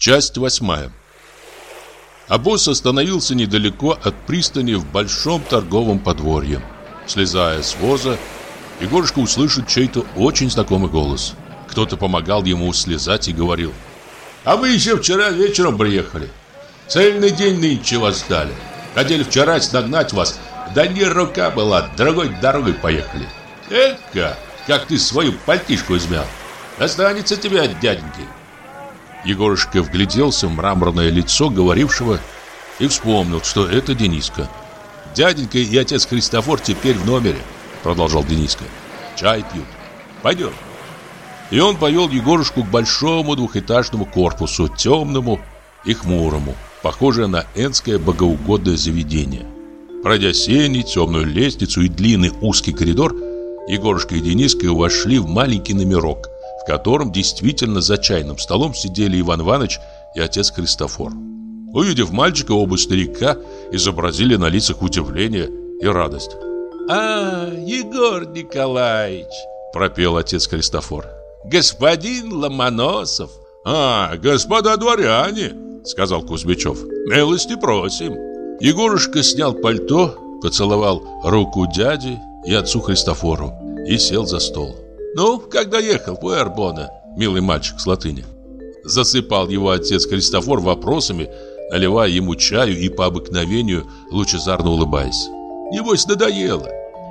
Часть восьмая. Обоз остановился недалеко от пристани в большом торговом подворье. Слезая с воза, Егорушка услышит чей-то очень знакомый голос. Кто-то помогал ему слезать и говорил. «А вы еще вчера вечером приехали. Цельный день нынче вас ждали. Хотели вчера нагнать вас, да не рука была, другой дорогой поехали. Эка, как ты свою пальтишку измял. Останется тебе от дяденьки». Егорушка вгляделся в мраморное лицо говорившего и вспомнил, что это Дениска. «Дяденька и отец Христофор теперь в номере», — продолжал Дениска. «Чай пьют. Пойдем». И он повел Егорушку к большому двухэтажному корпусу, темному и хмурому, похожее на энское богоугодное заведение. Пройдя сени, темную лестницу и длинный узкий коридор, Егорушка и Дениска вошли в маленький номерок — в котором действительно за чайным столом сидели Иван Иванович и отец Христофор. Увидев мальчика, оба старика изобразили на лицах удивление и радость. «А, Егор Николаевич!» – пропел отец Христофор. «Господин Ломоносов!» «А, господа дворяне!» – сказал Кузьмичев. «Милости просим!» Егорушка снял пальто, поцеловал руку дяди и отцу Христофору и сел за стол. «Ну, когда ехал, Пуэрбона, милый мальчик с латыни?» Засыпал его отец Христофор вопросами, наливая ему чаю и по обыкновению лучезарно улыбаясь. «Небось, надоело.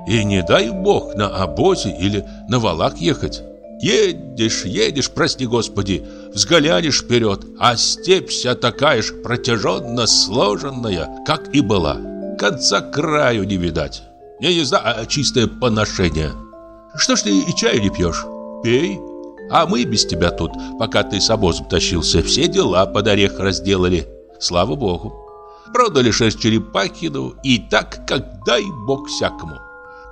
И не дай бог на обозе или на валах ехать. Едешь, едешь, прости господи, взглянешь вперед, а степь вся такая ж протяженно сложенная, как и была. Конца краю не видать. Не езда, а чистое поношение». Что ж ты и чаю не пьешь? Пей. А мы без тебя тут, пока ты с обозом тащился, все дела под орех разделали. Слава богу. Продали шесть черепахину и так, как дай бог всякому.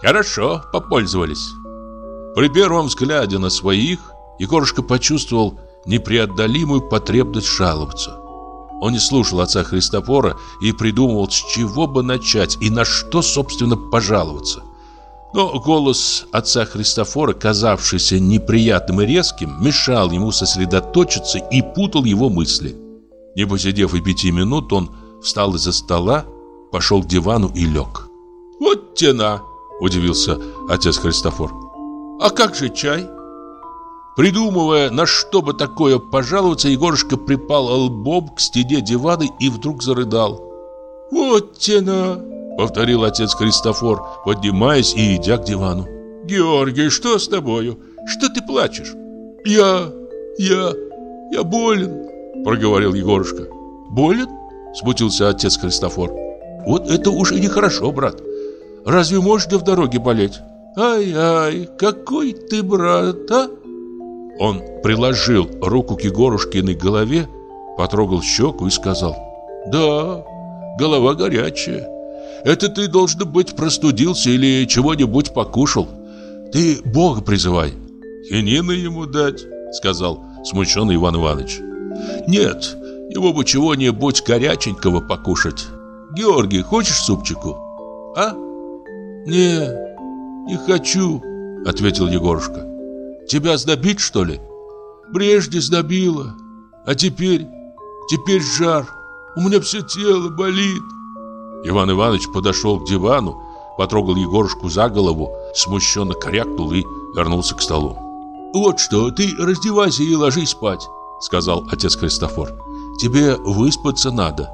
Хорошо, попользовались. При первом взгляде на своих Егорушка почувствовал непреодолимую потребность жаловаться. Он не слушал отца Христофора и придумывал, с чего бы начать и на что, собственно, пожаловаться. Но голос отца Христофора, казавшийся неприятным и резким, мешал ему сосредоточиться и путал его мысли. Не посидев и пяти минут, он встал из-за стола, пошел к дивану и лег. «Вот тена!» – удивился отец Христофор. «А как же чай?» Придумывая, на что бы такое пожаловаться, Егорушка припал лбом к стене дивана и вдруг зарыдал. «Вот тена!» Повторил отец Христофор, поднимаясь и идя к дивану. Георгий, что с тобою? Что ты плачешь? Я... я... я болен, проговорил Егорушка. Болен? Смутился отец Христофор. Вот это уже нехорошо, брат. Разве можно в дороге болеть? Ай-ай, какой ты брат, а? Он приложил руку к Егорушкиной голове, потрогал щеку и сказал. Да, голова горячая. Это ты, должно быть, простудился или чего-нибудь покушал. Ты Бога призывай. Хинины ему дать, сказал смущенный Иван Иванович. Нет, его бы чего-нибудь горяченького покушать. Георгий, хочешь супчику? А? Не, не хочу, ответил Егорушка. Тебя сдобить, что ли? Прежде сдобило, а теперь, теперь жар. У меня все тело болит. Иван Иванович подошел к дивану, потрогал Егорушку за голову, смущенно крякнул и вернулся к столу. «Вот что, ты раздевайся и ложись спать», — сказал отец Христофор. «Тебе выспаться надо».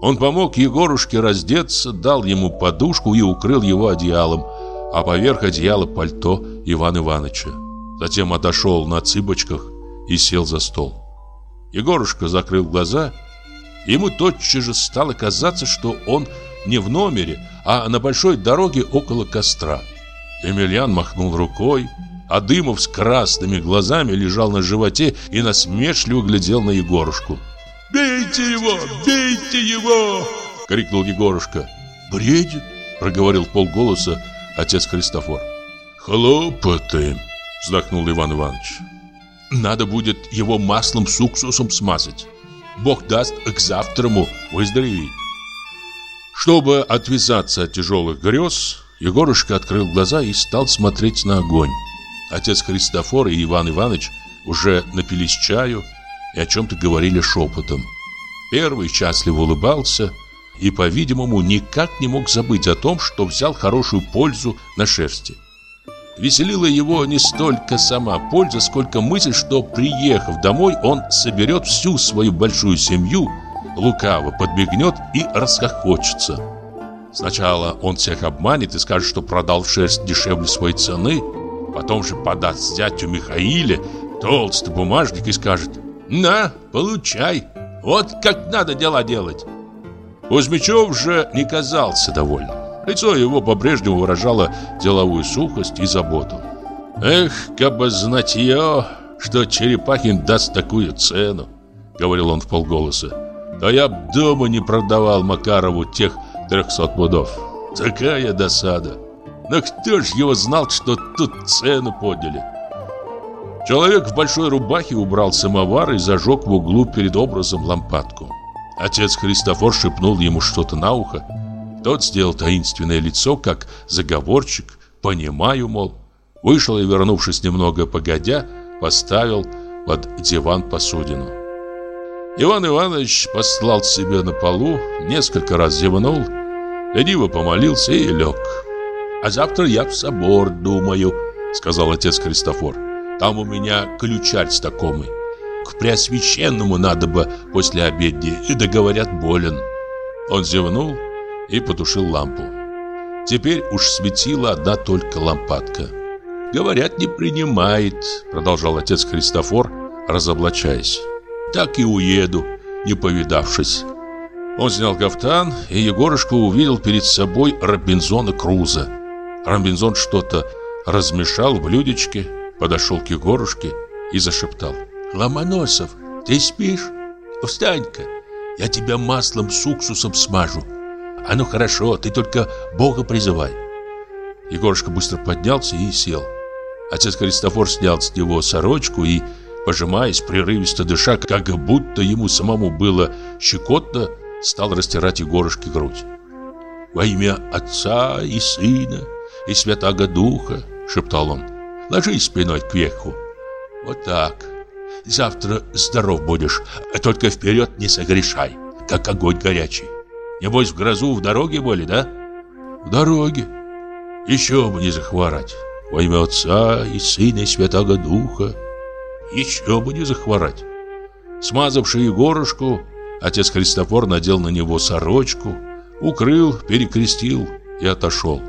Он помог Егорушке раздеться, дал ему подушку и укрыл его одеялом, а поверх одеяла пальто Ивана Ивановича. Затем отошел на цыпочках и сел за стол. Егорушка закрыл глаза и Ему тотчас же стало казаться, что он не в номере, а на большой дороге около костра. Емельян махнул рукой, а Дымов с красными глазами лежал на животе и насмешливо глядел на Егорушку. «Бейте его! Бейте его!» — крикнул Егорушка. «Бредит!» — проговорил полголоса отец Христофор. «Хлопоты!» — вздохнул Иван Иванович. «Надо будет его маслом с уксусом смазать». Бог даст, к завтраму выздоровеет. Чтобы отвязаться от тяжелых грез, Егорушка открыл глаза и стал смотреть на огонь. Отец Христофор и Иван Иванович уже напились чаю и о чем-то говорили шепотом. Первый счастливо улыбался и, по-видимому, никак не мог забыть о том, что взял хорошую пользу на шерсти. Веселила его не столько сама польза, сколько мысль, что, приехав домой, он соберет всю свою большую семью, лукаво подбегнет и расхохочется. Сначала он всех обманет и скажет, что продал шерсть дешевле своей цены, потом же подаст зятю Михаиле толстый бумажник и скажет «На, получай, вот как надо дела делать». Кузьмичев же не казался довольным. Лицо его по-прежнему выражало деловую сухость и заботу. «Эх, кабы знать я, что Черепахин даст такую цену!» — говорил он в полголоса. «Да я б дома не продавал Макарову тех трехсот пудов. Такая досада! Но кто ж его знал, что тут цену подняли?» Человек в большой рубахе убрал самовар и зажег в углу перед образом лампадку. Отец Христофор шепнул ему что-то на ухо, тот сделал таинственное лицо, как заговорщик, понимаю, мол. Вышел и, вернувшись немного погодя, поставил под диван посудину. Иван Иванович послал себе на полу, несколько раз зевнул, лениво помолился и лег. «А завтра я в собор думаю», — сказал отец Христофор. «Там у меня ключарь знакомый. К Преосвященному надо бы после обедни, и договорят болен». Он зевнул и потушил лампу. Теперь уж светила одна только лампадка. «Говорят, не принимает», — продолжал отец Христофор, разоблачаясь. «Так и уеду, не повидавшись». Он снял кафтан, и Егорушка увидел перед собой Робинзона Круза. Робинзон что-то размешал в блюдечке, подошел к Егорушке и зашептал. «Ломоносов, ты спишь? Встань-ка, я тебя маслом с уксусом смажу. А ну хорошо, ты только Бога призывай. Егорушка быстро поднялся и сел. Отец Христофор снял с него сорочку и, пожимаясь, прерывисто дыша, как будто ему самому было щекотно, стал растирать Егорушке грудь. «Во имя Отца и Сына и Святаго Духа», — шептал он, — «ложись спиной к веку. Вот так. Завтра здоров будешь, а только вперед не согрешай, как огонь горячий. Небось, в грозу в дороге были, да? В дороге. Еще бы не захворать. Во имя Отца и Сына и Святого Духа. Еще бы не захворать. Смазавший Егорушку, отец Христофор надел на него сорочку, укрыл, перекрестил и отошел.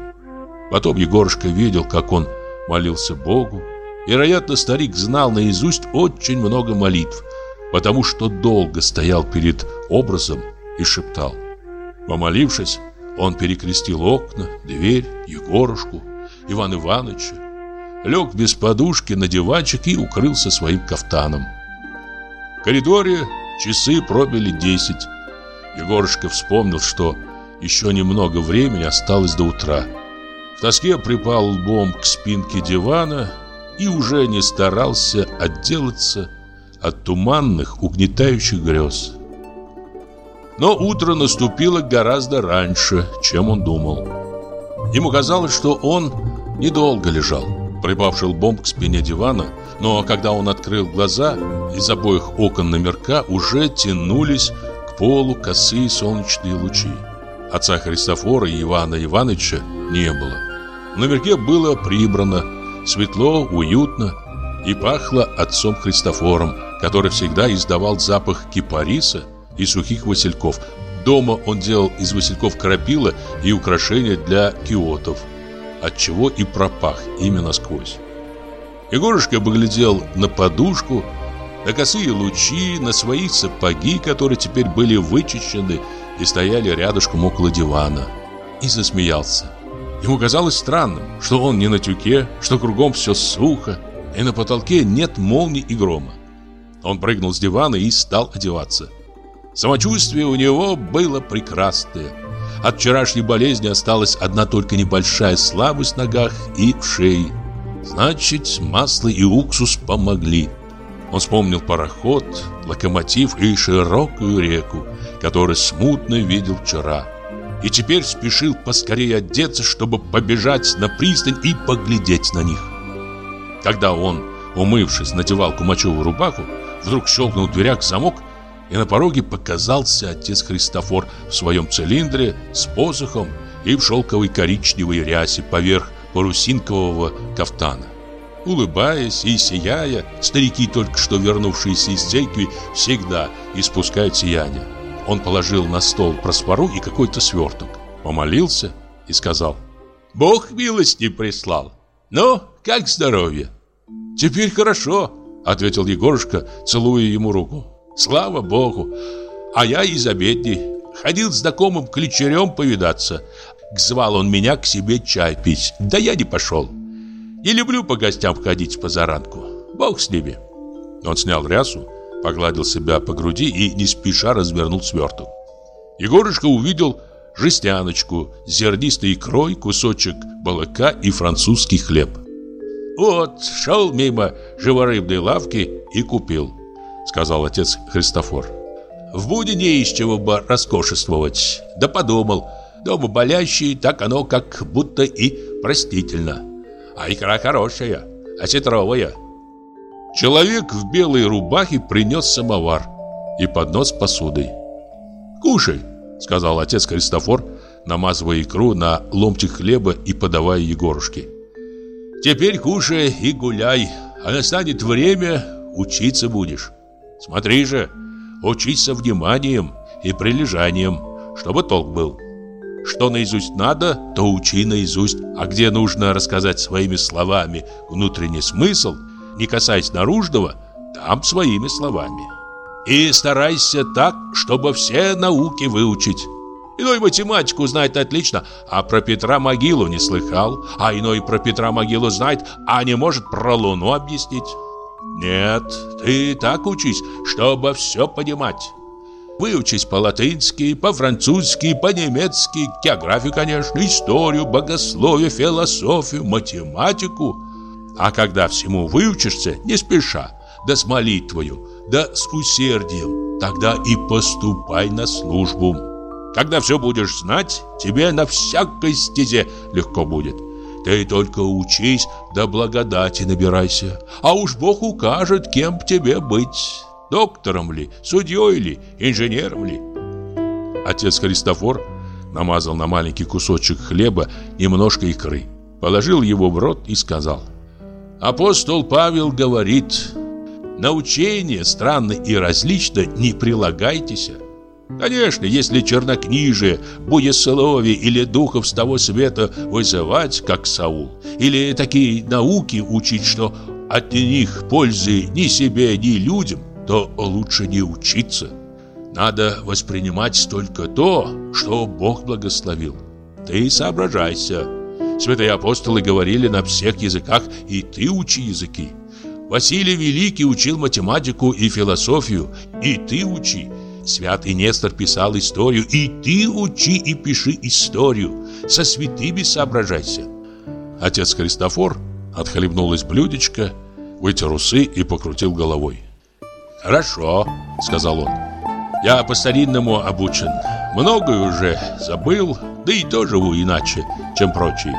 Потом Егорушка видел, как он молился Богу. Вероятно, старик знал наизусть очень много молитв, потому что долго стоял перед образом и шептал – Помолившись, он перекрестил окна, дверь, Егорушку, Иван Ивановича, лег без подушки на диванчик и укрылся своим кафтаном. В коридоре часы пробили десять. Егорушка вспомнил, что еще немного времени осталось до утра. В тоске припал лбом к спинке дивана и уже не старался отделаться от туманных, угнетающих грез. Но утро наступило гораздо раньше, чем он думал. Ему казалось, что он недолго лежал, припавший лбом к спине дивана, но когда он открыл глаза, из обоих окон номерка уже тянулись к полу косые солнечные лучи. Отца Христофора и Ивана Ивановича не было. В номерке было прибрано, светло, уютно и пахло отцом Христофором, который всегда издавал запах кипариса и сухих васильков. Дома он делал из васильков крапила и украшения для киотов, отчего и пропах именно сквозь. Егорушка поглядел на подушку, на косые лучи, на свои сапоги, которые теперь были вычищены и стояли рядышком около дивана, и засмеялся. Ему казалось странным, что он не на тюке, что кругом все сухо, и на потолке нет молний и грома. Он прыгнул с дивана и стал одеваться. Самочувствие у него было прекрасное. От вчерашней болезни осталась одна только небольшая слабость в ногах и в шее. Значит, масло и уксус помогли. Он вспомнил пароход, локомотив и широкую реку, которую смутно видел вчера. И теперь спешил поскорее одеться, чтобы побежать на пристань и поглядеть на них. Когда он, умывшись, надевал кумачевую рубаху, Вдруг щелкнул в дверях замок, и на пороге показался отец Христофор в своем цилиндре с посохом и в шелковой коричневой рясе поверх парусинкового кафтана. Улыбаясь и сияя, старики, только что вернувшиеся из церкви, всегда испускают сияние. Он положил на стол проспору и какой-то сверток, помолился и сказал «Бог милости прислал. Ну, как здоровье?» «Теперь хорошо», — ответил Егорушка, целуя ему руку. «Слава Богу! А я из обедни. Ходил с знакомым кличерем повидаться. Звал он меня к себе чай пить. Да я не пошел. Не люблю по гостям ходить позаранку. Бог с ними». Он снял рясу, погладил себя по груди и не спеша развернул сверток. Егорушка увидел жестяночку, зернистой икрой, кусочек молока и французский хлеб. «Вот, шел мимо живорыбной лавки и купил», — сказал отец Христофор. «В буде не из чего бы роскошествовать. Да подумал, дома болящий, так оно как будто и простительно. А икра хорошая, осетровая». Человек в белой рубахе принес самовар и поднос посудой. «Кушай», — сказал отец Христофор, намазывая икру на ломтик хлеба и подавая Егорушке. Теперь кушай и гуляй, а настанет время, учиться будешь. Смотри же, учись со вниманием и прилежанием, чтобы толк был. Что наизусть надо, то учи наизусть, а где нужно рассказать своими словами внутренний смысл, не касаясь наружного, там своими словами. И старайся так, чтобы все науки выучить. Иной математику знает отлично, а про Петра могилу не слыхал. А иной про Петра могилу знает, а не может про Луну объяснить. Нет, ты так учись, чтобы все понимать. Выучись по-латынски, по-французски, по-немецки, географию, конечно, историю, богословие, философию, математику. А когда всему выучишься, не спеша, да с молитвою, да с усердием, тогда и поступай на службу. Когда все будешь знать, тебе на всякой стезе легко будет. Ты только учись, да благодати набирайся. А уж Бог укажет, кем тебе быть. Доктором ли, судьей ли, инженером ли. Отец Христофор намазал на маленький кусочек хлеба немножко икры. Положил его в рот и сказал. Апостол Павел говорит, на учение странно и различно не прилагайтесь. Конечно, если чернокнижие, будесловие или духов с того света вызывать, как Саул, или такие науки учить, что от них пользы ни себе, ни людям, то лучше не учиться. Надо воспринимать только то, что Бог благословил. Ты соображайся. Святые апостолы говорили на всех языках, и ты учи языки. Василий Великий учил математику и философию, и ты учи. Святый Нестор писал историю, и ты учи и пиши историю. Со святыми соображайся. Отец Христофор отхлебнул из блюдечка, вытер усы и покрутил головой. «Хорошо», — сказал он. «Я по-старинному обучен. Многое уже забыл, да и тоже иначе, чем прочие.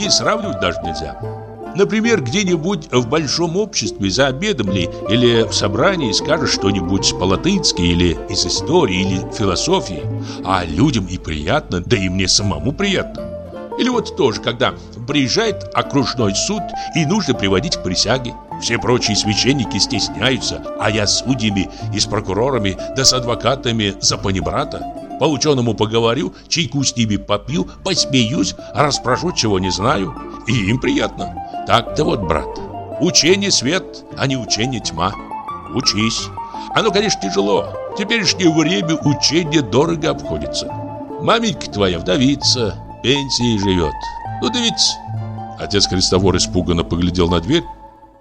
И сравнивать даже нельзя. Например, где-нибудь в большом обществе за обедом ли или в собрании скажешь что-нибудь по-латынски или из истории или философии, а людям и приятно, да и мне самому приятно. Или вот тоже, когда приезжает окружной суд и нужно приводить к присяге. Все прочие священники стесняются, а я с судьями и с прокурорами, да с адвокатами за панибрата. По ученому поговорю, чайку с ними попью, посмеюсь, расспрошу, чего не знаю. И им приятно. Так-то вот, брат, учение свет, а не учение тьма. Учись. Оно, конечно, тяжело. В теперешнее время учение дорого обходится. Маменька твоя вдовица, пенсией живет. Ну да ведь... Отец Христофор испуганно поглядел на дверь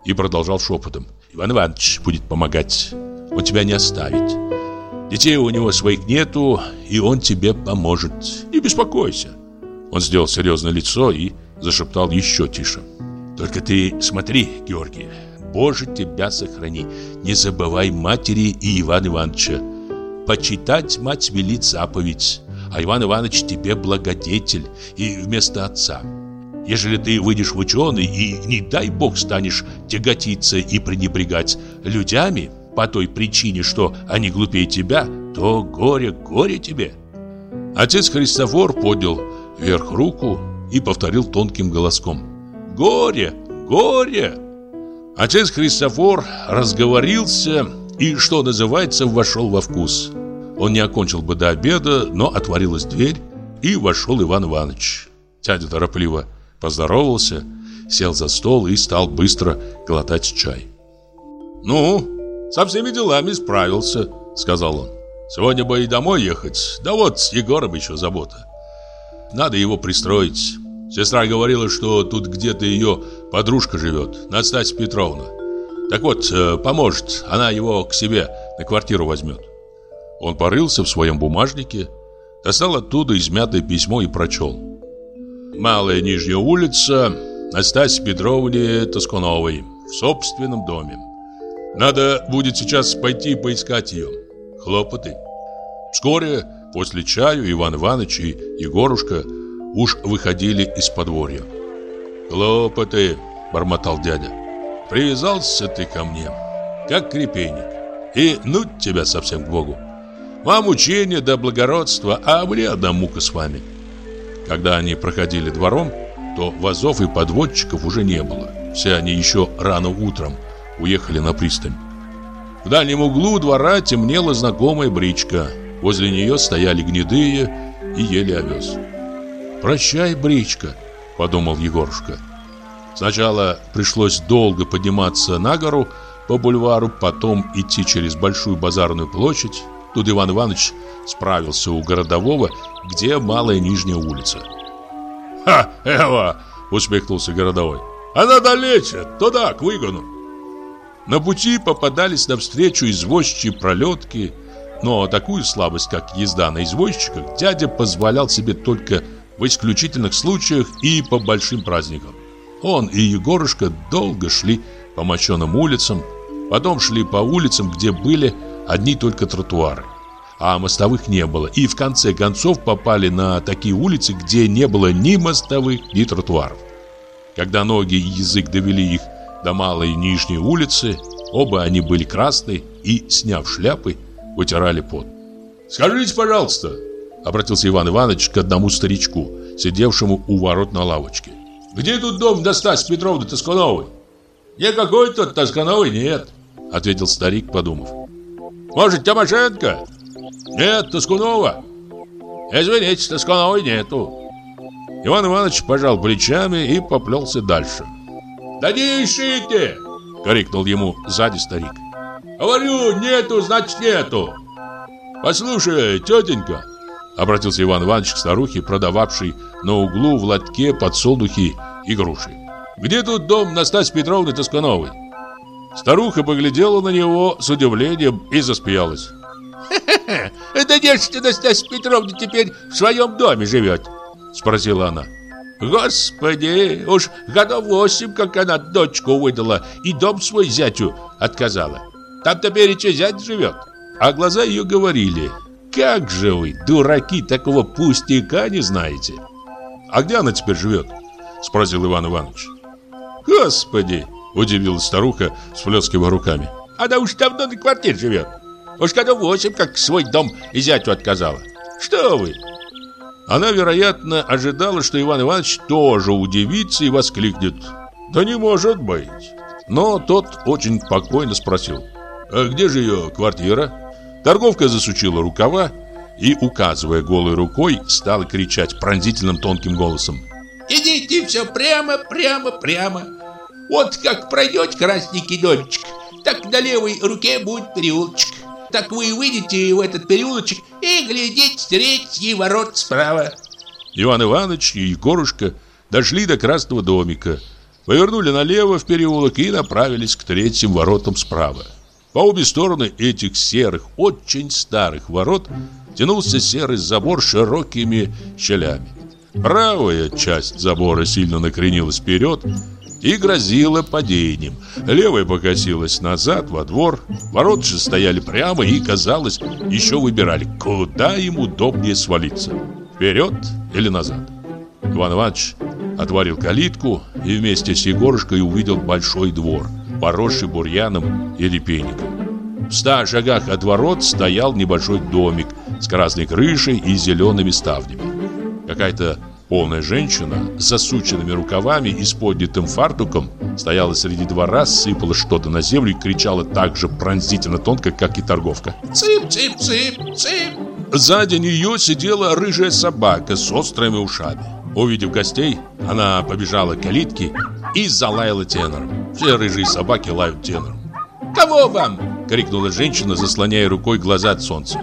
и продолжал шепотом. Иван Иванович будет помогать. Он тебя не оставит. Детей у него своих нету, и он тебе поможет. Не беспокойся. Он сделал серьезное лицо и зашептал еще тише. Только ты смотри, Георгий, Боже тебя сохрани, не забывай матери и Ивана Ивановича. Почитать мать велит заповедь, а Иван Иванович тебе благодетель и вместо отца. Ежели ты выйдешь в ученый и, не дай бог, станешь тяготиться и пренебрегать людьми, по той причине, что они глупее тебя, то горе, горе тебе. Отец Христофор поднял вверх руку и повторил тонким голоском. Горе, горе! Отец Христофор разговорился и, что называется, вошел во вкус. Он не окончил бы до обеда, но отворилась дверь, и вошел Иван Иванович. Дядя торопливо поздоровался, сел за стол и стал быстро глотать чай. «Ну, со всеми делами справился», — сказал он. «Сегодня бы и домой ехать, да вот с Егором еще забота. Надо его пристроить. Сестра говорила, что тут где-то ее подружка живет, Настасья Петровна. Так вот, э, поможет, она его к себе на квартиру возьмет». Он порылся в своем бумажнике, достал оттуда измятое письмо и прочел. «Малая Нижняя улица, Настасье Петровне Тоскуновой, в собственном доме. Надо будет сейчас пойти поискать ее. Хлопоты». Вскоре, после чаю, Иван Иванович и Егорушка уж выходили из подворья. «Хлопоты», — бормотал дядя, — «привязался ты ко мне, как крепейник, и ну тебя совсем к Богу». Вам учение да благородство, а мне одна мука с вами. Когда они проходили двором, то вазов и подводчиков уже не было. Все они еще рано утром уехали на пристань. В дальнем углу двора темнела знакомая бричка. Возле нее стояли гнедые и ели овес. «Прощай, бричка», — подумал Егорушка. Сначала пришлось долго подниматься на гору по бульвару, потом идти через Большую базарную площадь, Тут Иван Иванович справился у городового, где малая нижняя улица. «Ха, Эва!» — усмехнулся городовой. «Она далече, туда, к выгону». На пути попадались навстречу извозчие пролетки, но такую слабость, как езда на извозчиках, дядя позволял себе только в исключительных случаях и по большим праздникам. Он и Егорушка долго шли по мощенным улицам, потом шли по улицам, где были одни только тротуары. А мостовых не было, и в конце концов попали на такие улицы, где не было ни мостовых, ни тротуаров. Когда ноги и язык довели их до малой нижней улицы, оба они были красные и, сняв шляпы, вытирали пот. «Скажите, пожалуйста», — обратился Иван Иванович к одному старичку, сидевшему у ворот на лавочке. «Где тут дом Настасьи Петровны Тоскановой?» «Никакой тут Тоскановой нет», — ответил старик, подумав. Может, Тимошенко? Нет, Тоскунова. Извините, Тоскуновой нету. Иван Иванович пожал плечами и поплелся дальше. «Да не ищите!» — крикнул ему сзади старик. «Говорю, нету, значит нету!» «Послушай, тетенька!» — обратился Иван Иванович к старухе, продававшей на углу в лотке подсолнухи и груши. «Где тут дом Настасьи Петровны Тоскановой?» Старуха поглядела на него с удивлением и засмеялась. «Хе-хе, да где же Настасья Петровна теперь в своем доме живет?» Спросила она. «Господи, уж годов восемь, как она дочку выдала и дом свой зятю отказала. Там теперь и зять живет». А глаза ее говорили, «Как же вы, дураки, такого пустяка не знаете?» «А где она теперь живет?» Спросил Иван Иванович. «Господи!» Удивилась старуха, всплескивая руками. Она уж давно на квартире живет. Уж когда восемь, как свой дом и зятю отказала. Что вы? Она, вероятно, ожидала, что Иван Иванович тоже удивится и воскликнет. Да не может быть. Но тот очень спокойно спросил. А где же ее квартира? Торговка засучила рукава и, указывая голой рукой, стала кричать пронзительным тонким голосом. «Идите все прямо, прямо, прямо. Вот как пройдете красненький домичек, так на левой руке будет переулочек. Так вы выйдете в этот переулочек и глядите третий ворот справа. Иван Иванович и Егорушка дошли до красного домика, повернули налево в переулок и направились к третьим воротам справа. По обе стороны этих серых, очень старых ворот тянулся серый забор широкими щелями. Правая часть забора сильно накренилась вперед, и грозила падением. Левая покосилась назад во двор, ворота же стояли прямо и, казалось, еще выбирали, куда им удобнее свалиться, вперед или назад. Иван Иванович отворил калитку и вместе с Егорушкой увидел большой двор, поросший бурьяном и репейником. В ста шагах от ворот стоял небольшой домик с красной крышей и зелеными ставнями. Какая-то полная женщина с засученными рукавами и с поднятым фартуком стояла среди двора, сыпала что-то на землю и кричала так же пронзительно тонко, как и торговка. «Цып, цып, цып, цып!» Сзади нее сидела рыжая собака с острыми ушами. Увидев гостей, она побежала к калитке и залаяла тенором. Все рыжие собаки лают тенором. «Кого вам?» — крикнула женщина, заслоняя рукой глаза от солнца.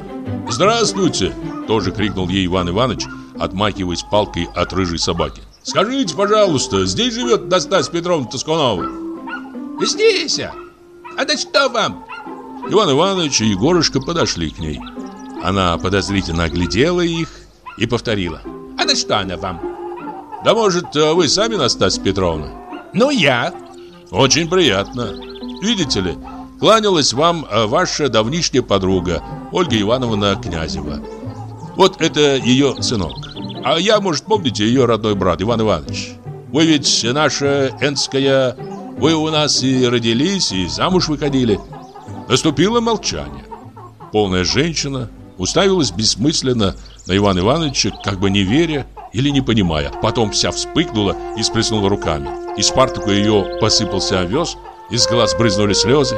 «Здравствуйте!» — тоже крикнул ей Иван Иванович, отмахиваясь палкой от рыжей собаки. «Скажите, пожалуйста, здесь живет Настасья Петровна Тоскунова?» «Здесь! А да что вам?» Иван Иванович и Егорушка подошли к ней. Она подозрительно оглядела их и повторила. «А да что она вам?» «Да может, вы сами, Настасья Петровна?» «Ну, я». «Очень приятно. Видите ли, кланялась вам ваша давнишняя подруга Ольга Ивановна Князева. Вот это ее сынок. А я, может, помните ее родной брат Иван Иванович? Вы ведь наша энская... Вы у нас и родились, и замуж выходили». Наступило молчание. Полная женщина уставилась бессмысленно на Ивана Ивановича, как бы не веря или не понимая. Потом вся вспыхнула и сплеснула руками. Из фартука ее посыпался овес, из глаз брызнули слезы.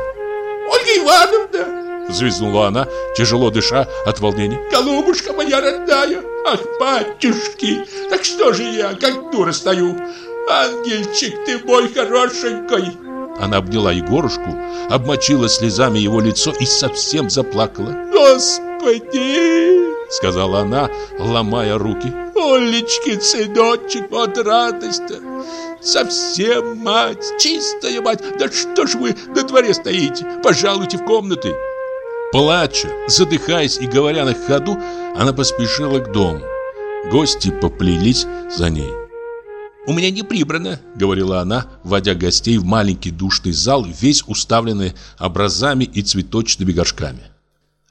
«Ольга Ивановна!» Взвизгнула она, тяжело дыша от волнения. «Голубушка моя родная! Ах, батюшки! Так что же я, как дура стою? Ангельчик ты мой хорошенький!» Она обняла Егорушку, обмочила слезами его лицо и совсем заплакала. «Господи!» — сказала она, ломая руки. «Олечкин сыночек, вот радость-то! Совсем мать, чистая мать! Да что ж вы на дворе стоите? Пожалуйте в комнаты!» Плача, задыхаясь и говоря на ходу, она поспешила к дому. Гости поплелись за ней. «У меня не прибрано», — говорила она, вводя гостей в маленький душный зал, весь уставленный образами и цветочными горшками.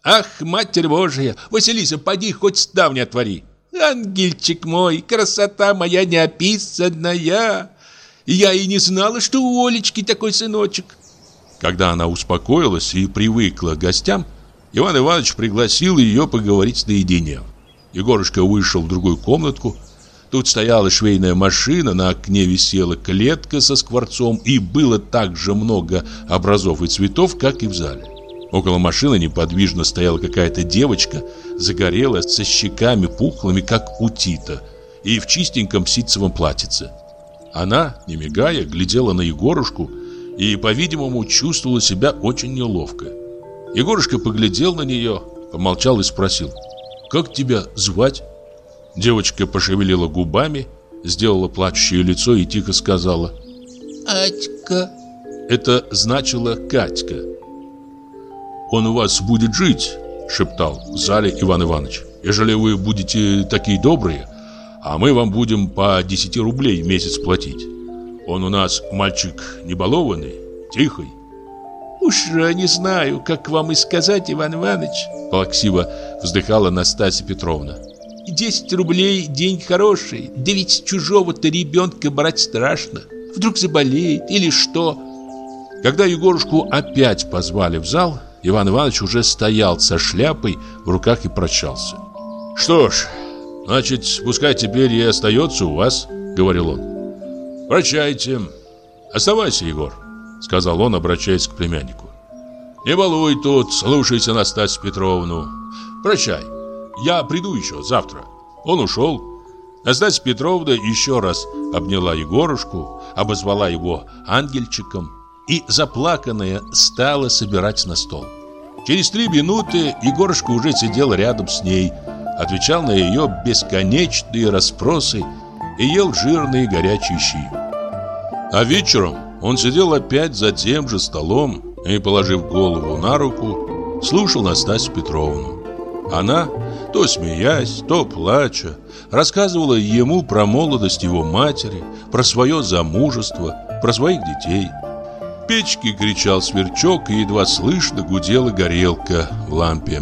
«Ах, Матерь Божия! Василиса, поди, хоть ставни отвори!» «Ангельчик мой, красота моя неописанная! Я и не знала, что у Олечки такой сыночек!» Когда она успокоилась и привыкла к гостям, Иван Иванович пригласил ее поговорить наедине. Егорушка вышел в другую комнатку. Тут стояла швейная машина, на окне висела клетка со скворцом, и было так же много образов и цветов, как и в зале. Около машины неподвижно стояла какая-то девочка, загорелая, со щеками пухлыми, как у Тита, и в чистеньком ситцевом платьице. Она, не мигая, глядела на Егорушку и, по-видимому, чувствовала себя очень неловко. Егорушка поглядел на нее, помолчал и спросил, «Как тебя звать?» Девочка пошевелила губами, сделала плачущее лицо и тихо сказала, «Атька». Это значило «Катька». «Он у вас будет жить», — шептал в зале Иван Иванович. «Ежели вы будете такие добрые, а мы вам будем по 10 рублей в месяц платить. Он у нас мальчик не балованный, тихий». «Уж не знаю, как вам и сказать, Иван Иванович», — плаксиво вздыхала Настасья Петровна. «Десять рублей — день хороший, да ведь чужого-то ребенка брать страшно. Вдруг заболеет или что?» Когда Егорушку опять позвали в зал, Иван Иванович уже стоял со шляпой в руках и прощался. «Что ж, значит, пускай теперь и остается у вас», — говорил он. «Прощайте. Оставайся, Егор», — сказал он, обращаясь к племяннику. «Не балуй тут, слушайся Настасью Петровну. Прощай. Я приду еще завтра». Он ушел. Настасья Петровна еще раз обняла Егорушку, обозвала его ангельчиком и, заплаканная, стала собирать на стол. Через три минуты Егорушка уже сидел рядом с ней, отвечал на ее бесконечные расспросы и ел жирные горячие щи. А вечером он сидел опять за тем же столом и, положив голову на руку, слушал Настасью Петровну. Она, то смеясь, то плача, рассказывала ему про молодость его матери, про свое замужество, про своих детей. Печке кричал сверчок, и едва слышно гудела горелка в лампе.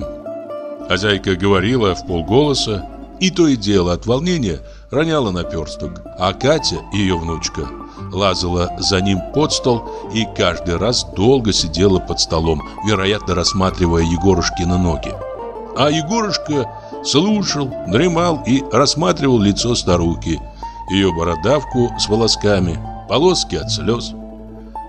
Хозяйка говорила в полголоса, и то и дело от волнения роняла наперсток, а Катя, ее внучка, лазала за ним под стол и каждый раз долго сидела под столом, вероятно, рассматривая Егорушкины ноги. А Егорушка слушал, дремал и рассматривал лицо старухи, ее бородавку с волосками, полоски от слез.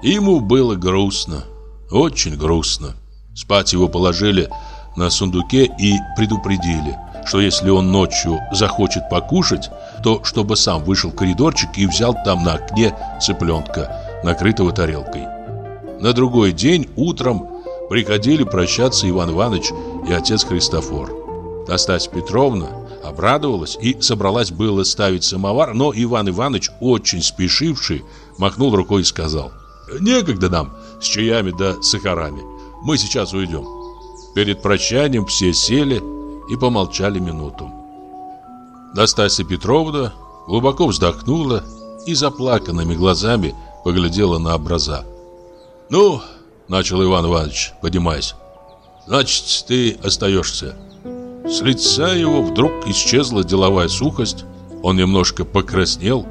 Ему было грустно, очень грустно. Спать его положили на сундуке и предупредили, что если он ночью захочет покушать, то чтобы сам вышел в коридорчик и взял там на окне цыпленка, накрытого тарелкой. На другой день утром приходили прощаться Иван Иванович и отец Христофор. Настасья Петровна обрадовалась и собралась было ставить самовар, но Иван Иванович, очень спешивший, махнул рукой и сказал «Некогда нам с чаями да сахарами, мы сейчас уйдем». Перед прощанием все сели и помолчали минуту. Настасья Петровна глубоко вздохнула и заплаканными глазами поглядела на образа. «Ну, — начал Иван Иванович, поднимаясь, — значит, ты остаешься». С лица его вдруг исчезла деловая сухость, он немножко покраснел,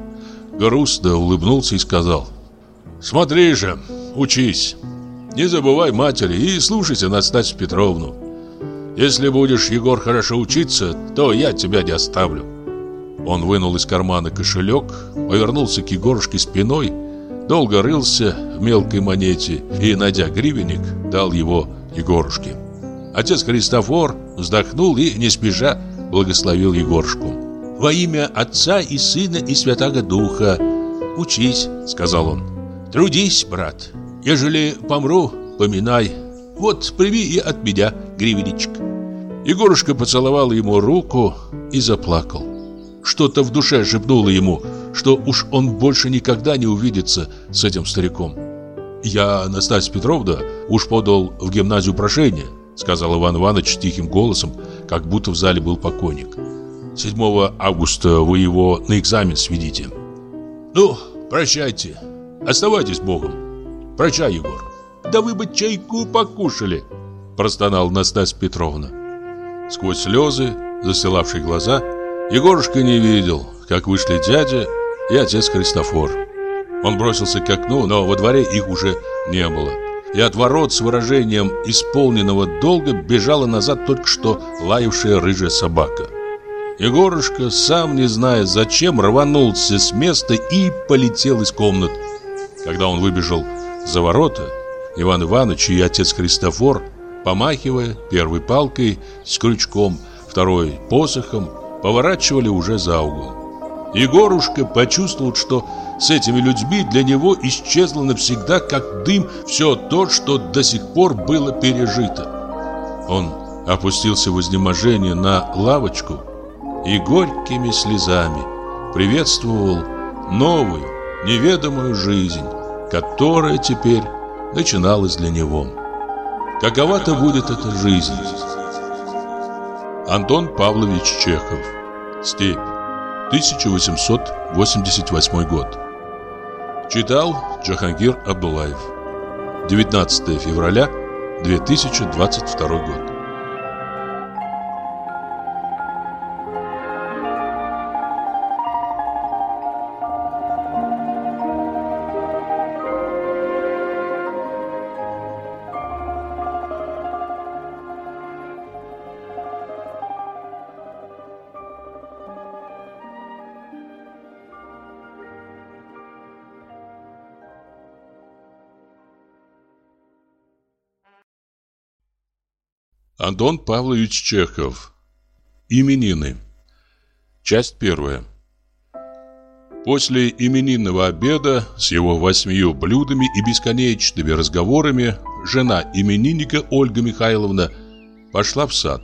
грустно улыбнулся и сказал, «Смотри же, учись, не забывай матери и слушайся Настасью Петровну. Если будешь, Егор, хорошо учиться, то я тебя не оставлю. Он вынул из кармана кошелек, повернулся к Егорушке спиной, долго рылся в мелкой монете и, найдя гривенник, дал его Егорушке. Отец Христофор вздохнул и, не спеша, благословил Егорушку. «Во имя Отца и Сына и Святаго Духа учись», — сказал он. «Трудись, брат. Ежели помру, поминай. Вот, прими и от меня гривенничек». Егорушка поцеловал ему руку и заплакал. Что-то в душе шепнуло ему, что уж он больше никогда не увидится с этим стариком. «Я, Настасья Петровна, уж подал в гимназию прошение», сказал Иван Иванович тихим голосом, как будто в зале был покойник. 7 августа вы его на экзамен сведите. Ну, прощайте. Оставайтесь Богом. Прощай, Егор. Да вы бы чайку покушали, простонал Настасья Петровна. Сквозь слезы, застилавшие глаза, Егорушка не видел, как вышли дядя и отец Христофор. Он бросился к окну, но во дворе их уже не было. И от ворот с выражением исполненного долга бежала назад только что лаявшая рыжая собака. Егорушка, сам не зная зачем, рванулся с места и полетел из комнат. Когда он выбежал за ворота, Иван Иванович и отец Христофор помахивая первой палкой с крючком, второй посохом, поворачивали уже за угол. Егорушка почувствовал, что с этими людьми для него исчезло навсегда, как дым, все то, что до сих пор было пережито. Он опустился в изнеможение на лавочку и горькими слезами приветствовал новую, неведомую жизнь, которая теперь начиналась для него. Какова-то будет эта жизнь? Антон Павлович Чехов. Степь. 1888 год. Читал Джахангир Абдулаев. 19 февраля 2022 год. Антон Павлович Чехов. Именины. Часть первая. После именинного обеда с его восьмию блюдами и бесконечными разговорами жена именинника Ольга Михайловна пошла в сад.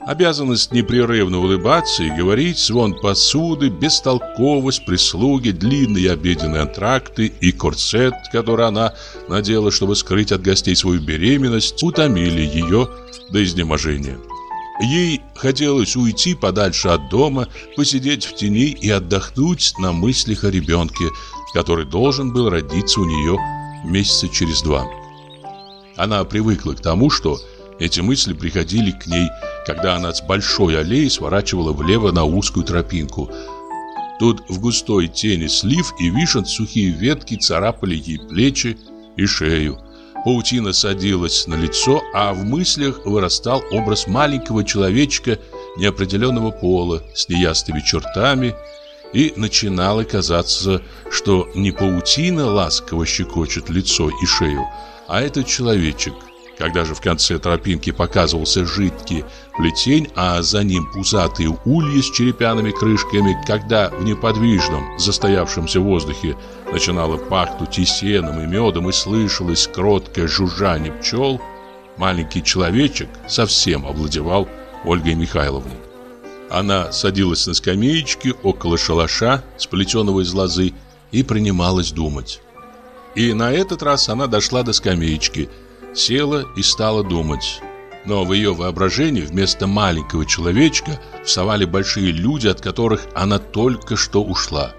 Обязанность непрерывно улыбаться и говорить, звон посуды, бестолковость прислуги, длинные обеденные антракты и корсет, который она надела, чтобы скрыть от гостей свою беременность, утомили ее до изнеможения. Ей хотелось уйти подальше от дома, посидеть в тени и отдохнуть на мыслях о ребенке, который должен был родиться у нее месяца через два. Она привыкла к тому, что эти мысли приходили к ней, когда она с большой аллеи сворачивала влево на узкую тропинку. Тут в густой тени слив и вишен сухие ветки царапали ей плечи и шею. Паутина садилась на лицо, а в мыслях вырастал образ маленького человечка неопределенного пола с неясными чертами, и начинало казаться, что не паутина ласково щекочет лицо и шею, а этот человечек. Когда же в конце тропинки показывался жидкий плетень, а за ним пузатые ульи с черепяными крышками, когда в неподвижном, застоявшемся воздухе начинало пахнуть и сеном, и медом, и слышалось кроткое жужжание пчел, маленький человечек совсем овладевал Ольгой Михайловной. Она садилась на скамеечке около шалаша, сплетенного из лозы, и принималась думать. И на этот раз она дошла до скамеечки, села и стала думать. Но в ее воображении вместо маленького человечка вставали большие люди, от которых она только что ушла.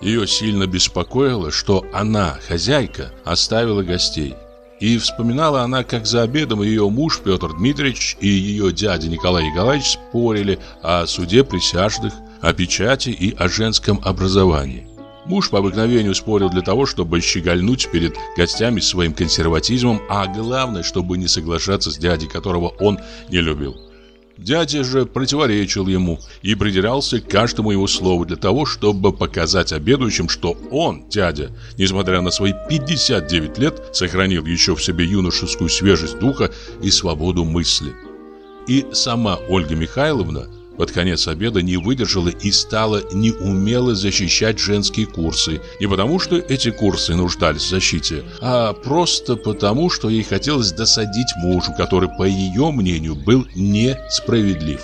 Ее сильно беспокоило, что она, хозяйка, оставила гостей. И вспоминала она, как за обедом ее муж Петр Дмитриевич и ее дядя Николай Николаевич спорили о суде присяжных, о печати и о женском образовании. Муж по обыкновению спорил для того, чтобы щегольнуть перед гостями своим консерватизмом, а главное, чтобы не соглашаться с дядей, которого он не любил. Дядя же противоречил ему и придирался к каждому его слову для того, чтобы показать обедающим, что он, дядя, несмотря на свои 59 лет, сохранил еще в себе юношескую свежесть духа и свободу мысли. И сама Ольга Михайловна под конец обеда не выдержала и стала неумело защищать женские курсы. Не потому, что эти курсы нуждались в защите, а просто потому, что ей хотелось досадить мужу, который, по ее мнению, был несправедлив.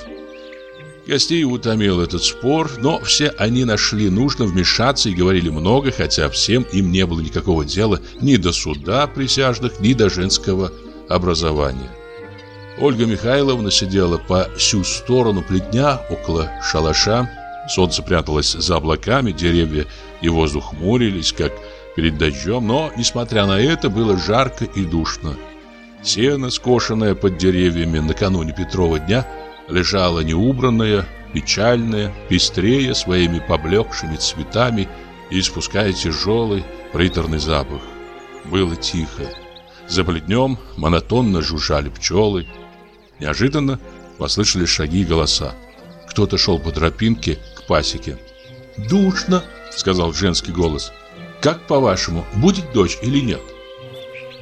Гостей утомил этот спор, но все они нашли нужно вмешаться и говорили много, хотя всем им не было никакого дела ни до суда присяжных, ни до женского образования. Ольга Михайловна сидела по всю сторону плетня около шалаша. Солнце пряталось за облаками, деревья и воздух хмурились, как перед дождем, но, несмотря на это, было жарко и душно. Сено, скошенное под деревьями накануне Петрова дня, лежало неубранное, печальное, пестрее своими поблекшими цветами и испуская тяжелый приторный запах. Было тихо. За плетнем монотонно жужжали пчелы, Неожиданно послышались шаги и голоса. Кто-то шел по тропинке к пасеке. «Душно», — сказал женский голос. «Как по-вашему, будет дождь или нет?»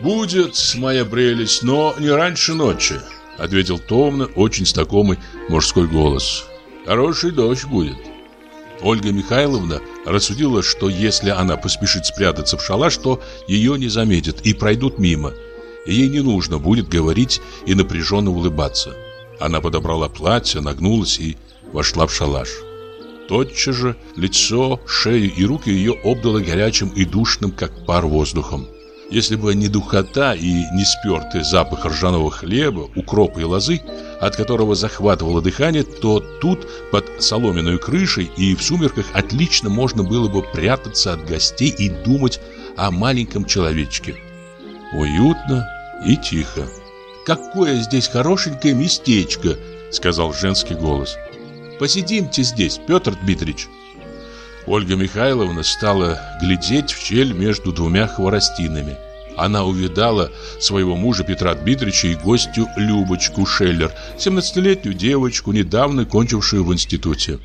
«Будет, моя прелесть, но не раньше ночи», — ответил томно, очень знакомый мужской голос. «Хороший дождь будет». Ольга Михайловна рассудила, что если она поспешит спрятаться в шалаш, то ее не заметят и пройдут мимо — ей не нужно будет говорить и напряженно улыбаться. Она подобрала платье, нагнулась и вошла в шалаш. Тотчас же лицо, шею и руки ее обдало горячим и душным, как пар воздухом. Если бы не духота и не спертый запах ржаного хлеба, укропа и лозы, от которого захватывало дыхание, то тут, под соломенной крышей и в сумерках, отлично можно было бы прятаться от гостей и думать о маленьком человечке. Уютно, и тихо. «Какое здесь хорошенькое местечко!» — сказал женский голос. «Посидимте здесь, Петр Дмитриевич!» Ольга Михайловна стала глядеть в щель между двумя хворостинами. Она увидала своего мужа Петра Дмитриевича и гостью Любочку Шеллер, 17-летнюю девочку, недавно кончившую в институте.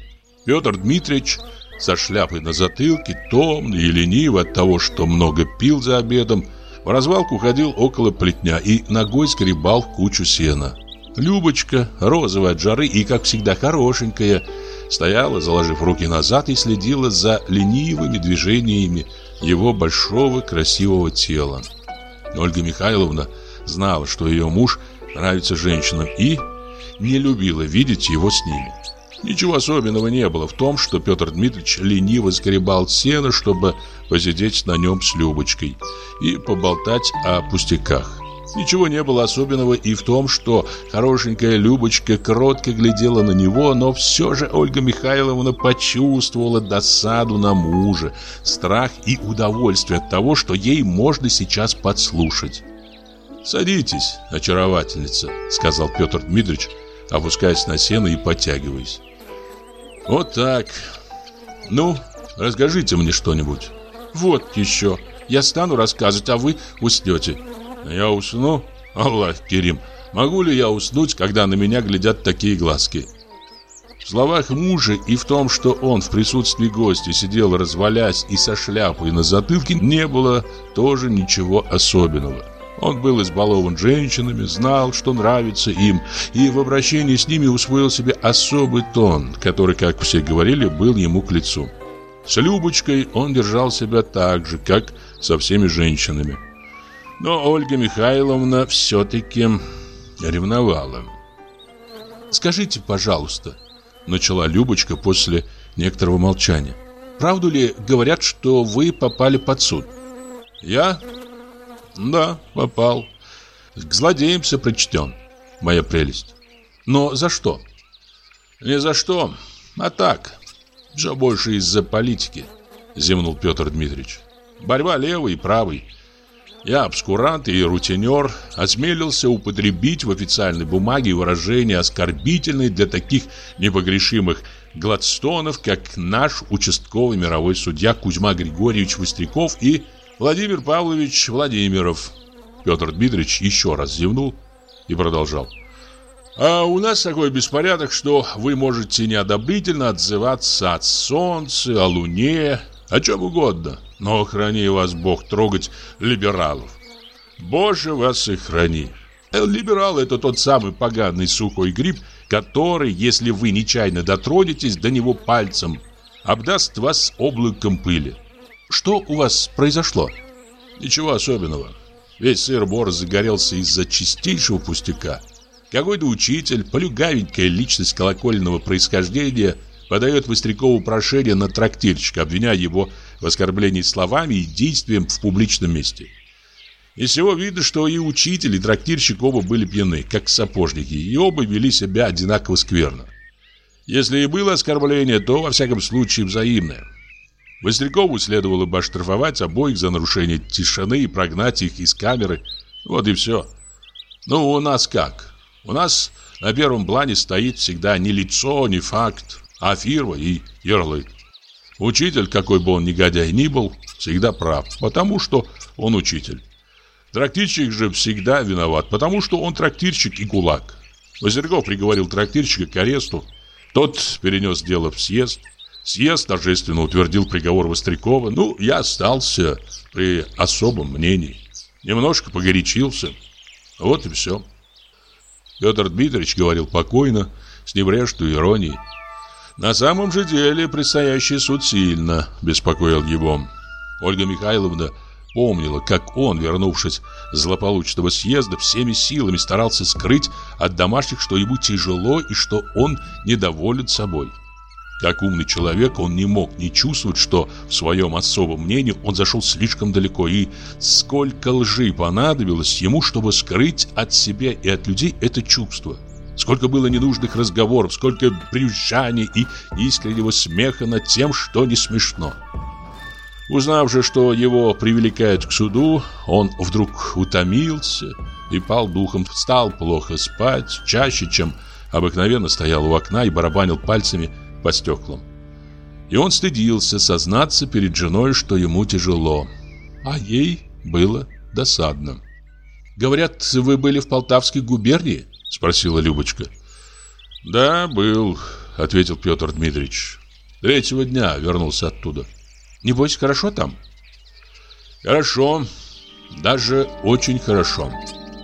Петр Дмитриевич со шляпой на затылке, томный и ленивый от того, что много пил за обедом, в развалку ходил около плетня и ногой скребал кучу сена. Любочка, розовая от жары и, как всегда, хорошенькая, стояла, заложив руки назад и следила за ленивыми движениями его большого красивого тела. Ольга Михайловна знала, что ее муж нравится женщинам и не любила видеть его с ними. Ничего особенного не было в том, что Петр Дмитриевич лениво сгребал сено, чтобы посидеть на нем с Любочкой и поболтать о пустяках. Ничего не было особенного и в том, что хорошенькая Любочка кротко глядела на него, но все же Ольга Михайловна почувствовала досаду на мужа, страх и удовольствие от того, что ей можно сейчас подслушать. «Садитесь, очаровательница», — сказал Петр Дмитриевич, опускаясь на сено и подтягиваясь. Вот так. Ну, расскажите мне что-нибудь. Вот еще. Я стану рассказывать, а вы уснете. Я усну? Аллах, Керим, могу ли я уснуть, когда на меня глядят такие глазки? В словах мужа и в том, что он в присутствии гостя сидел развалясь и со шляпой на затылке, не было тоже ничего особенного. Он был избалован женщинами, знал, что нравится им, и в обращении с ними усвоил себе особый тон, который, как все говорили, был ему к лицу. С Любочкой он держал себя так же, как со всеми женщинами. Но Ольга Михайловна все-таки ревновала. «Скажите, пожалуйста», — начала Любочка после некоторого молчания, «правду ли говорят, что вы попали под суд?» «Я? Да, попал. К злодеям все прочтен. Моя прелесть. Но за что? Не за что, а так. Все больше из-за политики, зевнул Петр Дмитриевич. Борьба левый и правый. Я, обскурант и рутинер, осмелился употребить в официальной бумаге выражения оскорбительные для таких непогрешимых гладстонов, как наш участковый мировой судья Кузьма Григорьевич Востряков и Владимир Павлович Владимиров. Петр Дмитриевич еще раз зевнул и продолжал. А у нас такой беспорядок, что вы можете неодобрительно отзываться от солнца, о луне, о чем угодно. Но храни вас Бог трогать либералов. Боже вас и храни. Либерал это тот самый поганый сухой гриб, который, если вы нечаянно дотронетесь до него пальцем, обдаст вас облаком пыли. Что у вас произошло? Ничего особенного. Весь сыр-бор загорелся из-за чистейшего пустяка. Какой-то учитель, полюгавенькая личность колокольного происхождения, подает Вострякову прошение на трактирщика, обвиняя его в оскорблении словами и действием в публичном месте. Из всего видно, что и учитель, и трактирщик оба были пьяны, как сапожники, и оба вели себя одинаково скверно. Если и было оскорбление, то, во всяком случае, взаимное. Вострякову следовало бы оштрафовать обоих за нарушение тишины и прогнать их из камеры. Вот и все. Ну, у нас как? У нас на первом плане стоит всегда не лицо, не факт, а фирма и ярлык. Учитель, какой бы он негодяй ни был, всегда прав, потому что он учитель. Трактирщик же всегда виноват, потому что он трактирщик и кулак. Востряков приговорил трактирщика к аресту. Тот перенес дело в съезд. Съезд торжественно утвердил приговор Вострякова. Ну, я остался при особом мнении. Немножко погорячился. Вот и все. Петр Дмитриевич говорил покойно, с небрежной иронией. На самом же деле предстоящий суд сильно беспокоил его. Ольга Михайловна помнила, как он, вернувшись с злополучного съезда, всеми силами старался скрыть от домашних, что ему тяжело и что он недоволен собой. Как умный человек, он не мог не чувствовать, что в своем особом мнении он зашел слишком далеко, и сколько лжи понадобилось ему, чтобы скрыть от себя и от людей это чувство. Сколько было ненужных разговоров, сколько брюзжаний и искреннего смеха над тем, что не смешно. Узнав же, что его привлекают к суду, он вдруг утомился и пал духом, стал плохо спать, чаще, чем обыкновенно стоял у окна и барабанил пальцами по стеклам. И он стыдился сознаться перед женой, что ему тяжело, а ей было досадно. «Говорят, вы были в Полтавской губернии?» – спросила Любочка. «Да, был», – ответил Петр Дмитриевич. «Третьего дня вернулся оттуда». «Небось, хорошо там?» «Хорошо, даже очень хорошо.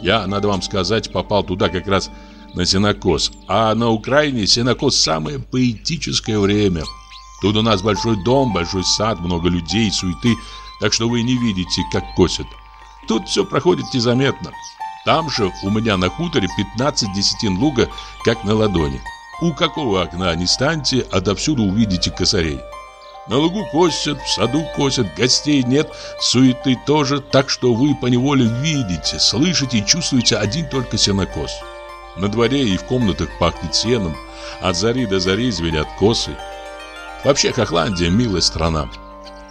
Я, надо вам сказать, попал туда как раз на сенокос. А на Украине сенокос самое поэтическое время. Тут у нас большой дом, большой сад, много людей, суеты, так что вы не видите, как косят. Тут все проходит незаметно. Там же у меня на хуторе 15 десятин луга, как на ладони. У какого окна не станьте, отовсюду увидите косарей. На лугу косят, в саду косят, гостей нет, суеты тоже, так что вы поневоле видите, слышите и чувствуете один только сенокос. На дворе и в комнатах пахнет сеном, от зари до зари звенят косы. Вообще Хохландия милая страна.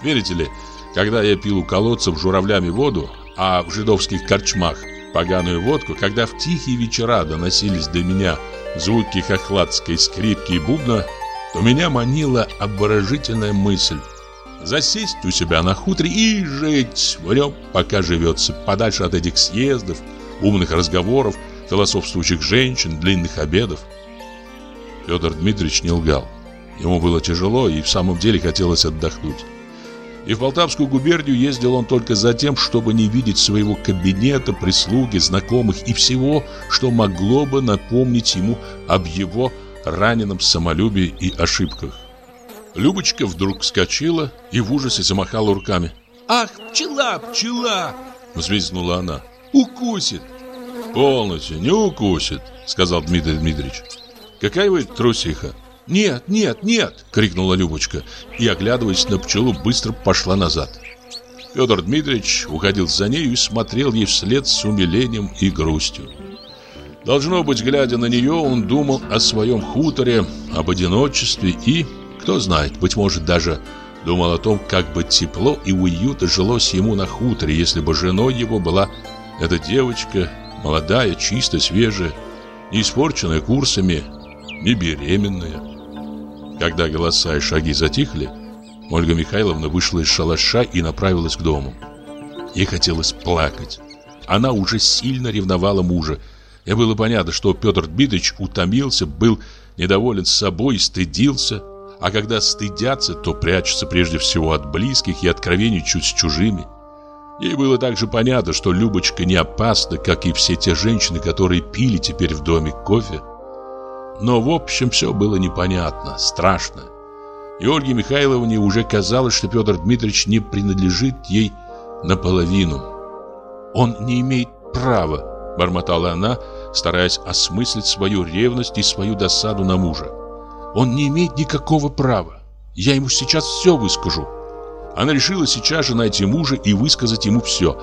Верите ли, когда я пил у колодцев журавлями воду, а в жидовских корчмах поганую водку, когда в тихие вечера доносились до меня звуки хохладской скрипки и бубна, то меня манила обворожительная мысль засесть у себя на хуторе и жить в нем, пока живется, подальше от этих съездов, умных разговоров, философствующих женщин, длинных обедов. Федор Дмитриевич не лгал. Ему было тяжело и в самом деле хотелось отдохнуть. И в Полтавскую губернию ездил он только за тем, чтобы не видеть своего кабинета, прислуги, знакомых и всего, что могло бы напомнить ему об его раненом самолюбии и ошибках. Любочка вдруг вскочила и в ужасе замахала руками. «Ах, пчела, пчела!» — взвизгнула она. «Укусит!» «Полностью не укусит!» — сказал Дмитрий Дмитриевич. «Какая вы трусиха!» «Нет, нет, нет!» — крикнула Любочка и, оглядываясь на пчелу, быстро пошла назад. Федор Дмитриевич уходил за нею и смотрел ей вслед с умилением и грустью. Должно быть, глядя на нее, он думал о своем хуторе, об одиночестве и, кто знает, быть может, даже думал о том, как бы тепло и уютно жилось ему на хуторе, если бы женой его была эта девочка, молодая, чисто, свежая, не испорченная курсами, не беременная. Когда голоса и шаги затихли, Ольга Михайловна вышла из шалаша и направилась к дому. Ей хотелось плакать. Она уже сильно ревновала мужа. И было понятно, что Петр Дмитриевич утомился, был недоволен собой и стыдился. А когда стыдятся, то прячутся прежде всего от близких и откровенничают с чужими. Ей было также понятно, что Любочка не опасна, как и все те женщины, которые пили теперь в доме кофе. Но в общем все было непонятно, страшно. И Ольге Михайловне уже казалось, что Петр Дмитриевич не принадлежит ей наполовину. «Он не имеет права», — бормотала она, стараясь осмыслить свою ревность и свою досаду на мужа. «Он не имеет никакого права. Я ему сейчас все выскажу». Она решила сейчас же найти мужа и высказать ему все.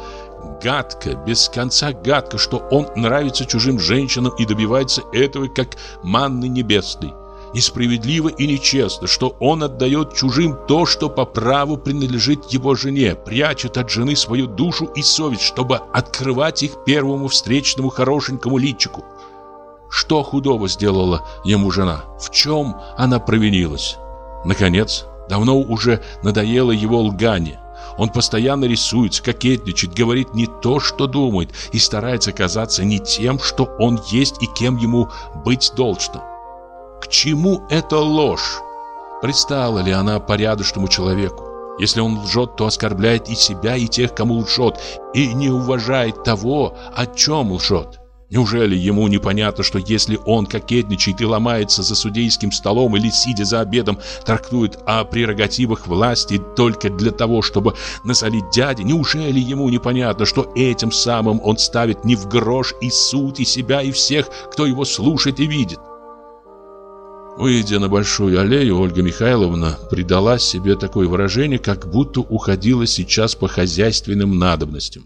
Гадко, без конца гадко, что он нравится чужим женщинам и добивается этого, как манны небесной. Несправедливо и нечестно, что он отдает чужим то, что по праву принадлежит его жене, прячет от жены свою душу и совесть, чтобы открывать их первому встречному хорошенькому личику. Что худого сделала ему жена? В чем она провинилась? Наконец, давно уже надоело его лгание. Он постоянно рисуется, кокетничает, говорит не то, что думает, и старается казаться не тем, что он есть и кем ему быть должно. К чему эта ложь? Пристала ли она порядочному человеку? Если он лжет, то оскорбляет и себя, и тех, кому лжет, и не уважает того, о чем лжет. Неужели ему непонятно, что если он кокетничает и ломается за судейским столом или, сидя за обедом, трактует о прерогативах власти только для того, чтобы насолить дяде, неужели ему непонятно, что этим самым он ставит не в грош и суть, и себя, и всех, кто его слушает и видит? Выйдя на большую аллею, Ольга Михайловна придала себе такое выражение, как будто уходила сейчас по хозяйственным надобностям.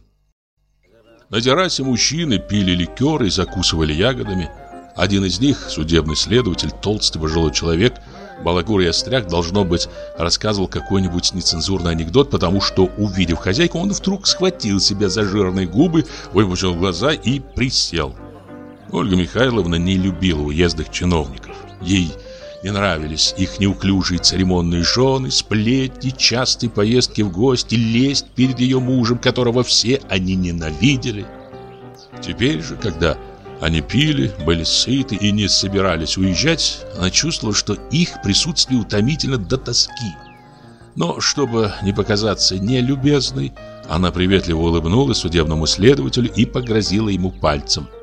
На террасе мужчины пили ликер и закусывали ягодами. Один из них, судебный следователь, толстый пожилой человек, балагур и остряк, должно быть, рассказывал какой-нибудь нецензурный анекдот, потому что, увидев хозяйку, он вдруг схватил себя за жирные губы, выпучил глаза и присел. Ольга Михайловна не любила уездных чиновников. Ей не нравились их неуклюжие церемонные жены, сплетни, частые поездки в гости, лесть перед ее мужем, которого все они ненавидели. Теперь же, когда они пили, были сыты и не собирались уезжать, она чувствовала, что их присутствие утомительно до тоски. Но, чтобы не показаться нелюбезной, она приветливо улыбнулась судебному следователю и погрозила ему пальцем –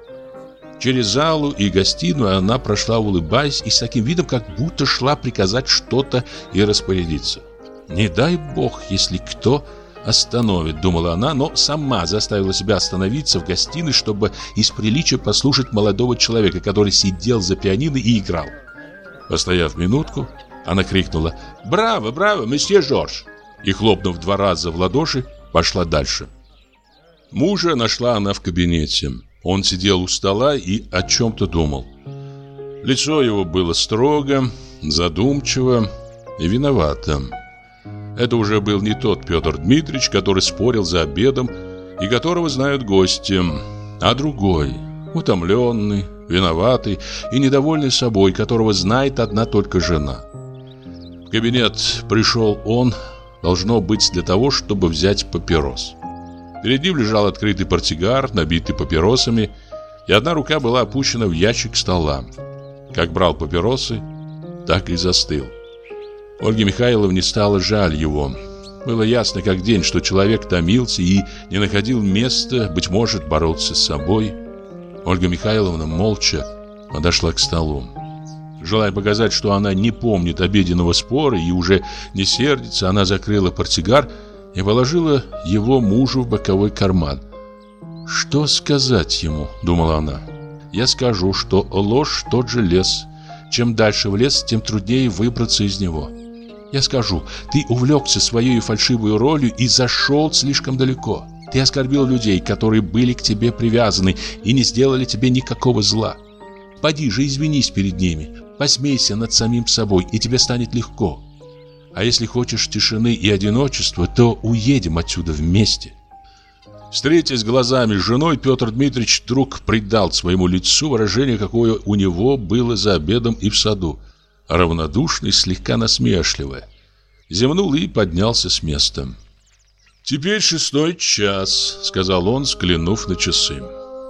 Через залу и гостиную она прошла, улыбаясь, и с таким видом, как будто шла приказать что-то и распорядиться. «Не дай бог, если кто остановит», — думала она, но сама заставила себя остановиться в гостиной, чтобы из приличия послушать молодого человека, который сидел за пианино и играл. Постояв минутку, она крикнула «Браво, браво, месье Жорж!» и, хлопнув два раза в ладоши, пошла дальше. Мужа нашла она в кабинете. Он сидел у стола и о чем-то думал. Лицо его было строго, задумчиво и виновато. Это уже был не тот Петр Дмитриевич, который спорил за обедом и которого знают гости, а другой, утомленный, виноватый и недовольный собой, которого знает одна только жена. кабинет пришел он, должно быть для того, чтобы взять папирос. Перед ним лежал открытый портсигар, набитый папиросами, и одна рука была опущена в ящик стола. Как брал папиросы, так и застыл. Ольге Михайловне стало жаль его. Было ясно как день, что человек томился и не находил места, быть может, боролся с собой. Ольга Михайловна молча подошла к столу. Желая показать, что она не помнит обеденного спора и уже не сердится, она закрыла портсигар и положила его мужу в боковой карман. «Что сказать ему?» – думала она. «Я скажу, что ложь тот же лес. Чем дальше в лес, тем труднее выбраться из него. Я скажу, ты увлекся своей фальшивой ролью и зашел слишком далеко. Ты оскорбил людей, которые были к тебе привязаны и не сделали тебе никакого зла. Поди же извинись перед ними, посмейся над самим собой, и тебе станет легко. А если хочешь тишины и одиночества, то уедем отсюда вместе. Встретясь глазами с женой, Петр Дмитриевич вдруг придал своему лицу выражение, какое у него было за обедом и в саду. Равнодушное, слегка насмешливое. Земнул и поднялся с места. «Теперь шестой час», — сказал он, взглянув на часы.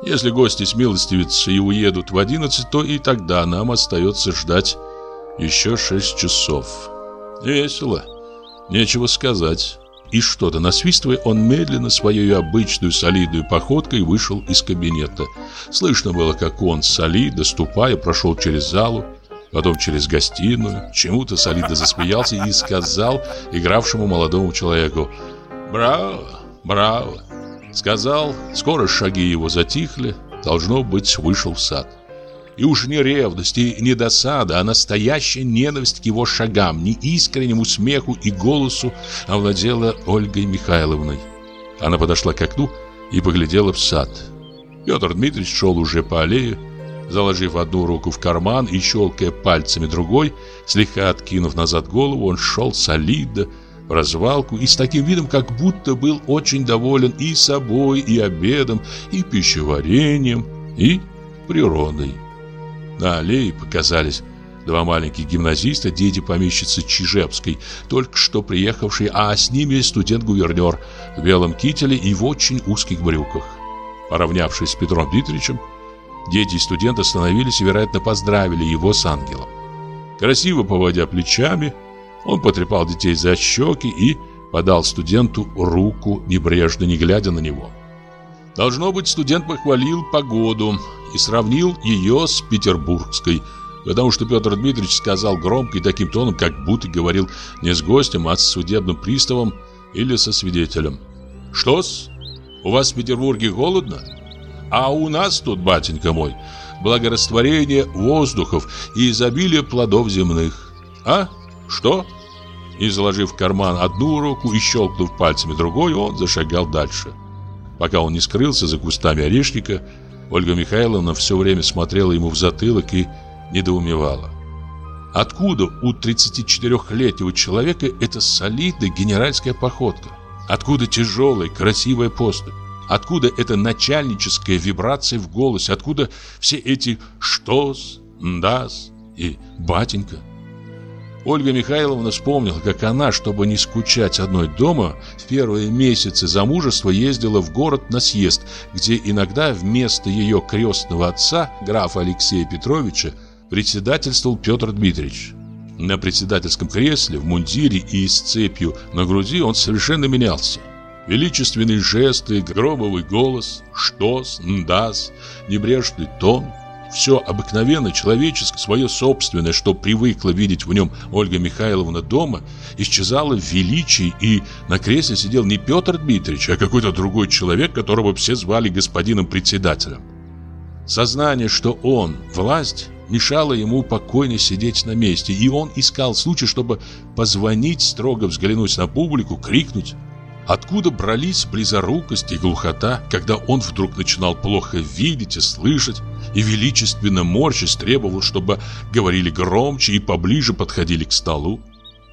«Если гости смилостивятся и уедут в одиннадцать, то и тогда нам остается ждать еще шесть часов». Весело. Нечего сказать. И что-то насвистывая, он медленно своей обычную солидную походкой вышел из кабинета. Слышно было, как он, солидно ступая, прошел через залу, потом через гостиную, чему-то солидно засмеялся и сказал игравшему молодому человеку «Браво, браво!» Сказал, скоро шаги его затихли, должно быть, вышел в сад. И уж не ревность и не досада, а настоящая ненависть к его шагам, не искреннему смеху и голосу овладела Ольгой Михайловной. Она подошла к окну и поглядела в сад. Петр Дмитриевич шел уже по аллее, заложив одну руку в карман и щелкая пальцами другой, слегка откинув назад голову, он шел солидно, в развалку и с таким видом, как будто был очень доволен и собой, и обедом, и пищеварением, и природой. На аллее показались два маленьких гимназиста, дети помещицы Чижевской, только что приехавшие, а с ними студент-гувернер в белом кителе и в очень узких брюках. Поравнявшись с Петром Дмитриевичем, дети и студент остановились и, вероятно, поздравили его с ангелом. Красиво поводя плечами, он потрепал детей за щеки и подал студенту руку, небрежно не глядя на него. Должно быть, студент похвалил погоду и сравнил ее с петербургской, потому что Петр Дмитриевич сказал громко и таким тоном, как будто говорил не с гостем, а с судебным приставом или со свидетелем. «Что-с? У вас в Петербурге холодно? А у нас тут, батенька мой, благорастворение воздухов и изобилие плодов земных. А? Что?» И заложив в карман одну руку и щелкнув пальцами другой, он зашагал дальше. Пока он не скрылся за кустами орешника, Ольга Михайловна все время смотрела ему в затылок и недоумевала. Откуда у 34-летнего человека эта солидная генеральская походка? Откуда тяжелая, красивая поступь? Откуда эта начальническая вибрация в голосе? Откуда все эти «дас» и «батенька»? Ольга Михайловна вспомнила, как она, чтобы не скучать одной дома, в первые месяцы замужества ездила в город на съезд, где иногда вместо ее крестного отца, графа Алексея Петровича, председательствовал Петр Дмитриевич. На председательском кресле, в мундире и с цепью на груди он совершенно менялся. Величественные жесты, гробовый голос, штос, ндас, небрежный тон – все обыкновенно человеческое, свое собственное, что привыкла видеть в нем Ольга Михайловна дома, исчезало в величии, и на кресле сидел не Петр Дмитриевич, а какой-то другой человек, которого все звали господином председателем. Сознание, что он – власть, мешало ему покойно сидеть на месте, и он искал случай, чтобы позвонить, строго взглянуть на публику, крикнуть Откуда брались близорукость и глухота, когда он вдруг начинал плохо видеть и слышать, и величественно морщись требовал, чтобы говорили громче и поближе подходили к столу?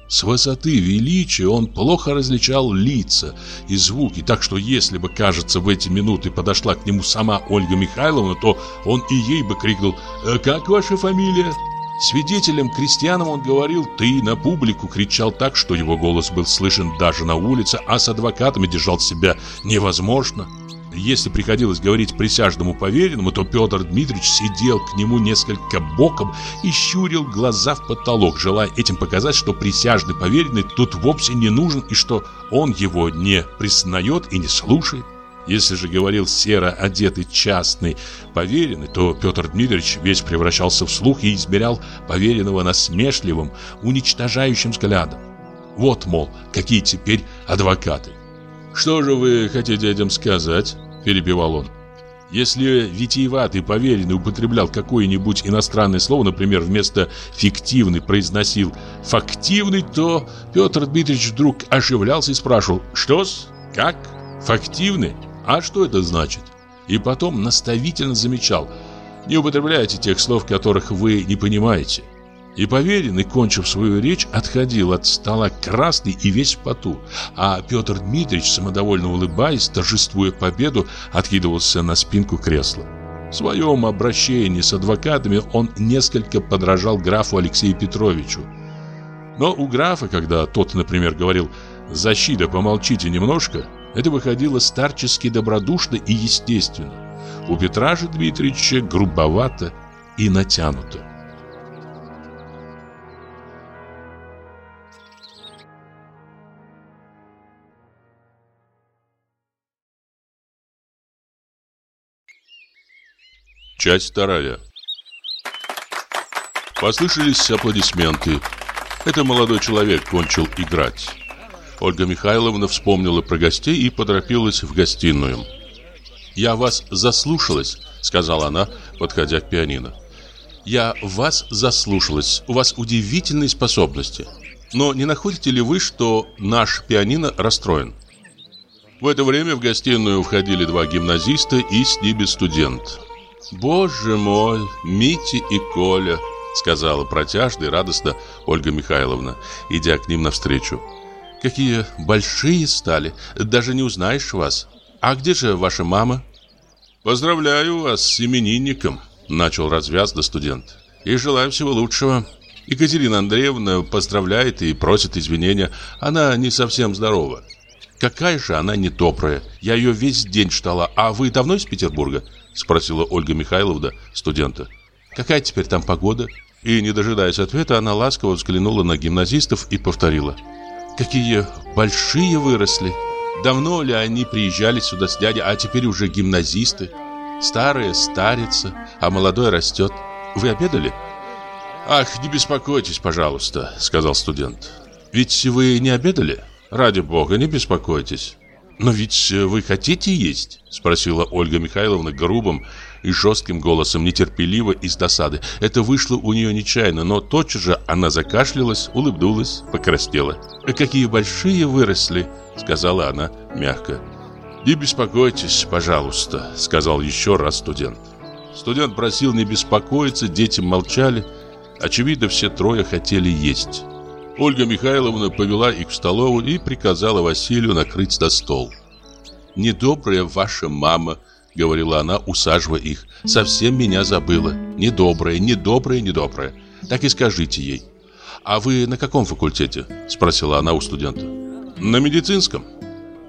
С высоты величия он плохо различал лица и звуки, так что если бы, кажется, в эти минуты подошла к нему сама Ольга Михайловна, то он и ей бы крикнул «Э, «Как ваша фамилия?» Свидетелям, крестьянам он говорил «ты» на публику, кричал так, что его голос был слышен даже на улице, а с адвокатами держал себя невозможно. Если приходилось говорить присяжному поверенному, то Петр Дмитриевич сидел к нему несколько боком и щурил глаза в потолок, желая этим показать, что присяжный поверенный тут вовсе не нужен и что он его не признает и не слушает. Если же говорил серо одетый частный поверенный, то Петр Дмитриевич весь превращался в слух и измерял поверенного насмешливым, уничтожающим взглядом. Вот, мол, какие теперь адвокаты. «Что же вы хотите этим сказать?» – перебивал он. Если витиеватый поверенный употреблял какое-нибудь иностранное слово, например, вместо «фиктивный» произносил «фактивный», то Петр Дмитриевич вдруг оживлялся и спрашивал «Что-с? Как? Фактивный?» А что это значит? И потом наставительно замечал Не употребляйте тех слов, которых вы не понимаете И поверенный, кончив свою речь, отходил от стола красный и весь в поту А Петр Дмитриевич, самодовольно улыбаясь, торжествуя победу, откидывался на спинку кресла в своем обращении с адвокатами он несколько подражал графу Алексею Петровичу. Но у графа, когда тот, например, говорил «Защита, помолчите немножко», это выходило старчески добродушно и естественно. У Петра же Дмитриевича грубовато и натянуто. Часть вторая. Послышались аплодисменты. Это молодой человек кончил играть. Ольга Михайловна вспомнила про гостей и поторопилась в гостиную. «Я вас заслушалась», — сказала она, подходя к пианино. «Я вас заслушалась. У вас удивительные способности. Но не находите ли вы, что наш пианино расстроен?» В это время в гостиную входили два гимназиста и с ними студент. «Боже мой, Мити и Коля», — сказала протяжно и радостно Ольга Михайловна, идя к ним навстречу. Какие большие стали, даже не узнаешь вас. А где же ваша мама? Поздравляю вас с именинником, начал развязно студент. И желаю всего лучшего. Екатерина Андреевна поздравляет и просит извинения. Она не совсем здорова. Какая же она недобрая. Я ее весь день ждала. А вы давно из Петербурга? Спросила Ольга Михайловна студента. Какая теперь там погода? И, не дожидаясь ответа, она ласково взглянула на гимназистов и повторила. Какие большие выросли. Давно ли они приезжали сюда с дядей, а теперь уже гимназисты? Старые старятся, а молодой растет. Вы обедали? Ах, не беспокойтесь, пожалуйста, сказал студент. Ведь вы не обедали? Ради бога, не беспокойтесь. Но ведь вы хотите есть? Спросила Ольга Михайловна грубым, и жестким голосом, нетерпеливо и с досады. Это вышло у нее нечаянно, но тотчас же она закашлялась, улыбнулась, покраснела. «Какие большие выросли!» — сказала она мягко. «Не беспокойтесь, пожалуйста», — сказал еще раз студент. Студент просил не беспокоиться, дети молчали. Очевидно, все трое хотели есть. Ольга Михайловна повела их в столовую и приказала Василию накрыть на стол. «Недобрая ваша мама», — говорила она, усаживая их. «Совсем меня забыла. Недобрая, недобрая, недобрая. Так и скажите ей». «А вы на каком факультете?» — спросила она у студента. «На медицинском».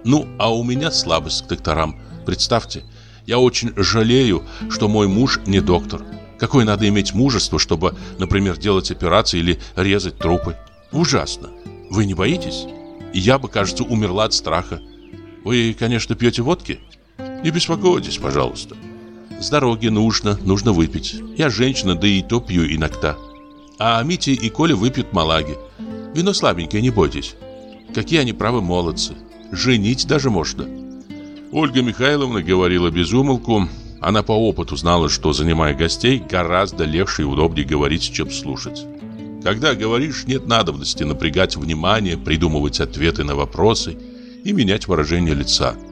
«Ну, а у меня слабость к докторам. Представьте, я очень жалею, что мой муж не доктор. Какое надо иметь мужество, чтобы, например, делать операции или резать трупы? Ужасно. Вы не боитесь? Я бы, кажется, умерла от страха. Вы, конечно, пьете водки?» Не беспокойтесь, пожалуйста. С дороги нужно, нужно выпить. Я женщина, да и то пью иногда. А Митя и Коля выпьют малаги. Вино слабенькое, не бойтесь. Какие они правы молодцы. Женить даже можно. Ольга Михайловна говорила без умолку. Она по опыту знала, что, занимая гостей, гораздо легче и удобнее говорить, чем слушать. Когда говоришь, нет надобности напрягать внимание, придумывать ответы на вопросы и менять выражение лица –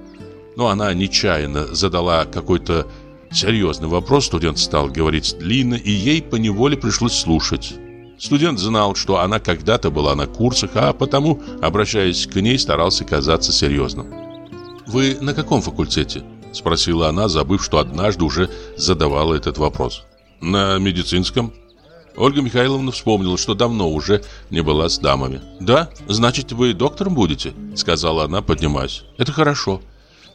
но она нечаянно задала какой-то серьезный вопрос, студент стал говорить длинно, и ей поневоле пришлось слушать. Студент знал, что она когда-то была на курсах, а потому, обращаясь к ней, старался казаться серьезным. «Вы на каком факультете?» – спросила она, забыв, что однажды уже задавала этот вопрос. «На медицинском». Ольга Михайловна вспомнила, что давно уже не была с дамами. «Да? Значит, вы доктором будете?» Сказала она, поднимаясь. «Это хорошо.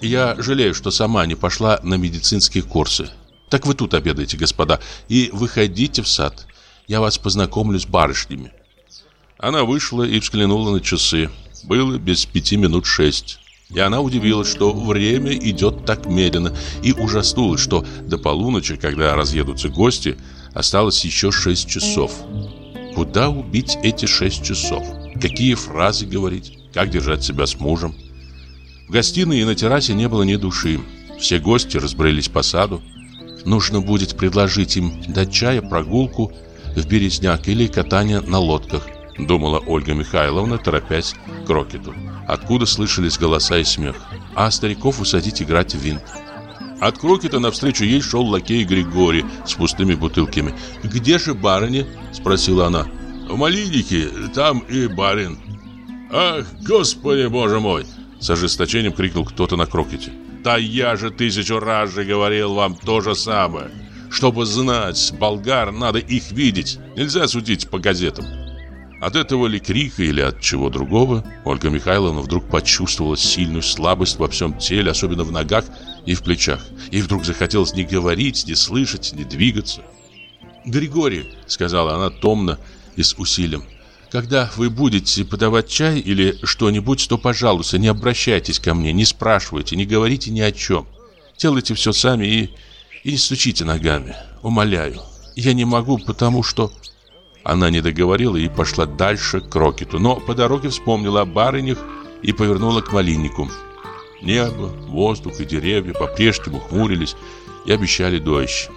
Я жалею, что сама не пошла на медицинские курсы. Так вы тут обедаете, господа, и выходите в сад. Я вас познакомлю с барышнями». Она вышла и взглянула на часы. Было без пяти минут шесть. И она удивилась, что время идет так медленно, и ужаснулась, что до полуночи, когда разъедутся гости, осталось еще шесть часов. Куда убить эти шесть часов? Какие фразы говорить? Как держать себя с мужем? В гостиной и на террасе не было ни души. Все гости разбрелись по саду. Нужно будет предложить им дать чая, прогулку в березняк или катание на лодках, думала Ольга Михайловна, торопясь к Рокету, откуда слышались голоса и смех. А стариков усадить играть в винт. От Крокета навстречу ей шел лакей Григорий с пустыми бутылками. «Где же барыня?» – спросила она. «В Малинике, там и барин». «Ах, господи боже мой!» – с ожесточением крикнул кто-то на Крокете. «Да я же тысячу раз же говорил вам то же самое. Чтобы знать, болгар, надо их видеть. Нельзя судить по газетам». От этого ли крика или от чего другого, Ольга Михайловна вдруг почувствовала сильную слабость во всем теле, особенно в ногах и в плечах. И вдруг захотелось не говорить, не слышать, не двигаться. «Григорий», — сказала она томно и с усилием, «когда вы будете подавать чай или что-нибудь, то, пожалуйста, не обращайтесь ко мне, не спрашивайте, не говорите ни о чем. Делайте все сами и, и не стучите ногами, умоляю. Я не могу, потому что...» Она не договорила и пошла дальше к Рокету, но по дороге вспомнила о барынях и повернула к малиннику. Небо, воздух и деревья по-прежнему хмурились и обещали дождь.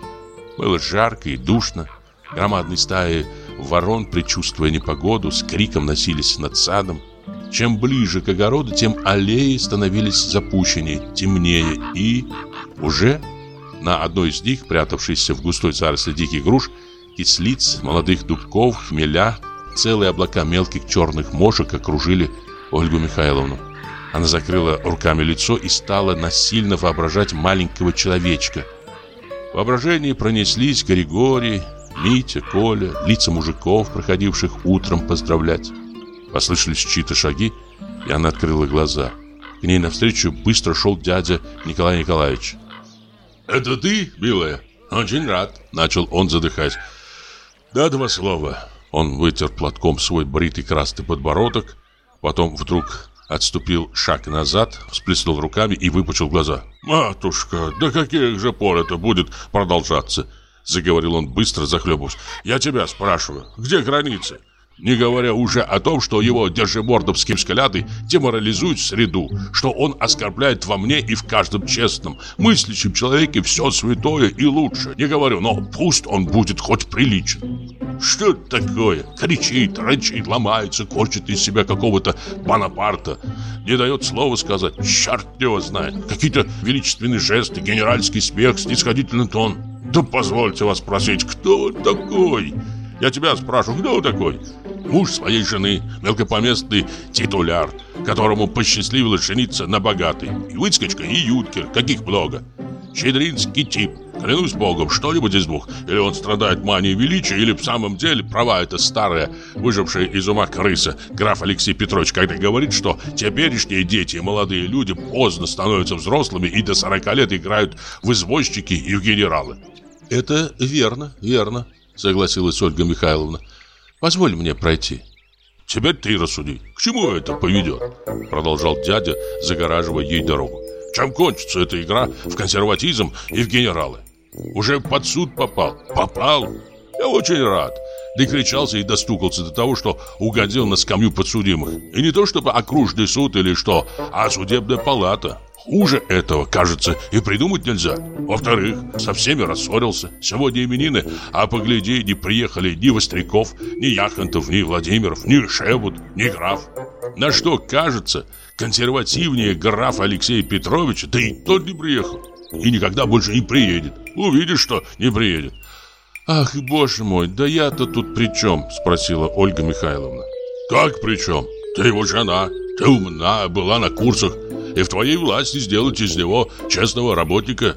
Было жарко и душно. Громадные стаи ворон, предчувствуя непогоду, с криком носились над садом. Чем ближе к огороду, тем аллеи становились запущеннее, темнее и... Уже на одной из них, прятавшейся в густой заросли диких груш, кислиц, молодых дубков, хмеля, целые облака мелких черных мошек окружили Ольгу Михайловну. Она закрыла руками лицо и стала насильно воображать маленького человечка. В воображении пронеслись Григорий, Митя, Коля, лица мужиков, проходивших утром поздравлять. Послышались чьи-то шаги, и она открыла глаза. К ней навстречу быстро шел дядя Николай Николаевич. «Это ты, милая? Очень рад», — начал он, задыхаясь. Да, два слова. Он вытер платком свой бритый красный подбородок, потом вдруг отступил шаг назад, всплеснул руками и выпучил глаза. «Матушка, до каких же пор это будет продолжаться?» Заговорил он быстро, захлебываясь. «Я тебя спрашиваю, где границы? Не говоря уже о том, что его держимордовские взгляды деморализуют среду, что он оскорбляет во мне и в каждом честном, мыслящем человеке все святое и лучше. Не говорю, но пусть он будет хоть приличен. Что это такое? Кричит, рычит, ломается, корчит из себя какого-то Бонапарта. Не дает слова сказать. Черт его знает. Какие-то величественные жесты, генеральский смех, снисходительный тон. Да позвольте вас спросить, кто он такой? Я тебя спрашиваю, кто такой? Муж своей жены, мелкопоместный титуляр, которому посчастливилось жениться на богатой. И выскочка, и юткер, каких много. Щедринский тип. Клянусь богом, что-нибудь из двух. Или он страдает манией величия, или в самом деле права эта старая, выжившая из ума крыса, граф Алексей Петрович, когда говорит, что теперешние дети и молодые люди поздно становятся взрослыми и до 40 лет играют в извозчики и в генералы. Это верно, верно, согласилась Ольга Михайловна. Позволь мне пройти. Теперь ты рассуди, к чему это поведет? Продолжал дядя, загораживая ей дорогу. Чем кончится эта игра в консерватизм и в генералы? Уже под суд попал? Попал? Я очень рад. Докричался и достукался до того, что угодил на скамью подсудимых. И не то чтобы окружный суд или что, а судебная палата. Хуже этого, кажется, и придумать нельзя. Во-вторых, со всеми рассорился. Сегодня именины, а погляди, не приехали ни Востряков, ни Яхонтов, ни Владимиров, ни Шебут, ни граф. На что, кажется, консервативнее граф Алексей Петрович, да и тот не приехал. И никогда больше не приедет. Увидишь, что не приедет. «Ах, боже мой, да я-то тут при чем?» – спросила Ольга Михайловна. «Как при чем? Ты его жена, ты умна, была на курсах, и в твоей власти сделать из него честного работника».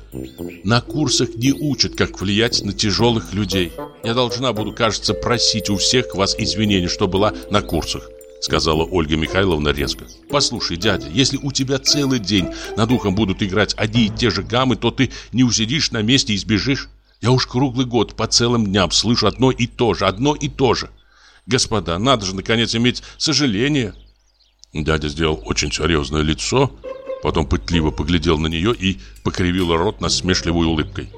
«На курсах не учат, как влиять на тяжелых людей. Я должна буду, кажется, просить у всех вас извинений, что была на курсах сказала Ольга Михайловна резко. Послушай, дядя, если у тебя целый день над ухом будут играть одни и те же гаммы, то ты не усидишь на месте и сбежишь. Я уж круглый год по целым дням слышу одно и то же, одно и то же. Господа, надо же наконец иметь сожаление. Дядя сделал очень серьезное лицо, потом пытливо поглядел на нее и покривил рот насмешливой улыбкой.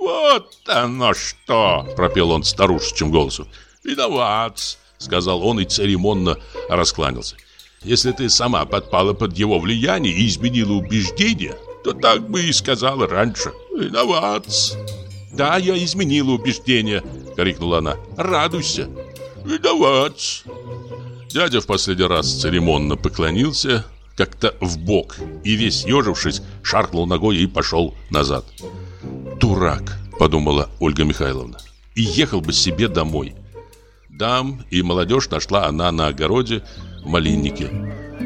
«Вот оно что!» – пропел он старушечьим голосом. «Виноват!» — сказал он и церемонно раскланялся. «Если ты сама подпала под его влияние и изменила убеждения, то так бы и сказала раньше. Виноват!» «Да, я изменила убеждения!» — крикнула она. «Радуйся!» «Виноват!» Дядя в последний раз церемонно поклонился, как-то в бок и весь ежившись, шаркнул ногой и пошел назад. «Дурак!» — подумала Ольга Михайловна. «И ехал бы себе домой!» Дам и молодежь нашла она на огороде в малиннике.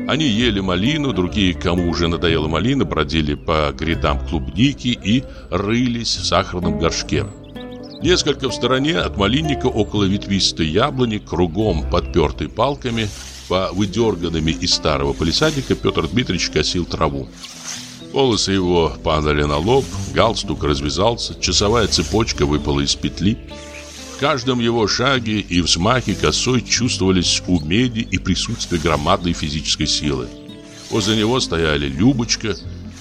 Они ели малину, другие, кому уже надоела малина, бродили по грядам клубники и рылись в сахарном горшке. Несколько в стороне от малинника, около ветвистой яблони, кругом подпертой палками, по выдерганными из старого полисадника Петр Дмитриевич косил траву. Волосы его падали на лоб, галстук развязался, часовая цепочка выпала из петли каждом его шаге и взмахе косой чувствовались умение и присутствие громадной физической силы. Возле него стояли Любочка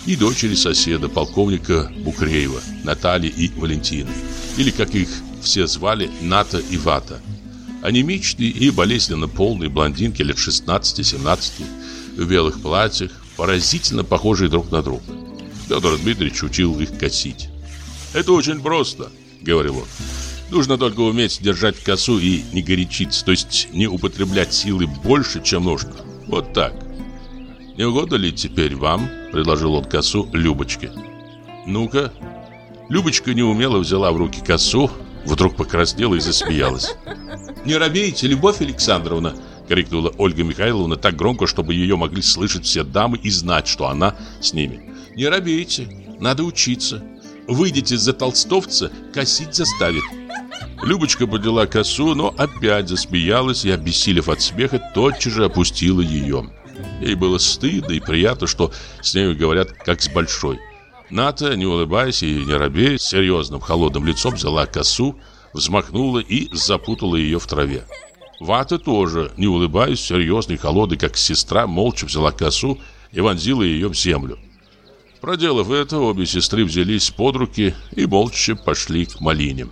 и дочери соседа, полковника Букреева, Наталья и Валентина, или, как их все звали, Ната и Вата. Анемичные и болезненно полные блондинки лет 16-17 в белых платьях, поразительно похожие друг на друга. Федор Дмитриевич учил их косить. «Это очень просто», — говорил он. Нужно только уметь держать косу и не горячиться, то есть не употреблять силы больше, чем нужно. Вот так. Не угодно ли теперь вам, предложил он косу Любочке. Ну-ка. Любочка неумело взяла в руки косу, вдруг покраснела и засмеялась. «Не робейте, Любовь Александровна!» — крикнула Ольга Михайловна так громко, чтобы ее могли слышать все дамы и знать, что она с ними. «Не робейте, надо учиться. Выйдете за толстовца, косить заставит. Любочка подняла косу, но опять засмеялась и, обессилев от смеха, тотчас же опустила ее. Ей было стыдно и приятно, что с нею говорят как с большой. Ната, не улыбаясь и не робея, серьезным холодным лицом взяла косу, взмахнула и запутала ее в траве. Вата тоже, не улыбаясь, серьезный, холодный, как сестра, молча взяла косу и вонзила ее в землю. Проделав это, обе сестры взялись под руки и молча пошли к малине.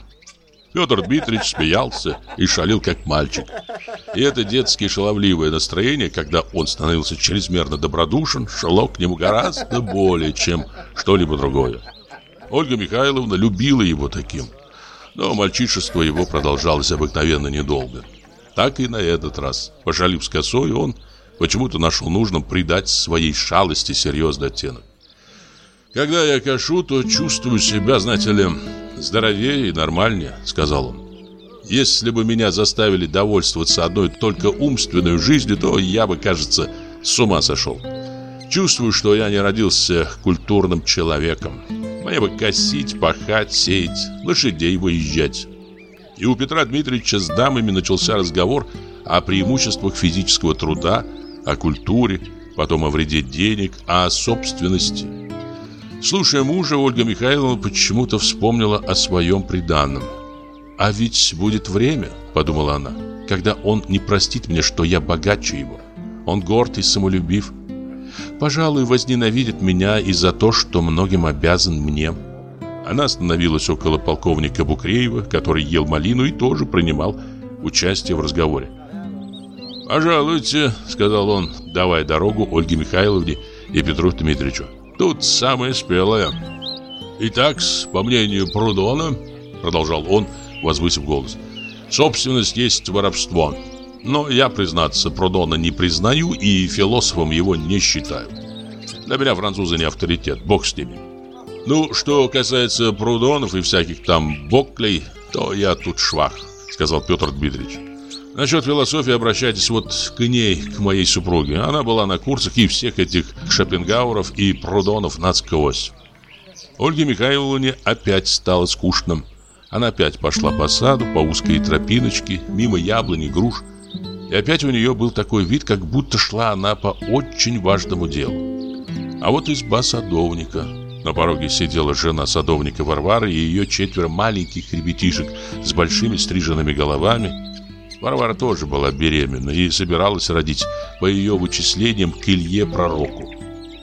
Петр Дмитриевич смеялся и шалил как мальчик. И это детское шаловливое настроение, когда он становился чрезмерно добродушен, шло к нему гораздо более, чем что-либо другое. Ольга Михайловна любила его таким. Но мальчишество его продолжалось обыкновенно недолго. Так и на этот раз. Пошалив с косой, он почему-то нашел нужным придать своей шалости серьезный оттенок. Когда я кашу, то чувствую себя, знаете ли, здоровее и нормальнее», — сказал он. «Если бы меня заставили довольствоваться одной только умственной жизнью, то я бы, кажется, с ума сошел. Чувствую, что я не родился культурным человеком. Мне бы косить, пахать, сеять, лошадей выезжать». И у Петра Дмитриевича с дамами начался разговор о преимуществах физического труда, о культуре, потом о вреде денег, о собственности – Слушая мужа, Ольга Михайловна почему-то вспомнила о своем приданном. «А ведь будет время, — подумала она, — когда он не простит мне, что я богаче его. Он горд и самолюбив. Пожалуй, возненавидит меня и за то, что многим обязан мне». Она остановилась около полковника Букреева, который ел малину и тоже принимал участие в разговоре. «Пожалуйте», — сказал он, давая дорогу Ольге Михайловне и Петру Дмитриевичу. Тут самое спелое. Итак, по мнению Прудона, продолжал он, возвысив голос, собственность есть воровство. Но я, признаться, Прудона не признаю и философом его не считаю. Для меня французы не авторитет, бог с ними. Ну, что касается Прудонов и всяких там Боклей, то я тут швах, сказал Петр Дмитриевич. Насчет философии обращайтесь вот к ней, к моей супруге. Она была на курсах и всех этих Шопенгауэров и Прудонов насквозь. Ольге Михайловне опять стало скучно. Она опять пошла по саду, по узкой тропиночке, мимо яблони, груш. И опять у нее был такой вид, как будто шла она по очень важному делу. А вот изба садовника. На пороге сидела жена садовника Варвары и ее четверо маленьких ребятишек с большими стриженными головами. Варвара тоже была беременна и собиралась родить, по ее вычислениям, к Илье Пророку.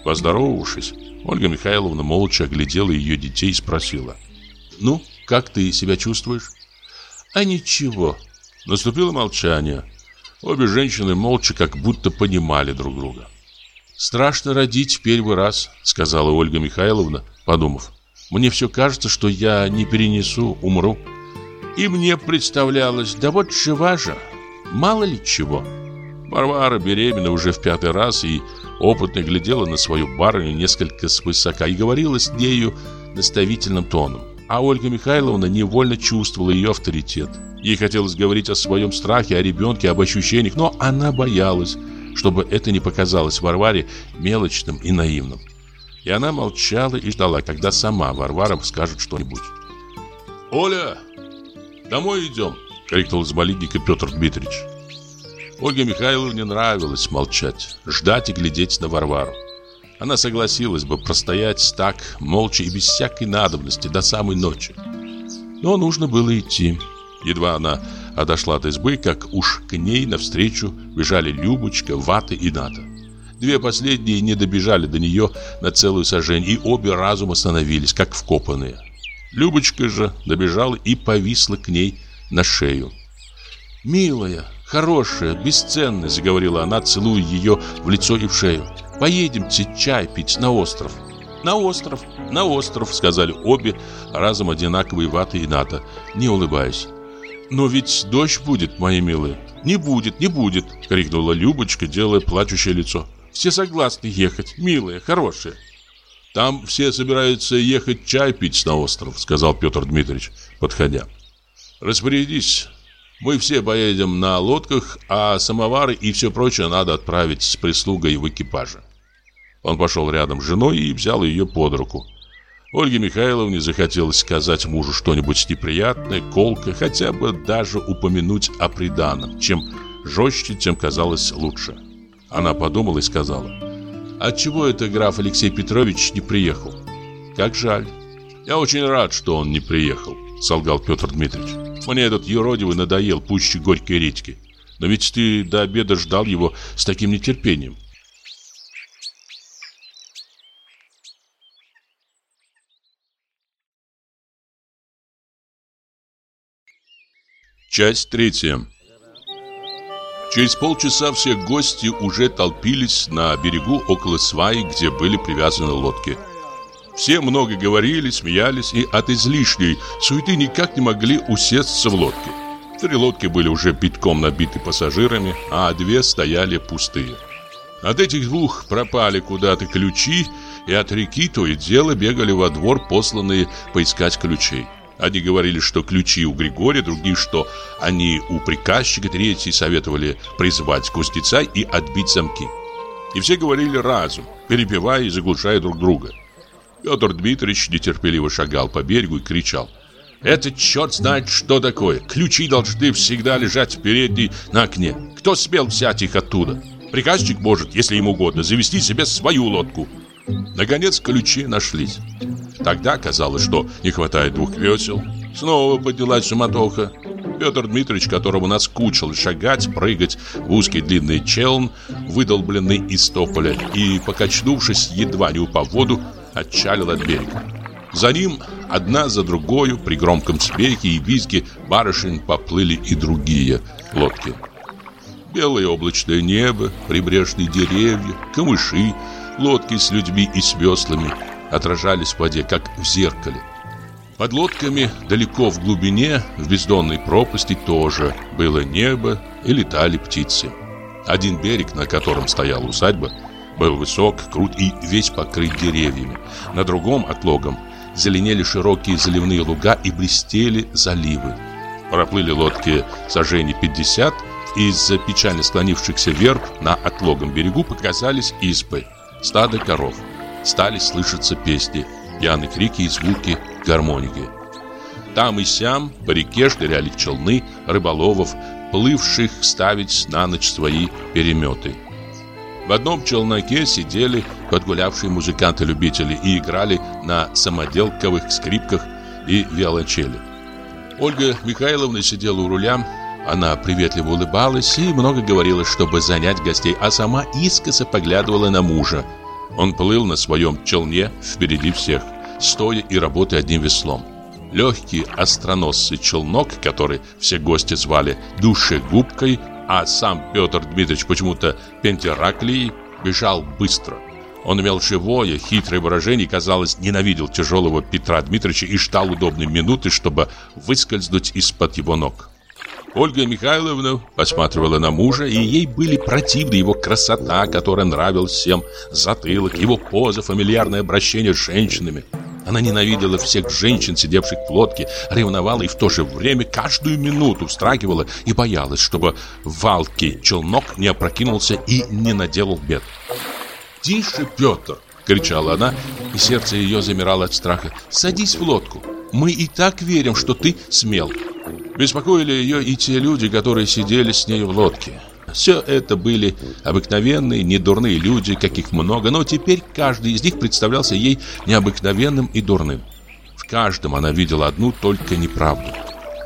Поздоровавшись, Ольга Михайловна молча оглядела ее детей и спросила. «Ну, как ты себя чувствуешь?» «А ничего». Наступило молчание. Обе женщины молча как будто понимали друг друга. «Страшно родить первый раз», — сказала Ольга Михайловна, подумав. «Мне все кажется, что я не перенесу, умру». И мне представлялось, да вот жива же, мало ли чего. Варвара беременна уже в пятый раз и опытно глядела на свою барыню несколько свысока и говорила с нею наставительным тоном. А Ольга Михайловна невольно чувствовала ее авторитет. Ей хотелось говорить о своем страхе, о ребенке, об ощущениях, но она боялась, чтобы это не показалось Варваре мелочным и наивным. И она молчала и ждала, когда сама Варвара скажет что-нибудь. «Оля, домой идем!» — крикнул из малинника Петр Дмитриевич. Ольге Михайловне нравилось молчать, ждать и глядеть на Варвару. Она согласилась бы простоять так, молча и без всякой надобности до самой ночи. Но нужно было идти. Едва она отошла от избы, как уж к ней навстречу бежали Любочка, Вата и Ната. Две последние не добежали до нее на целую сажень, и обе разум остановились, как вкопанные. Любочка же добежала и повисла к ней на шею. «Милая, хорошая, бесценная», — заговорила она, целуя ее в лицо и в шею. «Поедемте чай пить на остров». «На остров, на остров», — сказали обе, разом одинаковые ваты и ната, не улыбаясь. «Но ведь дождь будет, мои милые». «Не будет, не будет», — крикнула Любочка, делая плачущее лицо. «Все согласны ехать, милые, хорошие». «Там все собираются ехать чай пить на остров», — сказал Петр Дмитриевич, подходя. «Распорядись, мы все поедем на лодках, а самовары и все прочее надо отправить с прислугой в экипаже. Он пошел рядом с женой и взял ее под руку. Ольге Михайловне захотелось сказать мужу что-нибудь неприятное, колко, хотя бы даже упомянуть о приданом. Чем жестче, тем казалось лучше. Она подумала и сказала, «Отчего это граф Алексей Петрович не приехал? Как жаль. Я очень рад, что он не приехал», — солгал Петр Дмитриевич. Мне этот юродивый надоел пуще горькой редьки. Но ведь ты до обеда ждал его с таким нетерпением. Часть третья. Через полчаса все гости уже толпились на берегу около сваи, где были привязаны лодки. Все много говорили, смеялись и от излишней суеты никак не могли усесться в лодке. Три лодки были уже битком набиты пассажирами, а две стояли пустые. От этих двух пропали куда-то ключи, и от реки то и дело бегали во двор посланные поискать ключей. Одни говорили, что ключи у Григория, другие, что они у приказчика, третьи советовали призвать кузнеца и отбить замки. И все говорили разом, перепевая и заглушая друг друга. Петр Дмитриевич нетерпеливо шагал по берегу и кричал. «Это черт знает, что такое! Ключи должны всегда лежать в передней на окне. Кто смел взять их оттуда? Приказчик может, если ему угодно, завести себе свою лодку». Наконец ключи нашлись. Тогда казалось, что не хватает двух весел. Снова поднялась суматоха. Петр Дмитриевич, которому наскучило шагать, прыгать в узкий длинный челн, выдолбленный из тополя, и, покачнувшись, едва не упав в воду, отчалил от берега. За ним одна за другой при громком смехе и визге барышень поплыли и другие лодки. Белое облачное небо, прибрежные деревья, камыши, лодки с людьми и с веслами отражались в воде, как в зеркале. Под лодками, далеко в глубине, в бездонной пропасти тоже было небо и летали птицы. Один берег, на котором стояла усадьба, был высок, крут и весь покрыт деревьями. На другом отлогом зеленели широкие заливные луга и блестели заливы. Проплыли лодки сожжений 50, и из-за печально склонившихся вверх на отлогом берегу показались избы, стадо коров. Стали слышаться песни, пьяные крики и звуки гармоники. Там и сям по реке шныряли челны рыболовов, плывших ставить на ночь свои переметы. В одном челноке сидели подгулявшие музыканты-любители и играли на самоделковых скрипках и виолончели. Ольга Михайловна сидела у руля, она приветливо улыбалась и много говорила, чтобы занять гостей, а сама искоса поглядывала на мужа. Он плыл на своем челне впереди всех, стоя и работая одним веслом. Легкий остроносый челнок, который все гости звали душегубкой, а сам Петр Дмитриевич почему-то Пентераклией бежал быстро. Он имел живое, хитрое выражение и, казалось, ненавидел тяжелого Петра Дмитриевича и ждал удобной минуты, чтобы выскользнуть из-под его ног. Ольга Михайловна посматривала на мужа, и ей были противны его красота, которая нравилась всем, затылок, его поза, фамильярное обращение с женщинами. Она ненавидела всех женщин, сидевших в лодке, ревновала и в то же время каждую минуту встрагивала и боялась, чтобы валки челнок не опрокинулся и не наделал бед. «Тише, Петр!» — кричала она, и сердце ее замирало от страха. «Садись в лодку. Мы и так верим, что ты смел». Беспокоили ее и те люди, которые сидели с ней в лодке. Все это были обыкновенные, недурные люди, каких много, но теперь каждый из них представлялся ей необыкновенным и дурным. В каждом она видела одну только неправду.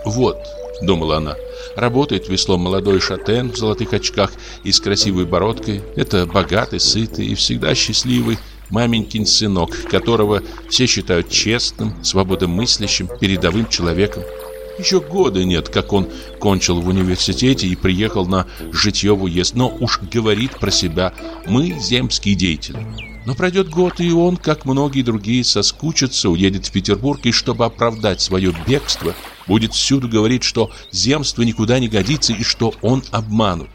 «Вот», — думала она, — работает веслом молодой шатен в золотых очках и с красивой бородкой. Это богатый, сытый и всегда счастливый маменькин сынок, которого все считают честным, свободомыслящим, передовым человеком. Еще года нет, как он кончил в университете и приехал на житье в уезд, но уж говорит про себя «мы земские деятели». Но пройдет год, и он, как многие другие, соскучится, уедет в Петербург, и чтобы оправдать свое бегство, будет всюду говорить, что земство никуда не годится и что он обманут.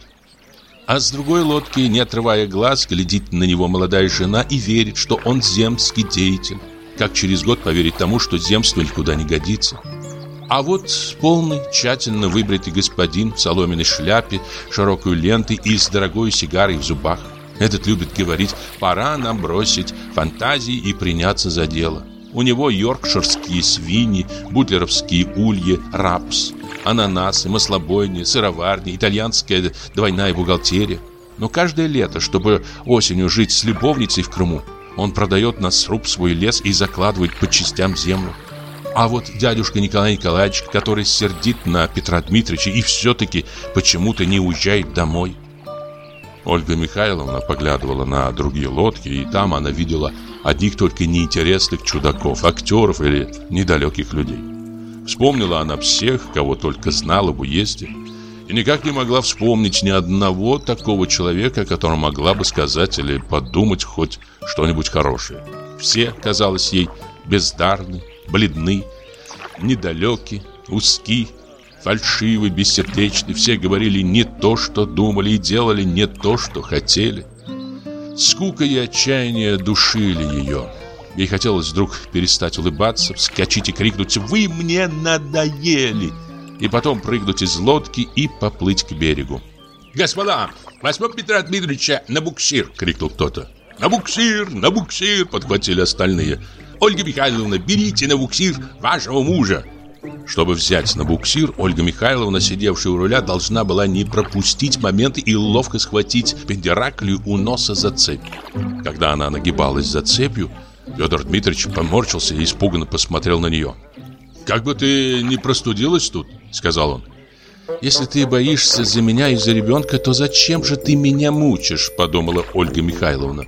А с другой лодки, не отрывая глаз, глядит на него молодая жена и верит, что он земский деятель. Как через год поверить тому, что земство никуда не годится? А вот полный, тщательно выбритый господин в соломенной шляпе, широкой лентой и с дорогой сигарой в зубах. Этот любит говорить «пора нам бросить фантазии и приняться за дело». У него йоркширские свиньи, бутлеровские ульи, рапс, ананасы, маслобойни, сыроварни, итальянская двойная бухгалтерия. Но каждое лето, чтобы осенью жить с любовницей в Крыму, он продает на сруб свой лес и закладывает по частям землю. А вот дядюшка Николай Николаевич, который сердит на Петра Дмитриевича и все-таки почему-то не уезжает домой. Ольга Михайловна поглядывала на другие лодки, и там она видела одних только неинтересных чудаков, актеров или недалеких людей. Вспомнила она всех, кого только знала в уезде, и никак не могла вспомнить ни одного такого человека, о котором могла бы сказать или подумать хоть что-нибудь хорошее. Все, казалось ей, бездарны, бледны, недалеки, узки, фальшивы, бессердечны. Все говорили не то, что думали, и делали не то, что хотели. Скука и отчаяние душили ее. Ей хотелось вдруг перестать улыбаться, вскочить и крикнуть «Вы мне надоели!» и потом прыгнуть из лодки и поплыть к берегу. «Господа, возьмем Петра Дмитриевича на буксир!» — крикнул кто-то. «На буксир! На буксир!» — подхватили остальные. Ольга Михайловна, берите на буксир вашего мужа. Чтобы взять на буксир, Ольга Михайловна, сидевшая у руля, должна была не пропустить момент и ловко схватить Пендераклию у носа за цепь. Когда она нагибалась за цепью, Федор Дмитриевич поморщился и испуганно посмотрел на нее. «Как бы ты не простудилась тут», — сказал он. «Если ты боишься за меня и за ребенка, то зачем же ты меня мучишь?» — подумала Ольга Михайловна.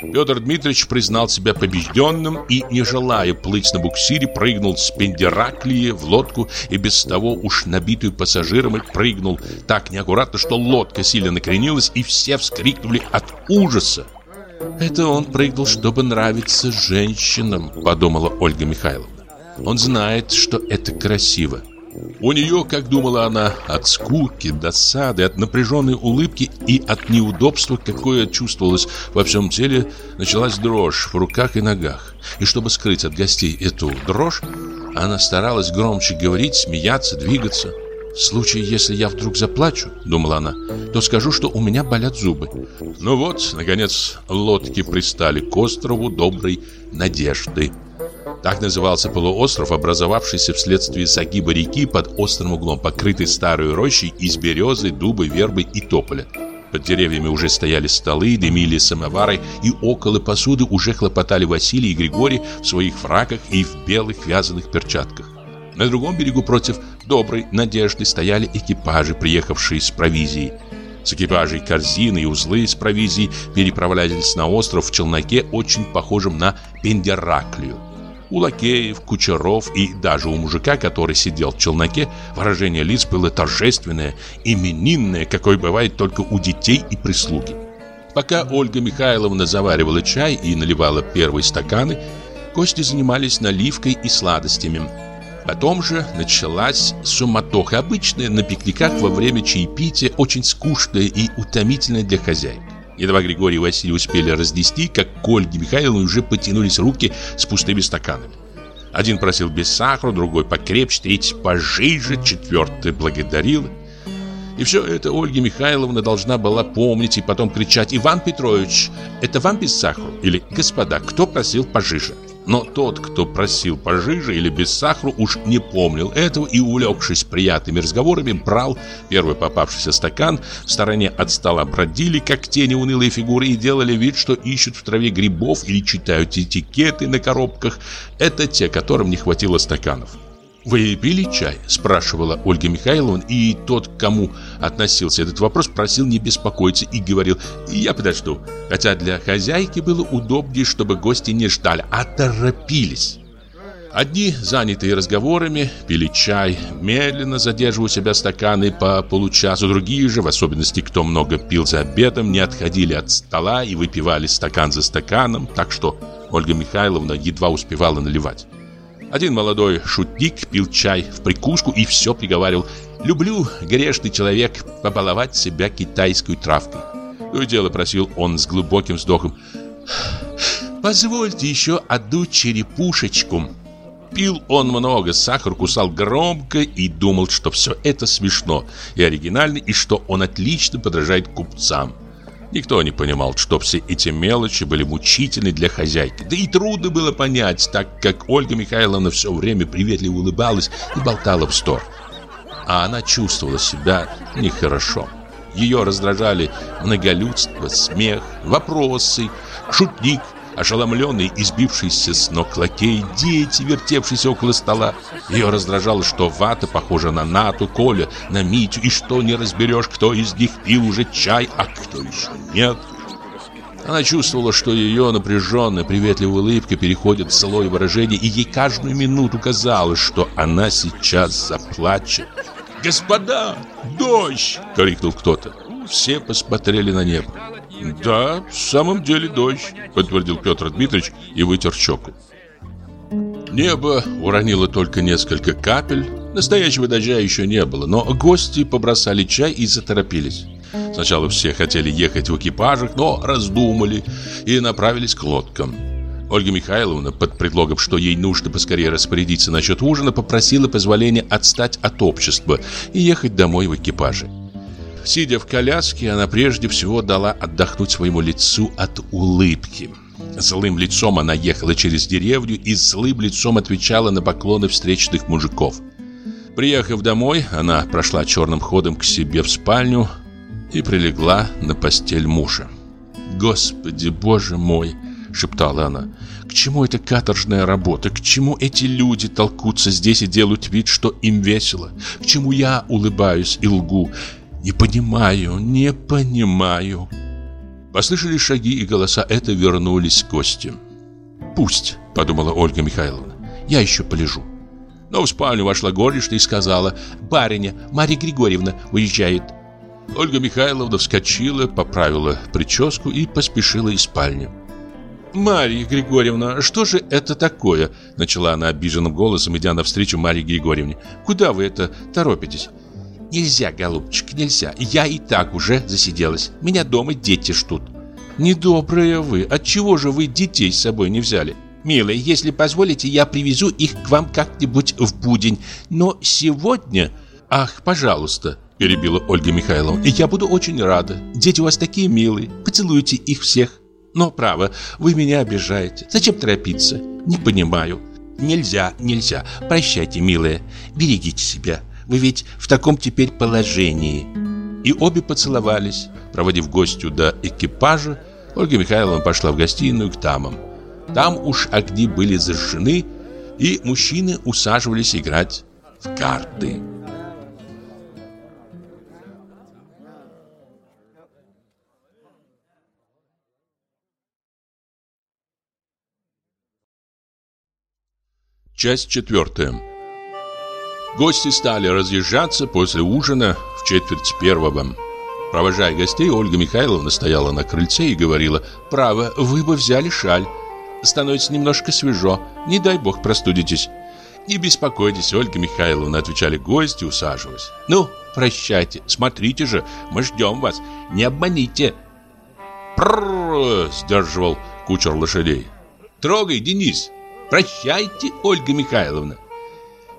Петр Дмитриевич признал себя побежденным и, не желая плыть на буксире, прыгнул с Пендераклии в лодку и без того уж набитую пассажирами прыгнул так неаккуратно, что лодка сильно накренилась и все вскрикнули от ужаса. «Это он прыгнул, чтобы нравиться женщинам», — подумала Ольга Михайловна. «Он знает, что это красиво. У нее, как думала она, от скуки, досады, от напряженной улыбки и от неудобства, какое чувствовалось во всем теле, началась дрожь в руках и ногах. И чтобы скрыть от гостей эту дрожь, она старалась громче говорить, смеяться, двигаться. «В случае, если я вдруг заплачу, — думала она, — то скажу, что у меня болят зубы». Ну вот, наконец, лодки пристали к острову доброй надежды. Так назывался полуостров, образовавшийся вследствие загиба реки под острым углом, покрытый старой рощей из березы, дуба, вербы и тополя. Под деревьями уже стояли столы, дымили самовары, и около посуды уже хлопотали Василий и Григорий в своих фраках и в белых вязаных перчатках. На другом берегу против доброй надежды стояли экипажи, приехавшие с провизией. С экипажей корзины и узлы с провизией переправлялись на остров в челноке, очень похожем на Пендераклию. У лакеев, кучеров и даже у мужика, который сидел в челноке, выражение лиц было торжественное, именинное, какое бывает только у детей и прислуги. Пока Ольга Михайловна заваривала чай и наливала первые стаканы, гости занимались наливкой и сладостями. Потом же началась суматоха, обычная на пикниках во время чаепития, очень скучная и утомительная для хозяек. Едва Григорий и Василий успели разнести, как к Ольге Михайловне уже потянулись руки с пустыми стаканами. Один просил без сахара, другой покрепче, третий пожиже, четвертый благодарил. И все это Ольга Михайловна должна была помнить и потом кричать «Иван Петрович, это вам без сахара?» или «Господа, кто просил пожиже?» Но тот, кто просил пожиже или без сахара, уж не помнил этого и, улегшись приятными разговорами, брал первый попавшийся стакан, в стороне от стола бродили, как тени унылые фигуры, и делали вид, что ищут в траве грибов или читают этикеты на коробках. Это те, которым не хватило стаканов. «Вы пили чай?» – спрашивала Ольга Михайловна, и тот, к кому относился этот вопрос, просил не беспокоиться и говорил «Я подожду». Хотя для хозяйки было удобнее, чтобы гости не ждали, а торопились. Одни, занятые разговорами, пили чай, медленно задерживая у себя стаканы по получасу, другие же, в особенности кто много пил за обедом, не отходили от стола и выпивали стакан за стаканом, так что Ольга Михайловна едва успевала наливать. Один молодой шутник пил чай в прикуску и все приговаривал «Люблю, грешный человек, побаловать себя китайской травкой». То и дело просил он с глубоким вздохом «Позвольте еще одну черепушечку». Пил он много, сахар кусал громко и думал, что все это смешно и оригинально, и что он отлично подражает купцам. Никто не понимал, что все эти мелочи были мучительны для хозяйки. Да и трудно было понять, так как Ольга Михайловна все время приветливо улыбалась и болтала в стор. А она чувствовала себя нехорошо. Ее раздражали многолюдство, смех, вопросы, шутник – ошеломленные, избившиеся с ног лакеи, дети, вертевшиеся около стола. Ее раздражало, что вата похожа на Нату, Коля, на Митю, и что не разберешь, кто из них пил уже чай, а кто еще нет. Она чувствовала, что ее напряженная, приветливая улыбка переходит в злое выражение, и ей каждую минуту казалось, что она сейчас заплачет. «Господа, дождь!» — крикнул кто-то. Все посмотрели на небо. «Да, в самом деле дождь», — подтвердил Петр Дмитриевич и вытер щеку. Небо уронило только несколько капель. Настоящего дождя еще не было, но гости побросали чай и заторопились. Сначала все хотели ехать в экипажах, но раздумали и направились к лодкам. Ольга Михайловна, под предлогом, что ей нужно поскорее распорядиться насчет ужина, попросила позволения отстать от общества и ехать домой в экипаже. Сидя в коляске, она прежде всего дала отдохнуть своему лицу от улыбки. Злым лицом она ехала через деревню и злым лицом отвечала на поклоны встречных мужиков. Приехав домой, она прошла черным ходом к себе в спальню и прилегла на постель мужа. «Господи, боже мой!» — шептала она. «К чему эта каторжная работа? К чему эти люди толкутся здесь и делают вид, что им весело? К чему я улыбаюсь и лгу? Не понимаю, не понимаю. Послышались шаги и голоса, это вернулись гости. Пусть, подумала Ольга Михайловна, я еще полежу. Но в спальню вошла горничная и сказала, барыня, Марья Григорьевна уезжает. Ольга Михайловна вскочила, поправила прическу и поспешила из спальни. «Марья Григорьевна, что же это такое?» Начала она обиженным голосом, идя навстречу Марье Григорьевне. «Куда вы это торопитесь? Нельзя, голубчик, нельзя. Я и так уже засиделась. Меня дома дети ждут. Недобрые вы. Отчего же вы детей с собой не взяли? Милая, если позволите, я привезу их к вам как-нибудь в будень. Но сегодня... Ах, пожалуйста, перебила Ольга Михайловна. Я буду очень рада. Дети у вас такие милые. Поцелуйте их всех. Но, право, вы меня обижаете. Зачем торопиться? Не понимаю. нельзя, нельзя. Прощайте, милая. Берегите себя. Вы ведь в таком теперь положении». И обе поцеловались. Проводив гостю до экипажа, Ольга Михайловна пошла в гостиную к дамам. Там уж огни были зажжены, и мужчины усаживались играть в карты. Часть четвертая. Гости стали разъезжаться после ужина в четверть первого. Провожая гостей, Ольга Михайловна стояла на крыльце и говорила «Право, вы бы взяли шаль. Становится немножко свежо. Не дай бог простудитесь». «Не беспокойтесь, Ольга Михайловна», — отвечали гости, усаживаясь. «Ну, прощайте, смотрите же, мы ждем вас, не обманите». «Пррррр!» — сдерживал кучер лошадей. «Трогай, Денис!» Прощайте, Ольга Михайловна.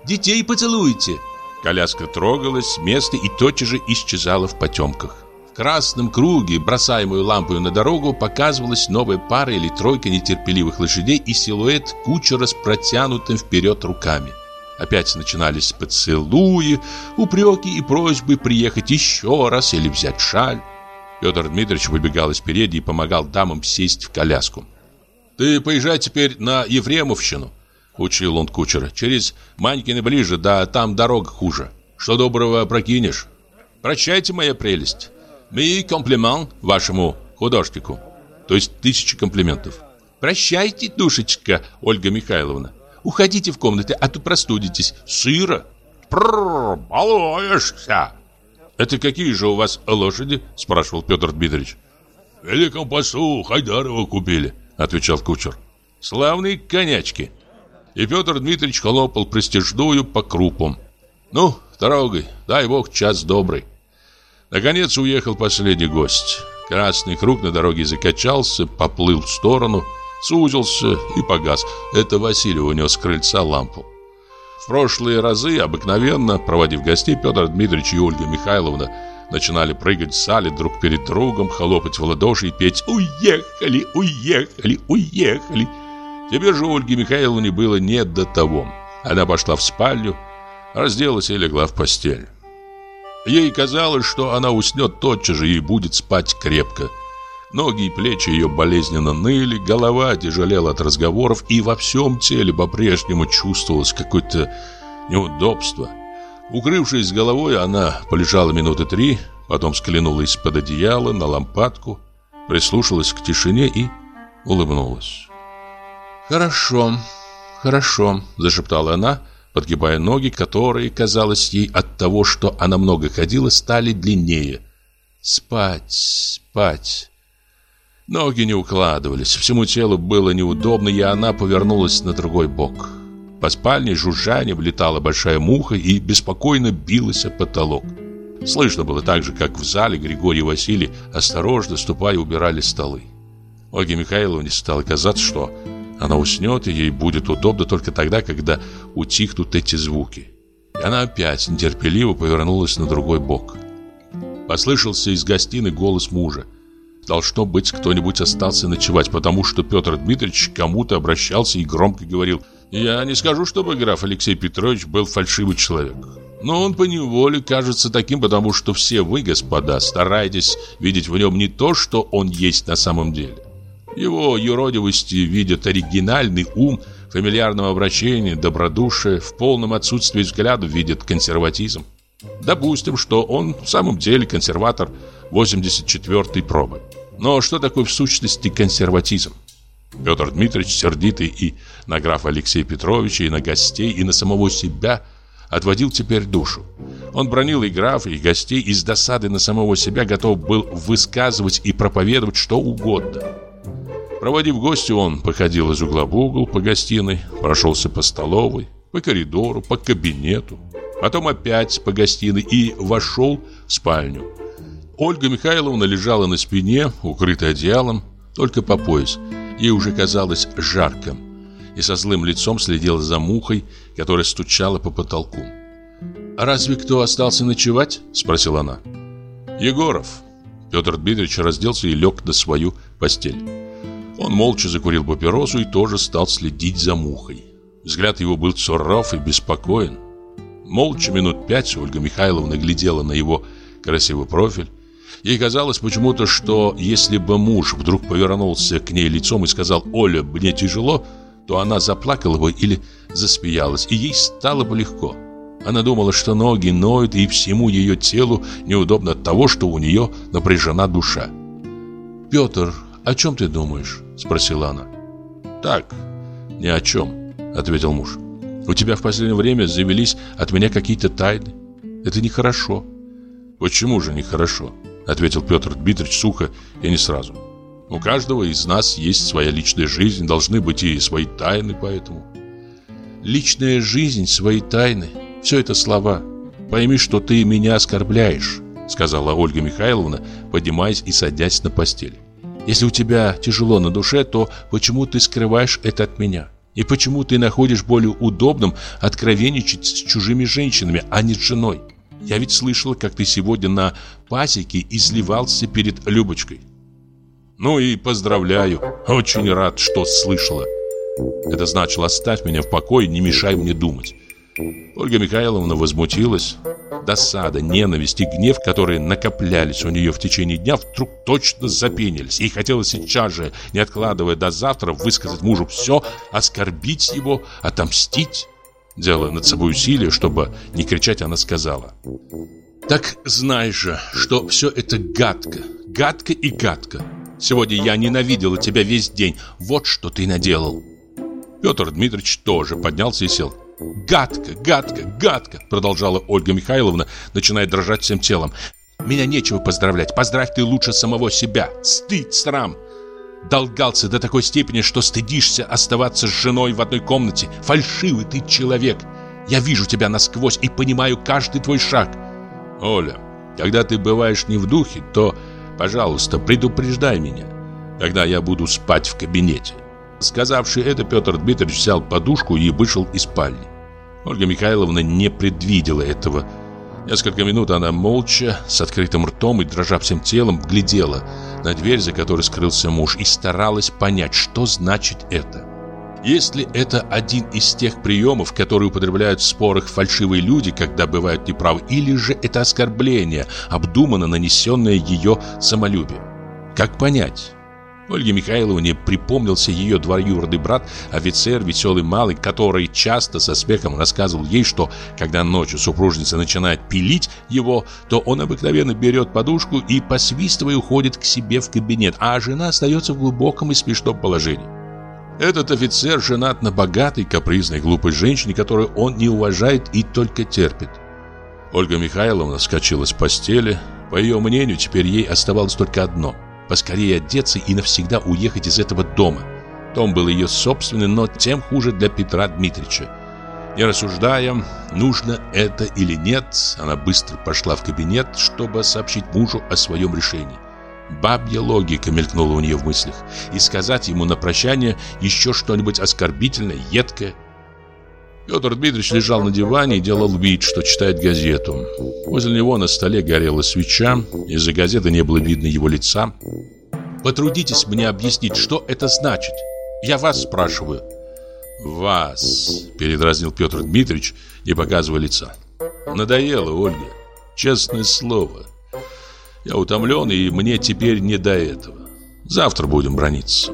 Детей поцелуйте. Коляска трогалась с места и тотчас же исчезала в потемках. В красном круге, бросаемую лампою на дорогу, показывалась новая пара или тройка нетерпеливых лошадей и силуэт кучера с протянутым вперед руками. Опять начинались поцелуи, упреки и просьбы приехать еще раз или взять шаль. Петр Дмитриевич выбегал из передней и помогал дамам сесть в коляску. Ты поезжай теперь на Ефремовщину, учил он кучера. Через Манькины ближе, да там дорога хуже. Что доброго прокинешь? Прощайте, моя прелесть. Ми комплимент вашему художнику. То есть тысячи комплиментов. Прощайте, душечка, Ольга Михайловна. Уходите в комнаты, а то простудитесь. Сыро. Прррр, балуешься. Это какие же у вас лошади? Спрашивал Петр Дмитриевич. Великом посту Хайдарова купили отвечал кучер. Славные конячки. И Петр Дмитриевич хлопал престижную по крупам. Ну, дорогой, дай бог час добрый. Наконец уехал последний гость. Красный круг на дороге закачался, поплыл в сторону, сузился и погас. Это Василий унес с крыльца лампу. В прошлые разы, обыкновенно, проводив гостей, Петр Дмитриевич и Ольга Михайловна начинали прыгать в зале друг перед другом, хлопать в ладоши и петь «Уехали, уехали, уехали». Теперь же Ольге Михайловне было не до того. Она пошла в спальню, разделась и легла в постель. Ей казалось, что она уснет тотчас же и будет спать крепко. Ноги и плечи ее болезненно ныли, голова тяжелела от разговоров, и во всем теле по-прежнему чувствовалось какое-то неудобство – Укрывшись головой, она полежала минуты три, потом скользнула из-под одеяла на лампадку, прислушалась к тишине и улыбнулась. «Хорошо, хорошо», – зашептала она, подгибая ноги, которые, казалось ей от того, что она много ходила, стали длиннее. «Спать, спать». Ноги не укладывались, всему телу было неудобно, и она повернулась на другой бок. По спальне жужжанием влетала большая муха и беспокойно билась о потолок. Слышно было так же, как в зале Григорий и Василий, осторожно ступая, убирали столы. Ольге Михайловне стало казаться, что она уснет, и ей будет удобно только тогда, когда утихнут эти звуки. И она опять нетерпеливо повернулась на другой бок. Послышался из гостиной голос мужа. Должно быть, кто-нибудь остался ночевать, потому что Петр Дмитриевич кому-то обращался и громко говорил – я не скажу, чтобы граф Алексей Петрович был фальшивый человек. Но он поневоле кажется таким, потому что все вы, господа, стараетесь видеть в нем не то, что он есть на самом деле. Его юродивости видят оригинальный ум, фамильярного обращения, добродушие, в полном отсутствии взглядов видят консерватизм. Допустим, что он в самом деле консерватор 84-й пробы. Но что такое в сущности консерватизм? Петр Дмитриевич, сердитый и на графа Алексея Петровича, и на гостей, и на самого себя, отводил теперь душу. Он бронил и графа, и гостей, и с досады на самого себя готов был высказывать и проповедовать что угодно. Проводив гостя, он походил из угла в угол по гостиной, прошелся по столовой, по коридору, по кабинету, потом опять по гостиной и вошел в спальню. Ольга Михайловна лежала на спине, укрытая одеялом, только по пояс – Ей уже казалось жарко, и со злым лицом следила за мухой, которая стучала по потолку. «А разве кто остался ночевать?» – спросила она. «Егоров». Петр Дмитриевич разделся и лег на свою постель. Он молча закурил папиросу и тоже стал следить за мухой. Взгляд его был суров и беспокоен. Молча минут пять Ольга Михайловна глядела на его красивый профиль. Ей казалось почему-то, что если бы муж вдруг повернулся к ней лицом и сказал «Оля, мне тяжело», то она заплакала бы или засмеялась, и ей стало бы легко. Она думала, что ноги ноют, и всему ее телу неудобно от того, что у нее напряжена душа. «Петр, о чем ты думаешь?» – спросила она. «Так, ни о чем», – ответил муж. «У тебя в последнее время завелись от меня какие-то тайны. Это нехорошо». «Почему же нехорошо?» – ответил Петр Дмитриевич сухо и не сразу. «У каждого из нас есть своя личная жизнь, должны быть и свои тайны, поэтому...» «Личная жизнь, свои тайны – все это слова. Пойми, что ты меня оскорбляешь», – сказала Ольга Михайловна, поднимаясь и садясь на постель. «Если у тебя тяжело на душе, то почему ты скрываешь это от меня?» И почему ты находишь более удобным откровенничать с чужими женщинами, а не с женой? Я ведь слышала, как ты сегодня на пасеке изливался перед Любочкой. Ну и поздравляю. Очень рад, что слышала. Это значило оставь меня в покое, не мешай мне думать. Ольга Михайловна возмутилась. Досада, ненависть и гнев, которые накоплялись у нее в течение дня, вдруг точно запенились. Ей хотелось сейчас же, не откладывая до завтра, высказать мужу все, оскорбить его, отомстить. Делая над собой усилие, чтобы не кричать, она сказала. «Так знаешь же, что все это гадко, гадко и гадко. Сегодня я ненавидела тебя весь день. Вот что ты наделал». Петр Дмитриевич тоже поднялся и сел. «Гадко, гадко, гадко!» Продолжала Ольга Михайловна, начиная дрожать всем телом. «Меня нечего поздравлять. Поздравь ты лучше самого себя. Стыд, срам!» Долгался до такой степени, что стыдишься оставаться с женой в одной комнате. Фальшивый ты человек. Я вижу тебя насквозь и понимаю каждый твой шаг. Оля, когда ты бываешь не в духе, то, пожалуйста, предупреждай меня, когда я буду спать в кабинете. Сказавший это, Петр Дмитриевич взял подушку и вышел из спальни. Ольга Михайловна не предвидела этого. Несколько минут она молча, с открытым ртом и дрожа всем телом, глядела на дверь, за которой скрылся муж, и старалась понять, что значит это. Если это один из тех приемов, которые употребляют в спорах фальшивые люди, когда бывают неправы, или же это оскорбление, обдуманно нанесенное ее самолюбием? Как понять? Ольге Михайловне припомнился ее двоюродный брат, офицер, веселый малый, который часто со смехом рассказывал ей, что когда ночью супружница начинает пилить его, то он обыкновенно берет подушку и, посвистывая, уходит к себе в кабинет, а жена остается в глубоком и смешном положении. Этот офицер женат на богатой, капризной, глупой женщине, которую он не уважает и только терпит. Ольга Михайловна скачала с постели. По ее мнению, теперь ей оставалось только одно – поскорее одеться и навсегда уехать из этого дома. Дом был ее собственный, но тем хуже для Петра Дмитриевича. Не рассуждая, нужно это или нет, она быстро пошла в кабинет, чтобы сообщить мужу о своем решении. Бабья логика мелькнула у нее в мыслях. И сказать ему на прощание еще что-нибудь оскорбительное, едкое. Петр Дмитриевич лежал на диване и делал вид, что читает газету. Возле него на столе горела свеча, из-за газеты не было видно его лица. «Потрудитесь мне объяснить, что это значит. Я вас спрашиваю». «Вас», — передразнил Петр Дмитриевич, не показывая лица. «Надоело, Ольга. Честное слово. Я утомлен, и мне теперь не до этого. Завтра будем брониться».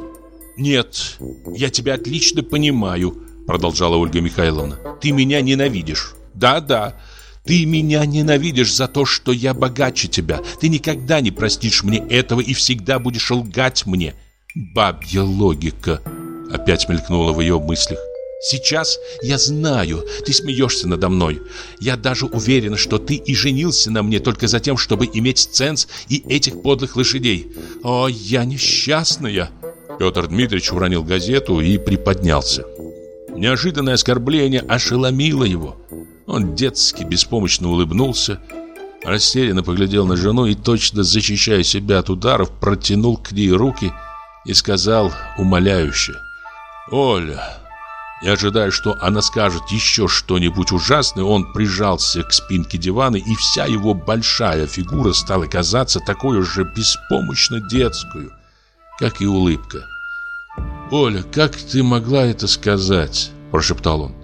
«Нет, я тебя отлично понимаю», продолжала Ольга Михайловна. Ты меня ненавидишь. Да-да. Ты меня ненавидишь за то, что я богаче тебя. Ты никогда не простишь мне этого и всегда будешь лгать мне. Бабья логика опять мелькнула в ее мыслях. Сейчас я знаю, ты смеешься надо мной. Я даже уверена, что ты и женился на мне только за тем, чтобы иметь ценз и этих подлых лошадей. О, я несчастная. Петр Дмитриевич уронил газету и приподнялся. Неожиданное оскорбление ошеломило его. Он детски беспомощно улыбнулся, растерянно поглядел на жену и, точно защищая себя от ударов, протянул к ней руки и сказал умоляюще «Оля». Не ожидая, что она скажет еще что-нибудь ужасное, он прижался к спинке дивана, и вся его большая фигура стала казаться такой же беспомощно детскую, как и улыбка. «Оля, как ты могла это сказать?» – прошептал он.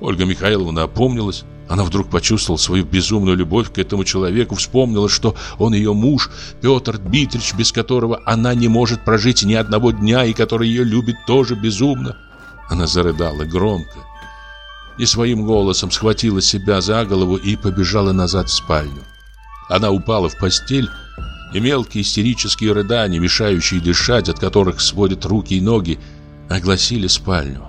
Ольга Михайловна опомнилась. Она вдруг почувствовала свою безумную любовь к этому человеку, вспомнила, что он ее муж, Петр Дмитриевич, без которого она не может прожить ни одного дня и который ее любит тоже безумно. Она зарыдала громко. И своим голосом схватила себя за голову и побежала назад в спальню. Она упала в постель, и мелкие истерические рыдания, мешающие дышать, от которых сводят руки и ноги, огласили спальню.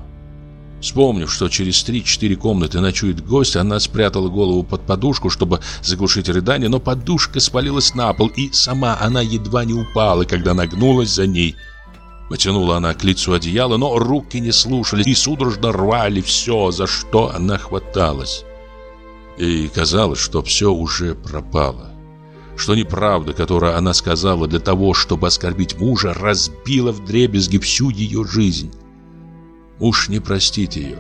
Вспомнив, что через три-четыре комнаты ночует гость, она спрятала голову под подушку, чтобы заглушить рыдание, но подушка спалилась на пол, и сама она едва не упала, когда нагнулась за ней. Потянула она к лицу одеяло, но руки не слушали и судорожно рвали все, за что она хваталась. И казалось, что все уже пропало. Что неправда, которую она сказала для того, чтобы оскорбить мужа, разбила в дребезги всю ее жизнь. Муж не простит ее.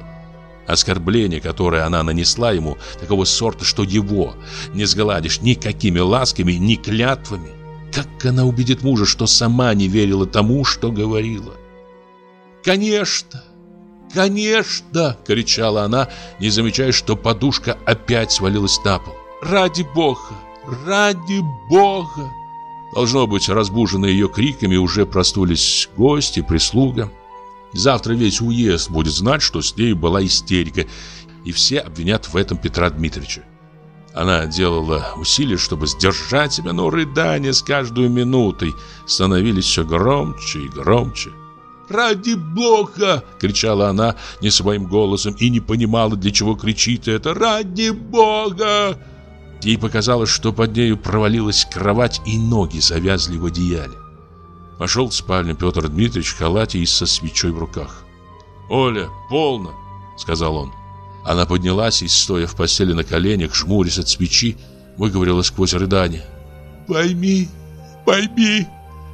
Оскорбление, которое она нанесла ему, такого сорта, что его не сгладишь никакими ласками, ни клятвами. Как она убедит мужа, что сама не верила тому, что говорила? «Конечно! Конечно!» — кричала она, не замечая, что подушка опять свалилась на пол. «Ради Бога! Ради Бога!» Должно быть, разбуженные ее криками уже проснулись гости, прислуга. Завтра весь уезд будет знать, что с ней была истерика, и все обвинят в этом Петра Дмитриевича. Она делала усилия, чтобы сдержать себя, но рыдания с каждой минутой становились все громче и громче. «Ради Бога!» — кричала она не своим голосом и не понимала, для чего кричит это. «Ради Бога!» Ей показалось, что под нею провалилась кровать и ноги завязли в одеяле. Пошел в спальню Петр Дмитриевич в халате и со свечой в руках. «Оля, полно!» — сказал он. Она поднялась и, стоя в постели на коленях, жмурясь от свечи, выговорила сквозь рыдание. «Пойми, пойми!»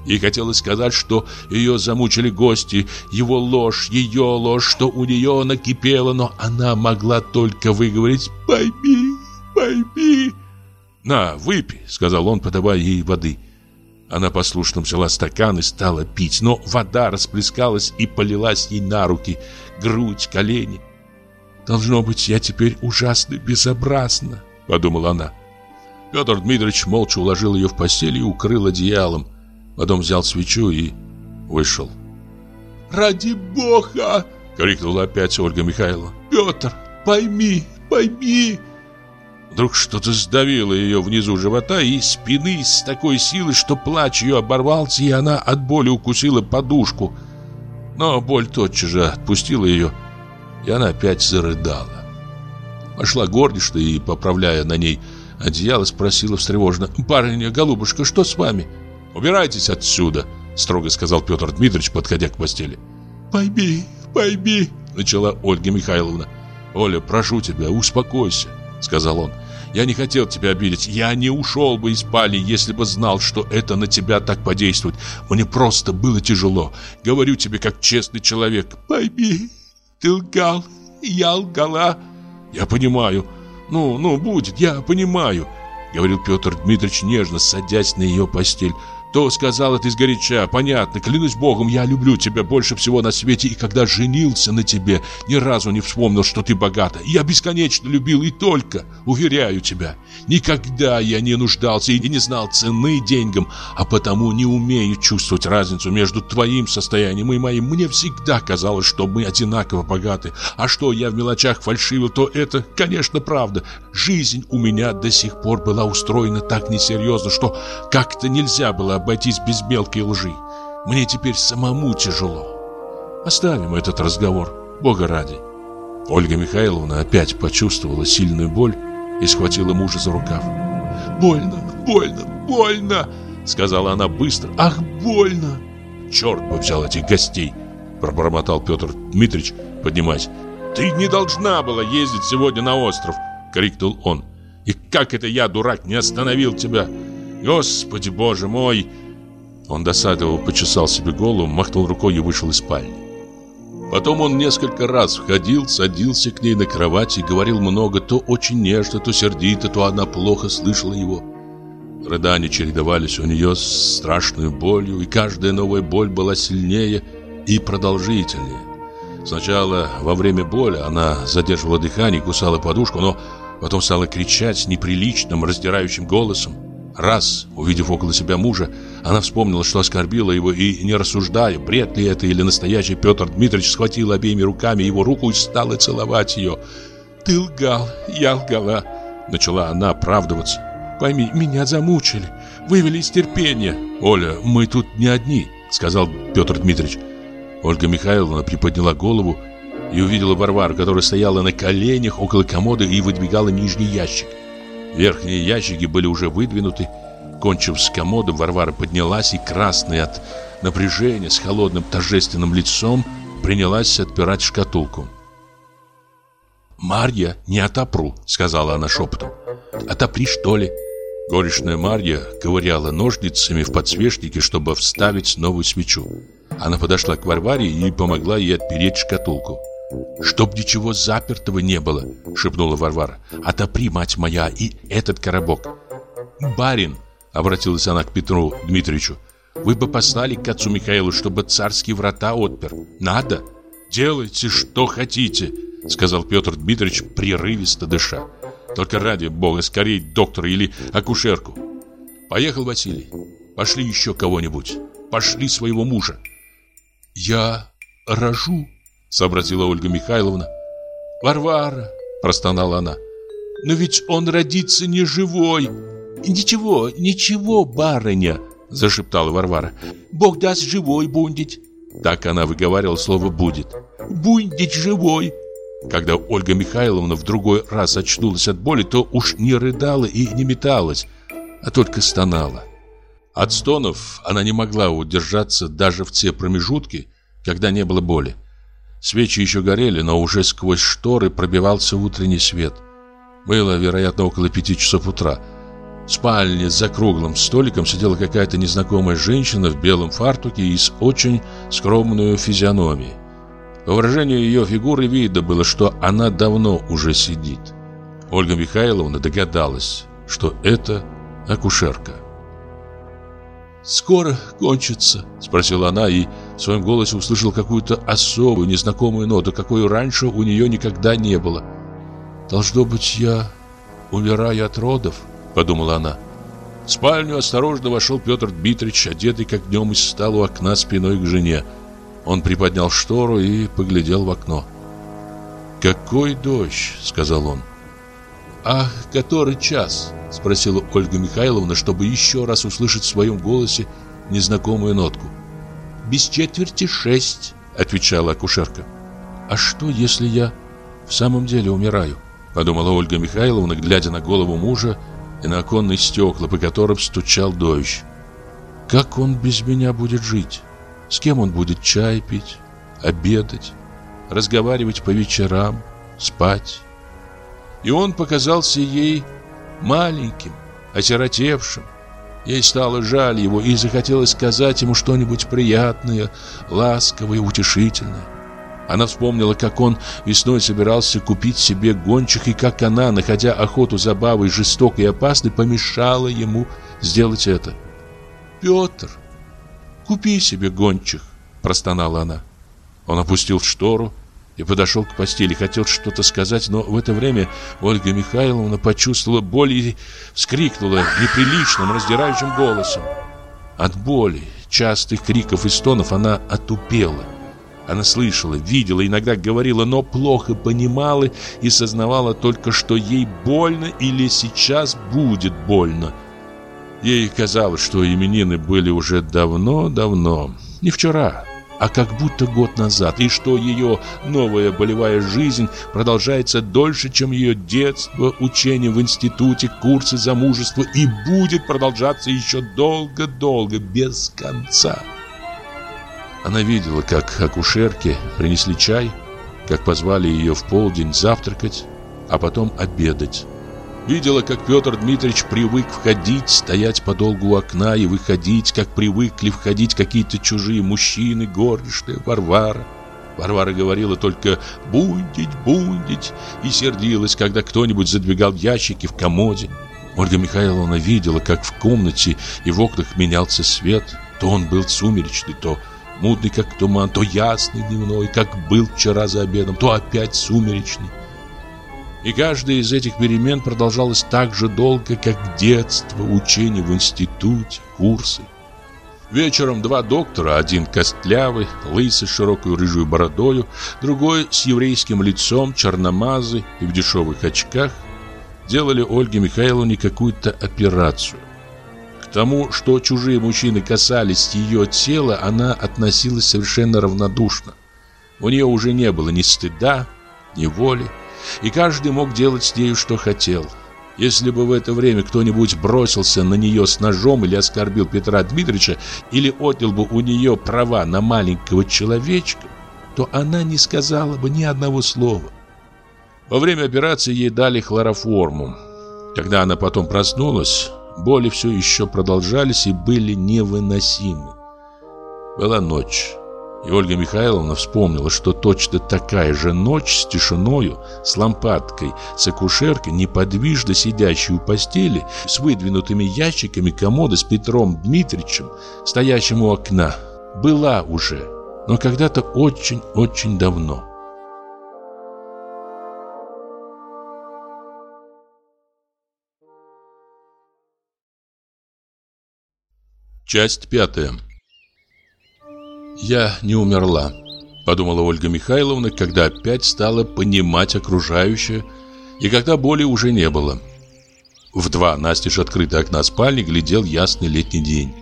Ей хотелось сказать, что ее замучили гости, его ложь, ее ложь, что у нее накипело, но она могла только выговорить «Пойми, пойми!» «На, выпей», — сказал он, подавая ей воды. Она послушно взяла стакан и стала пить, но вода расплескалась и полилась ей на руки, грудь, колени. «Должно быть, я теперь ужасно безобразна», — подумала она. Петр Дмитриевич молча уложил ее в постель и укрыл одеялом. Потом взял свечу и вышел. «Ради Бога!» — крикнула опять Ольга Михайловна. «Петр, пойми, пойми!» Вдруг что-то сдавило ее внизу живота и спины с такой силой, что плач ее оборвался, и она от боли укусила подушку. Но боль тотчас же отпустила ее, и она опять зарыдала. Пошла горничная и, поправляя на ней одеяло, спросила встревоженно, «Барыня, голубушка, что с вами?» «Убирайтесь отсюда», — строго сказал Петр Дмитриевич, подходя к постели. «Пойми, пойми», — начала Ольга Михайловна. «Оля, прошу тебя, успокойся», — сказал он. Я не хотел тебя обидеть. Я не ушел бы из спальни, если бы знал, что это на тебя так подействует. Мне просто было тяжело. Говорю тебе, как честный человек. Пойми, ты лгал, я лгала. Я понимаю. Ну, ну, будет, я понимаю. Говорил Петр Дмитриевич нежно, садясь на ее постель. То сказала ты сгоряча, понятно, клянусь богом, я люблю тебя больше всего на свете, и когда женился на тебе, ни разу не вспомнил, что ты богата. Я бесконечно любил и только, уверяю тебя, никогда я не нуждался и не знал цены деньгам, а потому не умею чувствовать разницу между твоим состоянием и моим. Мне всегда казалось, что мы одинаково богаты, а что я в мелочах фальшивил, то это, конечно, правда. Жизнь у меня до сих пор была устроена так несерьезно, что как-то нельзя было обойтись без мелкой лжи. Мне теперь самому тяжело. Оставим этот разговор, Бога ради. Ольга Михайловна опять почувствовала сильную боль и схватила мужа за рукав. «Больно, больно, больно!» Сказала она быстро. «Ах, больно!» «Черт бы взял этих гостей!» Пробормотал Петр Дмитрич, поднимаясь. «Ты не должна была ездить сегодня на остров!» Крикнул он. «И как это я, дурак, не остановил тебя?» Господи, боже мой!» Он досадово почесал себе голову, махнул рукой и вышел из спальни. Потом он несколько раз входил, садился к ней на кровать и говорил много, то очень нежно, то сердито, то она плохо слышала его. Рыдания чередовались у нее с страшной болью, и каждая новая боль была сильнее и продолжительнее. Сначала во время боли она задерживала дыхание кусала подушку, но потом стала кричать неприличным, раздирающим голосом. Раз, увидев около себя мужа, она вспомнила, что оскорбила его, и, не рассуждая, бред ли это или настоящий, Петр Дмитриевич схватил обеими руками его руку и стала целовать ее. «Ты лгал, я лгала», — начала она оправдываться. «Пойми, меня замучили, вывели из терпения». «Оля, мы тут не одни», — сказал Петр Дмитриевич. Ольга Михайловна приподняла голову и увидела Варвару, которая стояла на коленях около комода и выдвигала нижний ящик. Верхние ящики были уже выдвинуты. Кончив с комодом, Варвара поднялась и, красная от напряжения, с холодным торжественным лицом, принялась отпирать шкатулку. «Марья, не отопру», — сказала она шепотом. «Отопри, что ли?» Горечная Марья ковыряла ножницами в подсвечнике, чтобы вставить новую свечу. Она подошла к Варваре и помогла ей отпереть шкатулку. «Чтоб ничего запертого не было», — шепнула Варвара. «Отопри, мать моя, и этот коробок». «Барин», — обратилась она к Петру Дмитриевичу, «вы бы послали к отцу Михаилу, чтобы царские врата отпер. Надо?» «Делайте, что хотите», — сказал Петр Дмитриевич, прерывисто дыша. «Только ради бога, скорее доктора или акушерку». Поехал Василий. «Пошли еще кого-нибудь. Пошли своего мужа». «Я рожу», — сообразила Ольга Михайловна. «Варвара», — простонала она, — «но ведь он родится не живой». «Ничего, ничего, барыня», — зашептала Варвара. «Бог даст живой будет». Так она выговаривала слово «будет». «Будет живой». Когда Ольга Михайловна в другой раз очнулась от боли, то уж не рыдала и не металась, а только стонала. От стонов она не могла удержаться даже в те промежутки, когда не было боли. Свечи еще горели, но уже сквозь шторы пробивался утренний свет. Было, вероятно, около пяти часов утра. В спальне за круглым столиком сидела какая-то незнакомая женщина в белом фартуке и с очень скромной физиономией. По выражению ее фигуры видно было, что она давно уже сидит. Ольга Михайловна догадалась, что это акушерка. «Скоро кончится?» – спросила она и в своем голосе услышал какую-то особую, незнакомую ноту, какой раньше у нее никогда не было. «Должно быть, я умираю от родов», – подумала она. В спальню осторожно вошел Петр Дмитриевич, одетый как днем из стал у окна спиной к жене. Он приподнял штору и поглядел в окно. «Какой дождь!» — сказал он. «А который час?» — спросила Ольга Михайловна, чтобы еще раз услышать в своем голосе незнакомую нотку. «Без четверти шесть», — отвечала акушерка. «А что, если я в самом деле умираю?» — подумала Ольга Михайловна, глядя на голову мужа и на оконные стекла, по которым стучал дождь. «Как он без меня будет жить?» С кем он будет чай пить, обедать, разговаривать по вечерам, спать? И он показался ей маленьким, осиротевшим. Ей стало жаль его и захотелось сказать ему что-нибудь приятное, ласковое, утешительное. Она вспомнила, как он весной собирался купить себе гончих, и как она, находя охоту забавой жестокой и опасной, помешала ему сделать это. «Петр, Купи себе гончих, простонала она. Он опустил штору и подошел к постели. Хотел что-то сказать, но в это время Ольга Михайловна почувствовала боль и вскрикнула неприличным, раздирающим голосом. От боли, частых криков и стонов она отупела. Она слышала, видела, иногда говорила, но плохо понимала и сознавала только, что ей больно или сейчас будет больно. Ей казалось, что именины были уже давно-давно, не вчера, а как будто год назад, и что ее новая болевая жизнь продолжается дольше, чем ее детство, учение в институте, курсы замужества и будет продолжаться еще долго-долго, без конца. Она видела, как акушерки принесли чай, как позвали ее в полдень завтракать, а потом обедать. Видела, как Петр Дмитриевич привык входить, стоять подолгу у окна и выходить, как привыкли входить какие-то чужие мужчины, горничные, Варвара. Варвара говорила только «бундить, бундить» и сердилась, когда кто-нибудь задвигал ящики в комоде. Ольга Михайловна видела, как в комнате и в окнах менялся свет. То он был сумеречный, то мутный как туман, то ясный дневной, как был вчера за обедом, то опять сумеречный. И каждая из этих перемен продолжалась так же долго, как детство, учение в институте, курсы. Вечером два доктора, один костлявый, лысый, с широкой рыжей бородою, другой с еврейским лицом, черномазый и в дешевых очках, делали Ольге Михайловне какую-то операцию. К тому, что чужие мужчины касались ее тела, она относилась совершенно равнодушно. У нее уже не было ни стыда, ни воли, и каждый мог делать с нею, что хотел. Если бы в это время кто-нибудь бросился на нее с ножом или оскорбил Петра Дмитриевича, или отнял бы у нее права на маленького человечка, то она не сказала бы ни одного слова. Во время операции ей дали хлороформу. Когда она потом проснулась, боли все еще продолжались и были невыносимы. Была ночь. И Ольга Михайловна вспомнила, что точно такая же ночь с тишиною, с лампадкой, с акушеркой, неподвижно сидящей у постели, с выдвинутыми ящиками комода с Петром Дмитриевичем, стоящим у окна, была уже, но когда-то очень-очень давно. Часть пятая. «Я не умерла», — подумала Ольга Михайловна, когда опять стала понимать окружающее, и когда боли уже не было. В два настежь открытые окна спальни глядел ясный летний день.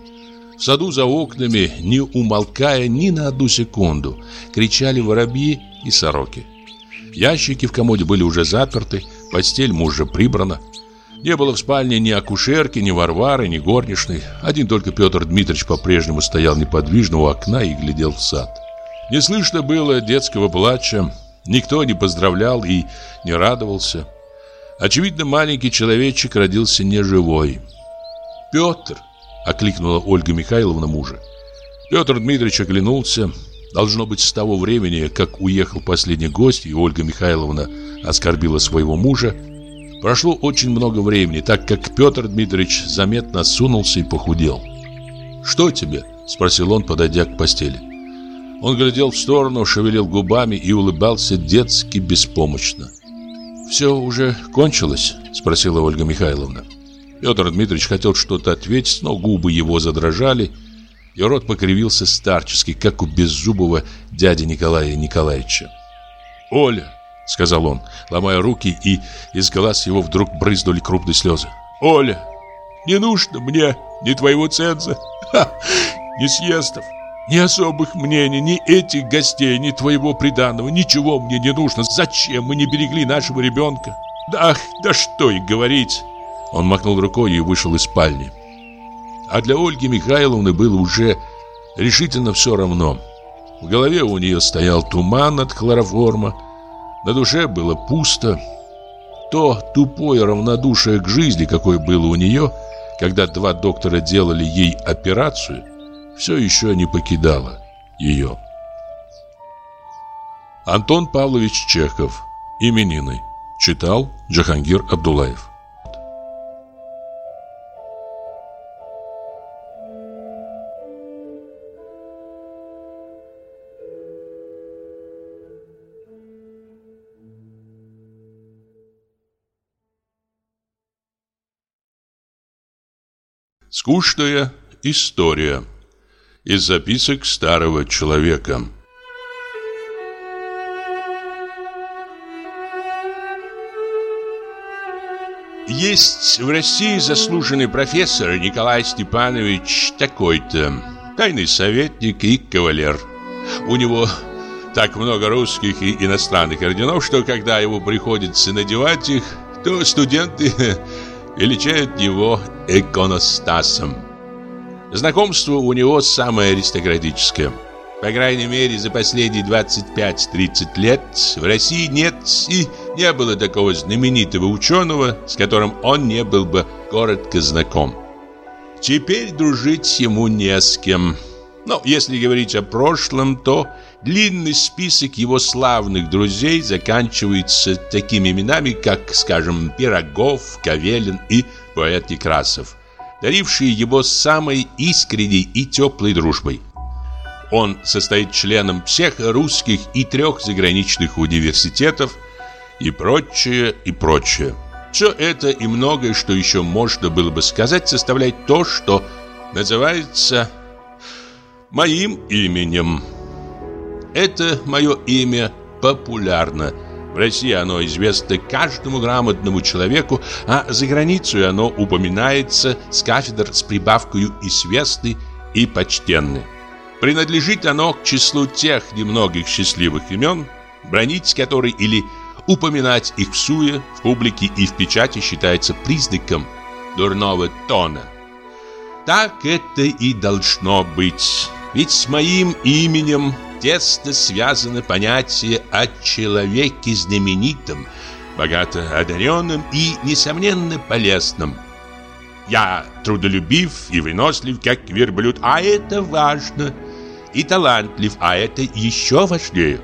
В саду за окнами, не умолкая ни на одну секунду, кричали воробьи и сороки. Ящики в комоде были уже заперты, постель мужа прибрана. Не было в спальне ни акушерки, ни Варвары, ни горничной. Один только Петр Дмитриевич по-прежнему стоял неподвижно у окна и глядел в сад. Не слышно было детского плача. Никто не поздравлял и не радовался. Очевидно, маленький человечек родился неживой. «Петр!» — окликнула Ольга Михайловна мужа. Петр Дмитриевич оглянулся. Должно быть, с того времени, как уехал последний гость, и Ольга Михайловна оскорбила своего мужа, Прошло очень много времени, так как Петр Дмитриевич заметно сунулся и похудел. «Что тебе?» – спросил он, подойдя к постели. Он глядел в сторону, шевелил губами и улыбался детски беспомощно. «Все уже кончилось?» – спросила Ольга Михайловна. Петр Дмитриевич хотел что-то ответить, но губы его задрожали, и рот покривился старчески, как у беззубого дяди Николая Николаевича. «Оля!» — сказал он, ломая руки, и из глаз его вдруг брызнули крупные слезы. «Оля, не нужно мне ни твоего ценза, ха, ни съездов, ни особых мнений, ни этих гостей, ни твоего приданного, ничего мне не нужно. Зачем мы не берегли нашего ребенка? Да, да что и говорить!» Он махнул рукой и вышел из спальни. А для Ольги Михайловны было уже решительно все равно. В голове у нее стоял туман от хлороформа, на душе было пусто. То тупое равнодушие к жизни, какое было у нее, когда два доктора делали ей операцию, все еще не покидало ее. Антон Павлович Чехов. Именины. Читал Джахангир Абдулаев. Скучная история из записок старого человека. Есть в России заслуженный профессор Николай Степанович такой-то, тайный советник и кавалер. У него так много русских и иностранных орденов, что когда ему приходится надевать их, то студенты величают его иконостасом. Знакомство у него самое аристократическое. По крайней мере, за последние 25-30 лет в России нет и не было такого знаменитого ученого, с которым он не был бы коротко знаком. Теперь дружить ему не с кем. Но если говорить о прошлом, то длинный список его славных друзей заканчивается такими именами, как, скажем, Пирогов, Кавелин и поэт Некрасов, дарившие его самой искренней и теплой дружбой. Он состоит членом всех русских и трех заграничных университетов и прочее, и прочее. Все это и многое, что еще можно было бы сказать, составляет то, что называется моим именем. Это мое имя популярно. В России оно известно каждому грамотному человеку, а за границей оно упоминается с кафедр с прибавкой «известный» и «почтенный». Принадлежит оно к числу тех немногих счастливых имен, бронить которые или упоминать их в суе, в публике и в печати считается признаком дурного тона. Так это и должно быть. Ведь с моим именем тесно связано понятие о человеке знаменитом, богато одаренном и, несомненно, полезном. Я трудолюбив и вынослив, как верблюд, а это важно – и талантлив, а это еще важнее.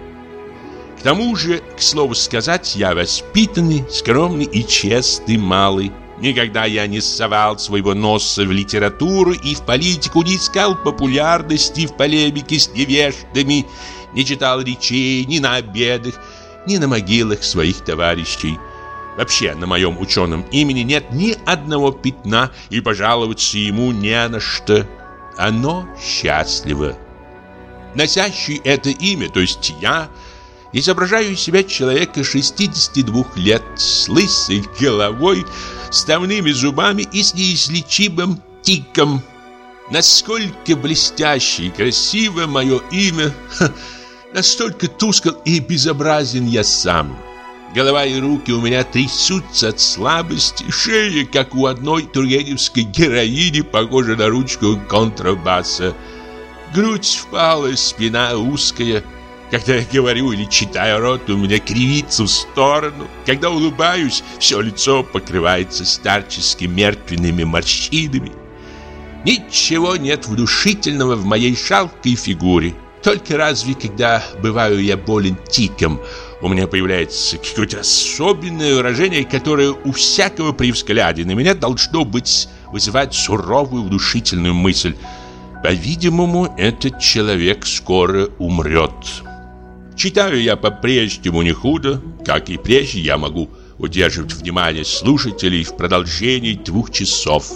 К тому же, к слову сказать, я воспитанный, скромный и честный малый. Никогда я не совал своего носа в литературу и в политику, не искал популярности в полемике с невеждами, не читал речей ни на обедах, ни на могилах своих товарищей. Вообще, на моем ученом имени нет ни одного пятна, и пожаловаться ему не на что. Оно счастливо носящий это имя, то есть я, изображаю из себя человека 62 лет с лысой головой, ставными зубами и с неизлечимым тиком. Насколько блестяще и красиво мое имя, настолько тускл и безобразен я сам. Голова и руки у меня трясутся от слабости, шея, как у одной тургеневской героини, похожа на ручку контрабаса. Грудь впалая, спина узкая. Когда я говорю или читаю рот, у меня кривится в сторону. Когда улыбаюсь, все лицо покрывается старчески мертвенными морщинами. Ничего нет внушительного в моей шалкой фигуре. Только разве когда бываю я болен тиком, у меня появляется какое-то особенное выражение, которое у всякого при взгляде на меня должно быть вызывать суровую внушительную мысль – по-видимому, этот человек скоро умрет. Читаю я по-прежнему не худо, как и прежде я могу удерживать внимание слушателей в продолжении двух часов.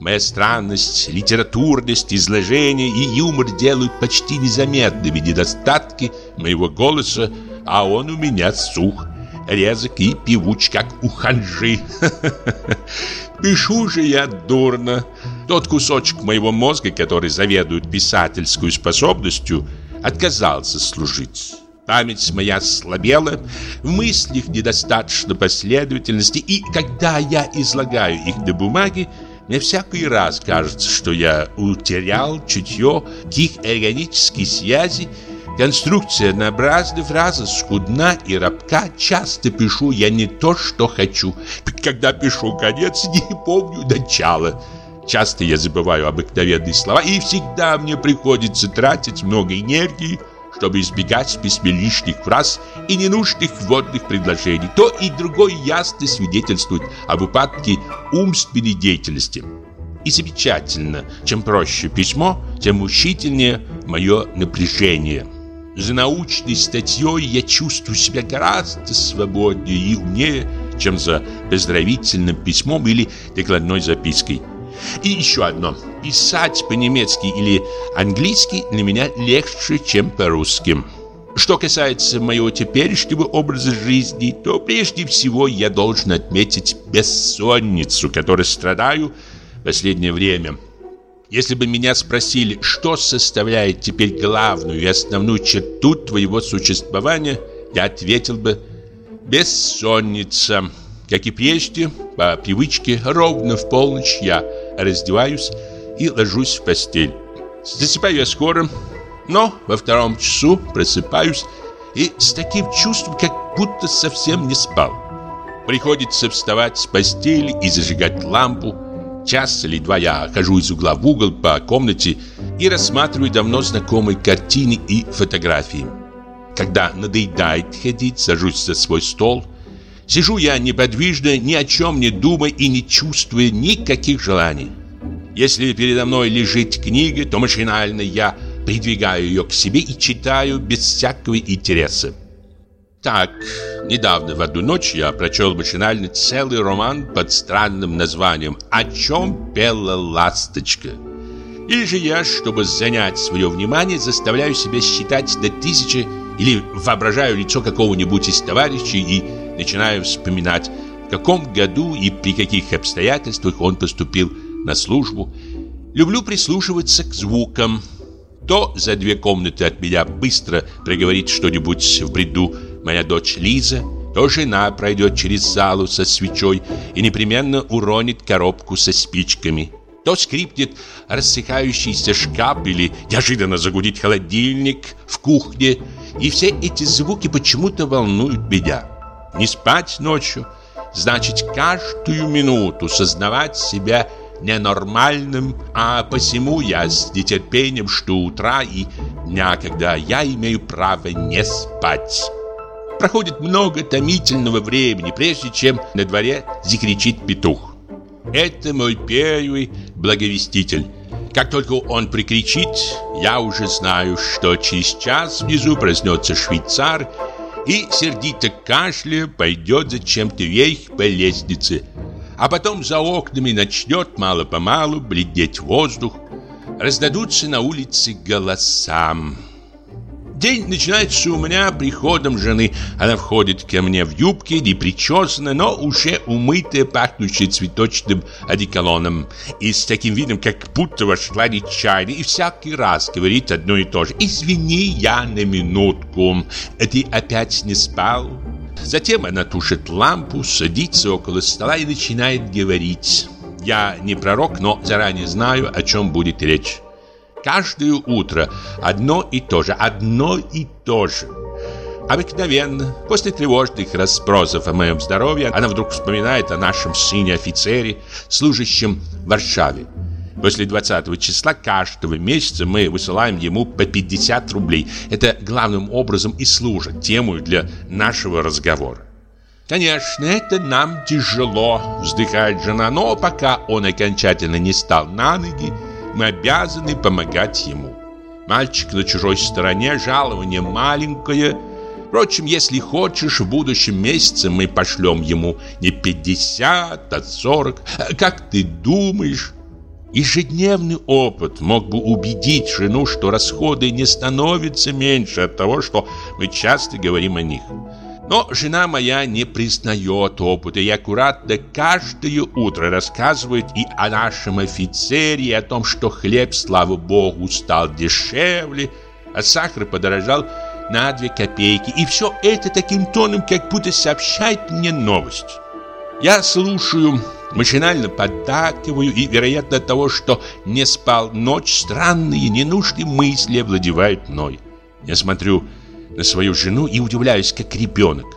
Моя странность, литературность, изложение и юмор делают почти незаметными недостатки моего голоса, а он у меня сух, резок и певуч, как у ханжи. Пишу же я дурно. Тот кусочек моего мозга, который заведует писательскую способностью, отказался служить. Память моя слабела, в мыслях недостаточно последовательности, и когда я излагаю их на бумаге, мне всякий раз кажется, что я утерял чутье их органической связи Конструкция однообразна, фраза скудна и рабка. Часто пишу я не то, что хочу. Когда пишу конец, не помню начала. Часто я забываю обыкновенные слова, и всегда мне приходится тратить много энергии, чтобы избегать в письме лишних фраз и ненужных вводных предложений. То и другое ясно свидетельствует об упадке умственной деятельности. И замечательно, чем проще письмо, тем мучительнее мое напряжение. За научной статьей я чувствую себя гораздо свободнее и умнее, чем за поздравительным письмом или докладной запиской. И еще одно. Писать по-немецки или английски для меня легче, чем по-русски. Что касается моего теперешнего образа жизни, то прежде всего я должен отметить бессонницу, которой страдаю в последнее время. Если бы меня спросили, что составляет теперь главную и основную черту твоего существования, я ответил бы «бессонница». Как и прежде, по привычке, ровно в полночь я раздеваюсь и ложусь в постель. Засыпаю я скоро, но во втором часу просыпаюсь и с таким чувством, как будто совсем не спал. Приходится вставать с постели и зажигать лампу, Час или два я хожу из угла в угол по комнате и рассматриваю давно знакомые картины и фотографии. Когда надоедает ходить, сажусь за свой стол. Сижу я неподвижно, ни о чем не думая и не чувствуя никаких желаний. Если передо мной лежит книга, то машинально я придвигаю ее к себе и читаю без всякого интереса. Так, недавно в одну ночь я прочел машинально целый роман под странным названием «О чем пела ласточка». Или же я, чтобы занять свое внимание, заставляю себя считать до тысячи или воображаю лицо какого-нибудь из товарищей и начинаю вспоминать, в каком году и при каких обстоятельствах он поступил на службу. Люблю прислушиваться к звукам. То за две комнаты от меня быстро проговорит что-нибудь в бреду моя дочь Лиза, то жена пройдет через залу со свечой и непременно уронит коробку со спичками то скрипнет рассыхающийся шкаф или неожиданно загудит холодильник в кухне. И все эти звуки почему-то волнуют меня. Не спать ночью, значит каждую минуту сознавать себя ненормальным, а посему я с нетерпением жду утра и дня, когда я имею право не спать. Проходит много томительного времени, прежде чем на дворе закричит петух. Это мой первый благовеститель. Как только он прикричит, я уже знаю, что через час внизу проснется швейцар и, сердито кашля, пойдет зачем-то вверх по лестнице. А потом за окнами начнет мало-помалу бледеть воздух. Раздадутся на улице голосам. День начинается у меня приходом жены. Она входит ко мне в юбке, не причесанная, но уже умытая, пахнущая цветочным одеколоном. И с таким видом, как будто вошла нечаянно, и всякий раз говорит одно и то же. «Извини, я на минутку. Ты опять не спал?» Затем она тушит лампу, садится около стола и начинает говорить. Я не пророк, но заранее знаю, о чем будет речь. Каждое утро одно и то же, одно и то же. Обыкновенно, после тревожных расспросов о моем здоровье, она вдруг вспоминает о нашем сыне-офицере, служащем в Варшаве. После 20 числа каждого месяца мы высылаем ему по 50 рублей. Это главным образом и служит темой для нашего разговора. «Конечно, это нам тяжело», — вздыхает жена, «но пока он окончательно не стал на ноги, мы обязаны помогать ему. Мальчик на чужой стороне, жалование маленькое. Впрочем, если хочешь, в будущем месяце мы пошлем ему не 50, а 40. Как ты думаешь? Ежедневный опыт мог бы убедить жену, что расходы не становятся меньше от того, что мы часто говорим о них. Но жена моя не признает опыта и аккуратно каждое утро рассказывает и о нашем офицере, и о том, что хлеб, слава богу, стал дешевле, а сахар подорожал на две копейки. И все это таким тоном, как будто сообщает мне новость. Я слушаю, машинально поддакиваю, и, вероятно, от того, что не спал ночь, странные, ненужные мысли овладевают мной. Я смотрю на свою жену и удивляюсь, как ребенок.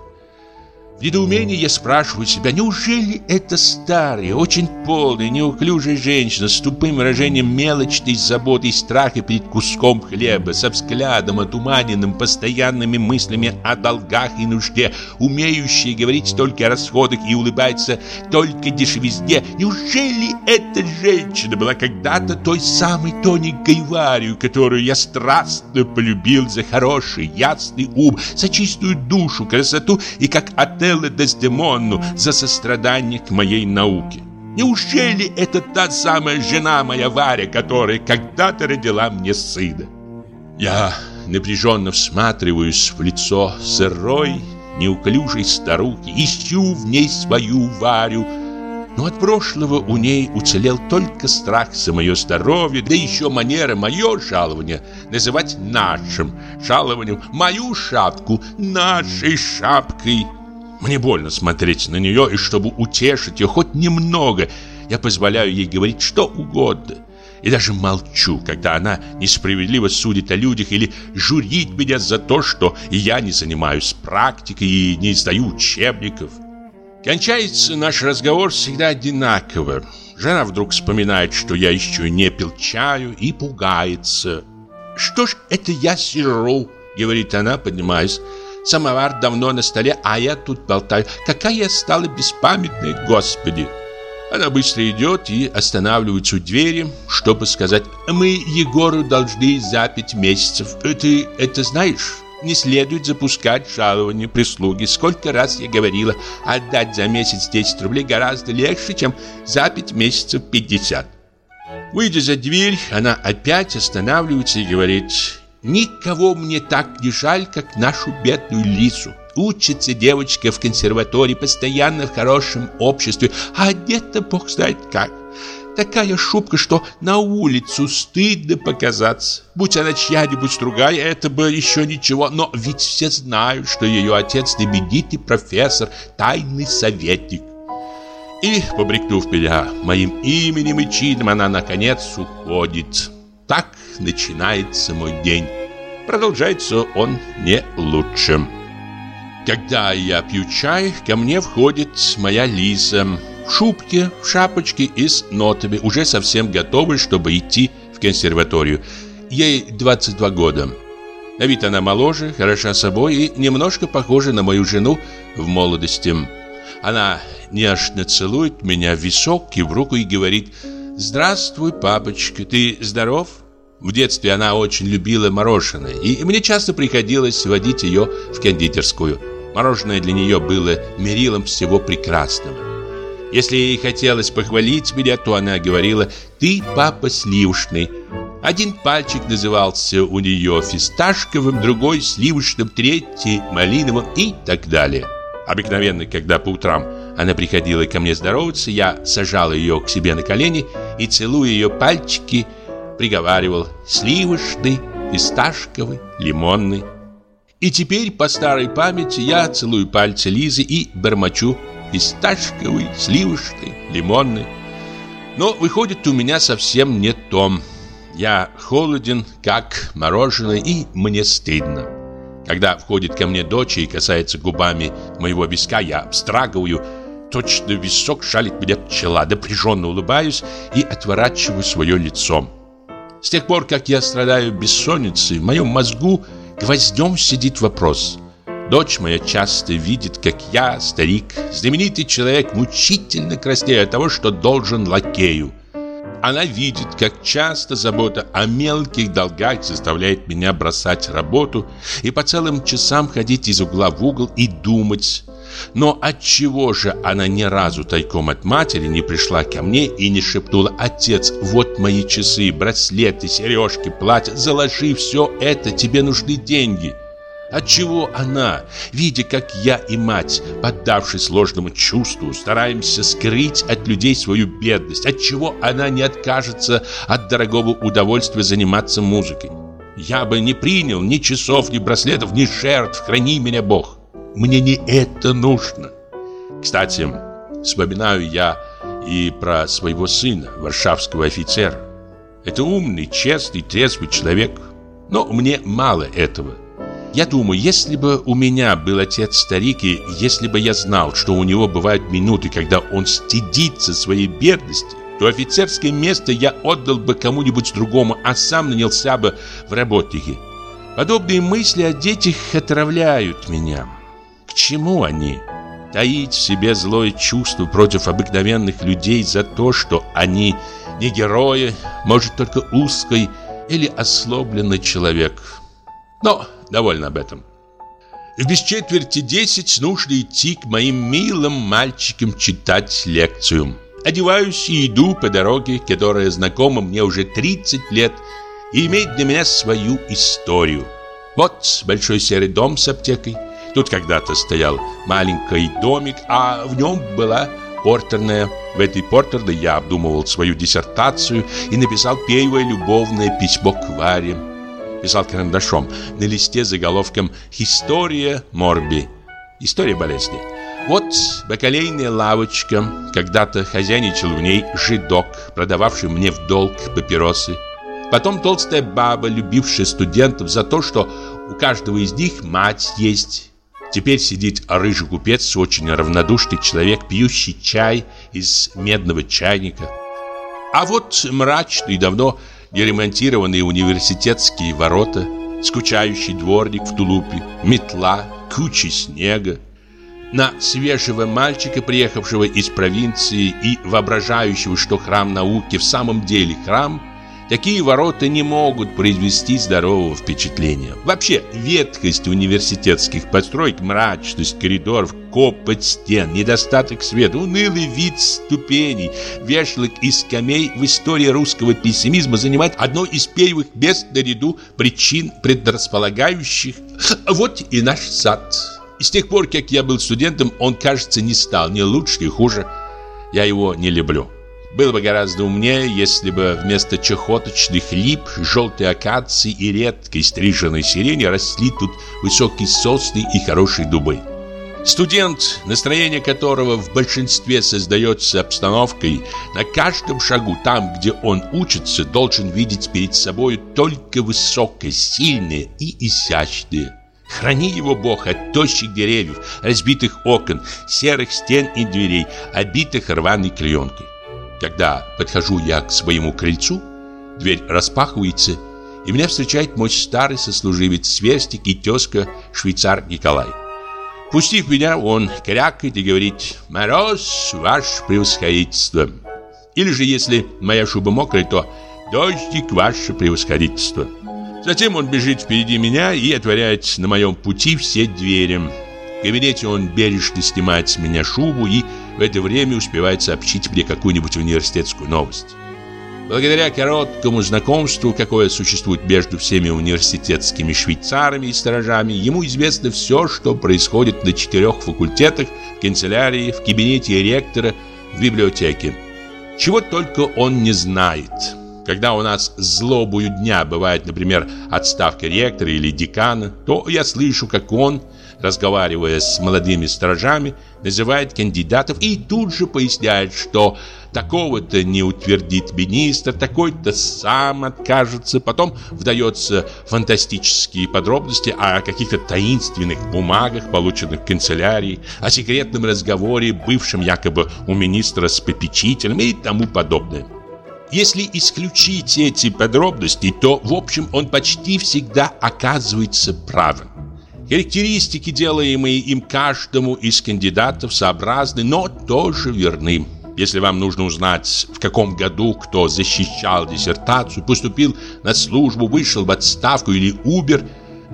В недоумении я спрашиваю себя, неужели это старая, очень полная, неуклюжая женщина с тупым выражением мелочной заботы и страха перед куском хлеба, со взглядом отуманенным постоянными мыслями о долгах и нужде, умеющая говорить только о расходах и улыбается только дешевизне, неужели эта женщина была когда-то той самой тоненькой Варью, которую я страстно полюбил за хороший, ясный ум, за чистую душу, красоту и как отель Отелло Дездемонну за сострадание к моей науке. Неужели это та самая жена моя Варя, которая когда-то родила мне сына? Я напряженно всматриваюсь в лицо сырой, неуклюжей старухи, ищу в ней свою Варю, но от прошлого у ней уцелел только страх за мое здоровье, да еще манера мое жалование называть нашим жалованием, мою шапку нашей шапкой. Мне больно смотреть на нее, и чтобы утешить ее хоть немного, я позволяю ей говорить что угодно. И даже молчу, когда она несправедливо судит о людях или журит меня за то, что я не занимаюсь практикой и не издаю учебников. Кончается наш разговор всегда одинаково. Жена вдруг вспоминает, что я еще не пил чаю и пугается. «Что ж это я сижу?» — говорит она, поднимаясь. Самовар давно на столе, а я тут болтаю. Какая я стала беспамятной, Господи!» Она быстро идет и останавливается у двери, чтобы сказать «Мы Егору должны за пять месяцев. Ты это знаешь?» Не следует запускать жалование прислуги. Сколько раз я говорила, отдать за месяц 10 рублей гораздо легче, чем за пять месяцев 50. Выйдя за дверь, она опять останавливается и говорит «Никого мне так не жаль, как нашу бедную Лису. Учится девочка в консерватории, постоянно в хорошем обществе, а одета бог знает как. Такая шубка, что на улицу стыдно показаться. Будь она чья-нибудь другая, это бы еще ничего. Но ведь все знают, что ее отец знаменитый профессор, тайный советник. И, побрякнув меня моим именем и чином, она, наконец, уходит. Так начинается мой день. Продолжается он не лучше. Когда я пью чай, ко мне входит моя Лиза. В шубке, в шапочке и с нотами, уже совсем готовы, чтобы идти в консерваторию. Ей 22 года. На вид она моложе, хороша собой и немножко похожа на мою жену в молодости. Она нежно целует меня в висок и в руку и говорит «Здравствуй, папочка, ты здоров?» В детстве она очень любила мороженое, и мне часто приходилось водить ее в кондитерскую. Мороженое для нее было мерилом всего прекрасного. Если ей хотелось похвалить меня, то она говорила «Ты, папа, сливочный». Один пальчик назывался у нее фисташковым, другой сливочным, третий малиновым и так далее. Обыкновенно, когда по утрам она приходила ко мне здороваться, я сажал ее к себе на колени и, целуя ее пальчики, приговаривал «сливочный, фисташковый, лимонный». И теперь по старой памяти я целую пальцы Лизы и бормочу фисташковый, сливочный, лимонный. Но выходит у меня совсем не то. Я холоден, как мороженое, и мне стыдно. Когда входит ко мне дочь и касается губами моего виска, я встрагиваю, точно висок шалит меня пчела, напряженно улыбаюсь и отворачиваю свое лицо. С тех пор, как я страдаю бессонницей, в моем мозгу – Гвоздем сидит вопрос. Дочь моя часто видит, как я, старик, знаменитый человек, мучительно краснею от того, что должен лакею. Она видит, как часто забота о мелких долгах заставляет меня бросать работу и по целым часам ходить из угла в угол и думать, но от чего же она ни разу тайком от матери не пришла ко мне и не шепнула «Отец, вот мои часы, браслеты, сережки, платья, заложи все это, тебе нужны деньги». Отчего она, видя, как я и мать, поддавшись ложному чувству, стараемся скрыть от людей свою бедность, отчего она не откажется от дорогого удовольствия заниматься музыкой? Я бы не принял ни часов, ни браслетов, ни жертв, храни меня Бог. Мне не это нужно. Кстати, вспоминаю я и про своего сына, варшавского офицера. Это умный, честный, трезвый человек. Но мне мало этого. Я думаю, если бы у меня был отец старик, и если бы я знал, что у него бывают минуты, когда он стыдится своей бедности, то офицерское место я отдал бы кому-нибудь другому, а сам нанялся бы в работники. Подобные мысли о детях отравляют меня. К чему они? Таить в себе злое чувство против обыкновенных людей за то, что они не герои, может только узкий или ослобленный человек. Но довольно об этом. В без четверти десять нужно идти к моим милым мальчикам читать лекцию. Одеваюсь и иду по дороге, которая знакома мне уже 30 лет и имеет для меня свою историю. Вот большой серый дом с аптекой – Тут когда-то стоял маленький домик, а в нем была портерная. В этой портерной я обдумывал свою диссертацию и написал первое любовное письмо к Варе. Писал карандашом на листе заголовком «История Морби». История болезни. Вот бакалейная лавочка. Когда-то хозяйничал в ней жидок, продававший мне в долг папиросы. Потом толстая баба, любившая студентов за то, что у каждого из них мать есть. Теперь сидит рыжий купец, очень равнодушный человек, пьющий чай из медного чайника. А вот мрачный, давно не ремонтированные университетские ворота, скучающий дворник в тулупе, метла, куча снега. на свежего мальчика, приехавшего из провинции и воображающего, что храм науки в самом деле храм, такие ворота не могут произвести здорового впечатления. Вообще, ветхость университетских построек, мрачность коридоров, копоть стен, недостаток света, унылый вид ступеней, вешалок и скамей в истории русского пессимизма занимает одно из первых мест наряду причин предрасполагающих. Вот и наш сад. И с тех пор, как я был студентом, он, кажется, не стал ни лучше, ни хуже. Я его не люблю. Было бы гораздо умнее, если бы вместо чехоточных лип, желтой акации и редкой стриженной сирени росли тут высокие сосны и хорошие дубы. Студент, настроение которого в большинстве создается обстановкой, на каждом шагу, там, где он учится, должен видеть перед собой только высокое, сильное и изящное. Храни его Бог от тощих деревьев, разбитых окон, серых стен и дверей, обитых рваной клеенкой. Когда подхожу я к своему крыльцу, дверь распахивается, и меня встречает мой старый сослуживец сверстик и тезка швейцар Николай. Пустив меня, он крякает и говорит «Мороз, ваше превосходительство». Или же, если моя шуба мокрая, то «Дождик, ваше превосходительство». Затем он бежит впереди меня и отворяет на моем пути все двери. В кабинете он бережно снимает с меня шубу и в это время успевает сообщить мне какую-нибудь университетскую новость. Благодаря короткому знакомству, какое существует между всеми университетскими швейцарами и сторожами, ему известно все, что происходит на четырех факультетах, в канцелярии, в кабинете ректора, в библиотеке. Чего только он не знает. Когда у нас злобою дня бывает, например, отставка ректора или декана, то я слышу, как он, разговаривая с молодыми сторожами, называет кандидатов и тут же поясняет, что такого-то не утвердит министр, такой-то сам откажется. Потом вдается фантастические подробности о каких-то таинственных бумагах, полученных в канцелярии, о секретном разговоре, бывшем якобы у министра с попечителем и тому подобное. Если исключить эти подробности, то, в общем, он почти всегда оказывается правым. Характеристики, делаемые им каждому из кандидатов, сообразны, но тоже верны. Если вам нужно узнать, в каком году кто защищал диссертацию, поступил на службу, вышел в отставку или умер,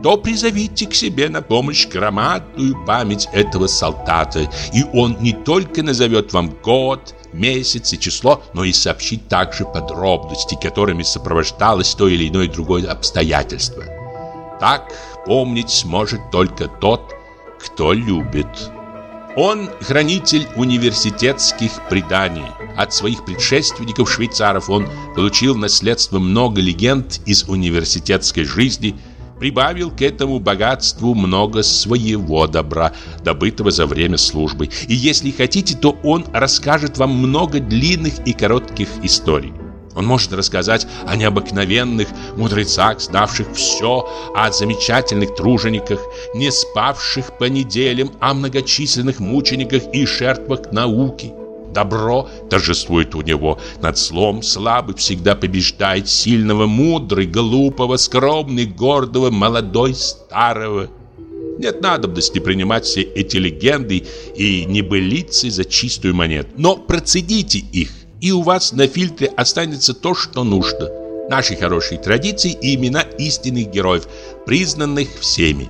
то призовите к себе на помощь громадную память этого солдата, и он не только назовет вам год, месяц и число, но и сообщить также подробности, которыми сопровождалось то или иное другое обстоятельство. Так помнить сможет только тот, кто любит. Он хранитель университетских преданий. От своих предшественников швейцаров он получил наследство много легенд из университетской жизни – прибавил к этому богатству много своего добра, добытого за время службы. И если хотите, то он расскажет вам много длинных и коротких историй. Он может рассказать о необыкновенных мудрецах, знавших все, о замечательных тружениках, не спавших по неделям, о многочисленных мучениках и жертвах науки. Добро торжествует у него над злом, слабый всегда побеждает сильного, мудрый, глупого, скромный, гордого, молодой, старого. Нет надобности принимать все эти легенды и небылицы за чистую монету. Но процедите их, и у вас на фильтре останется то, что нужно. Наши хорошие традиции и имена истинных героев, признанных всеми.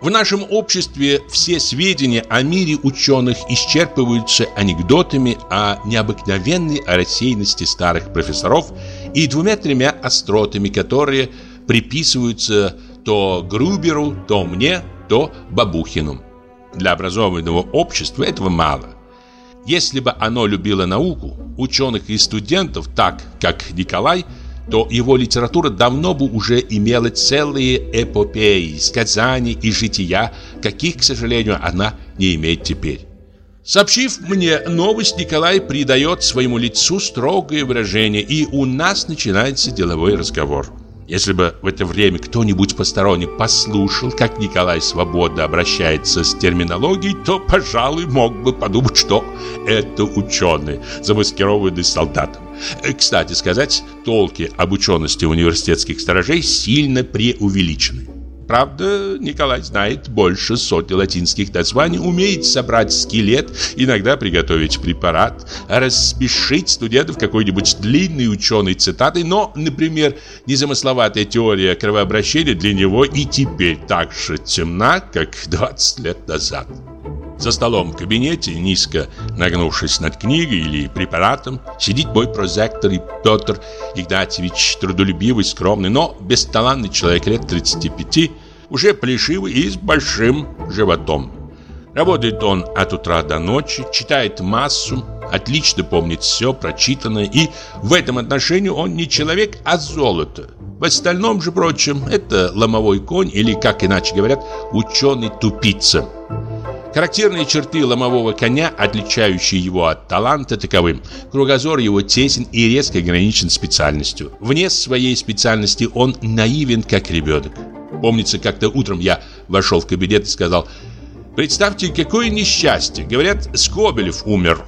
В нашем обществе все сведения о мире ученых исчерпываются анекдотами о необыкновенной рассеянности старых профессоров и двумя-тремя остротами, которые приписываются то Груберу, то мне, то Бабухину. Для образованного общества этого мало. Если бы оно любило науку, ученых и студентов так, как Николай – то его литература давно бы уже имела целые эпопеи, сказания и жития, каких, к сожалению, она не имеет теперь. Сообщив мне новость, Николай придает своему лицу строгое выражение, и у нас начинается деловой разговор. Если бы в это время кто-нибудь посторонний послушал, как Николай свободно обращается с терминологией, то, пожалуй, мог бы подумать, что это ученый, замаскированный солдатом. Э, кстати сказать, толки об учености университетских сторожей сильно преувеличены. Правда, Николай знает больше сотни латинских названий, умеет собрать скелет, иногда приготовить препарат, рассмешить студентов какой-нибудь длинной ученой цитатой, но, например, незамысловатая теория кровообращения для него и теперь так же темна, как 20 лет назад. За столом в кабинете, низко нагнувшись над книгой или препаратом, сидит мой прозектор и Петр Игнатьевич, трудолюбивый, скромный, но бесталанный человек лет 35, уже плешивый и с большим животом. Работает он от утра до ночи, читает массу, отлично помнит все прочитанное, и в этом отношении он не человек, а золото. В остальном же, прочем, это ломовой конь или, как иначе говорят, ученый-тупица. Характерные черты ломового коня, отличающие его от таланта, таковы. Кругозор его тесен и резко ограничен специальностью. Вне своей специальности он наивен, как ребенок. Помнится, как-то утром я вошел в кабинет и сказал, «Представьте, какое несчастье! Говорят, Скобелев умер».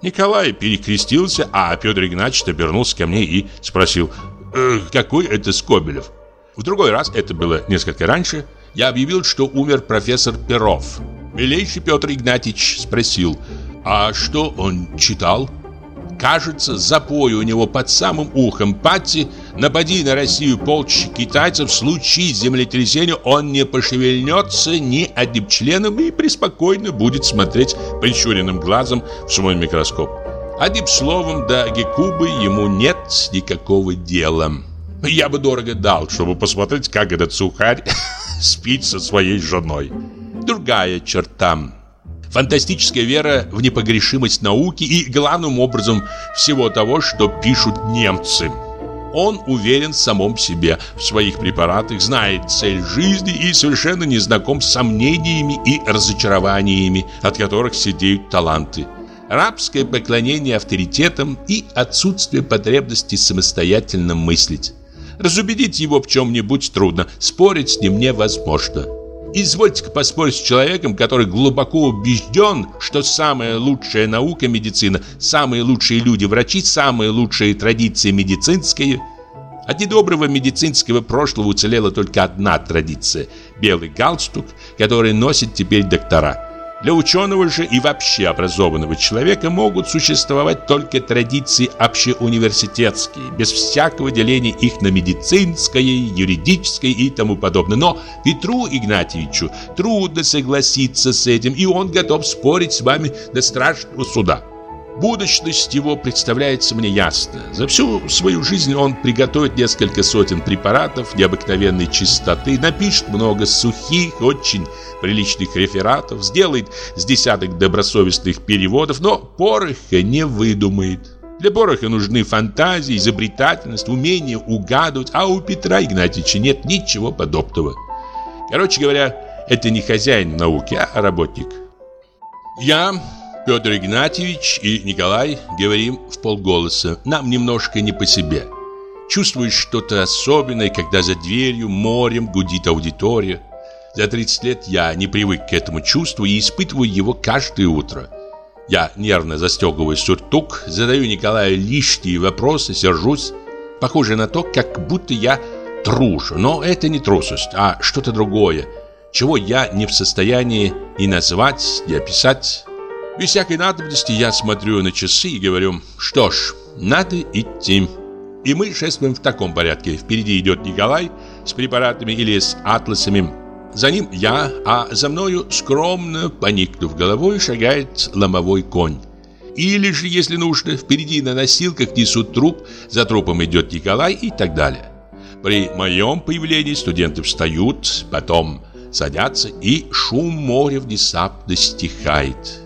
Николай перекрестился, а Петр Игнатьевич обернулся ко мне и спросил, э, «Какой это Скобелев?» В другой раз, это было несколько раньше, я объявил, что умер профессор Перов. Милейший Петр Игнатьевич спросил, а что он читал? Кажется, запой у него под самым ухом Патти, напади на Россию полчища китайцев, в случае землетрясения он не пошевельнется ни одним членом и преспокойно будет смотреть прищуренным глазом в свой микроскоп. Одним словом, до Гекубы ему нет никакого дела. Я бы дорого дал, чтобы посмотреть, как этот сухарь спит со своей женой другая черта. Фантастическая вера в непогрешимость науки и, главным образом, всего того, что пишут немцы. Он уверен в самом себе, в своих препаратах, знает цель жизни и совершенно не знаком с сомнениями и разочарованиями, от которых сидеют таланты. Рабское поклонение авторитетам и отсутствие потребности самостоятельно мыслить. Разубедить его в чем-нибудь трудно, спорить с ним невозможно. Извольте-ка поспорить с человеком, который глубоко убежден, что самая лучшая наука – медицина, самые лучшие люди – врачи, самые лучшие традиции – медицинские. От недоброго медицинского прошлого уцелела только одна традиция – белый галстук, который носят теперь доктора – для ученого же и вообще образованного человека могут существовать только традиции общеуниверситетские, без всякого деления их на медицинское, юридическое и тому подобное. Но Петру Игнатьевичу трудно согласиться с этим, и он готов спорить с вами до страшного суда. Будущность его представляется мне ясно. За всю свою жизнь он приготовит несколько сотен препаратов необыкновенной чистоты, напишет много сухих, очень приличных рефератов, сделает с десяток добросовестных переводов, но пороха не выдумает. Для пороха нужны фантазии, изобретательность, умение угадывать, а у Петра Игнатьевича нет ничего подобного. Короче говоря, это не хозяин науки, а работник. Я Петр Игнатьевич и Николай говорим в полголоса. Нам немножко не по себе. Чувствуешь что-то особенное, когда за дверью морем гудит аудитория. За 30 лет я не привык к этому чувству и испытываю его каждое утро. Я нервно застегиваю сюртук, задаю Николаю лишние вопросы, сержусь. Похоже на то, как будто я трушу, но это не трусость, а что-то другое, чего я не в состоянии и назвать, и описать. Без всякой надобности я смотрю на часы и говорю, что ж, надо идти. И мы шествуем в таком порядке. Впереди идет Николай с препаратами или с атласами. За ним я, а за мною, скромно поникнув головой, шагает ломовой конь. Или же, если нужно, впереди на носилках несут труп, за трупом идет Николай и так далее. При моем появлении студенты встают, потом садятся, и шум моря внезапно стихает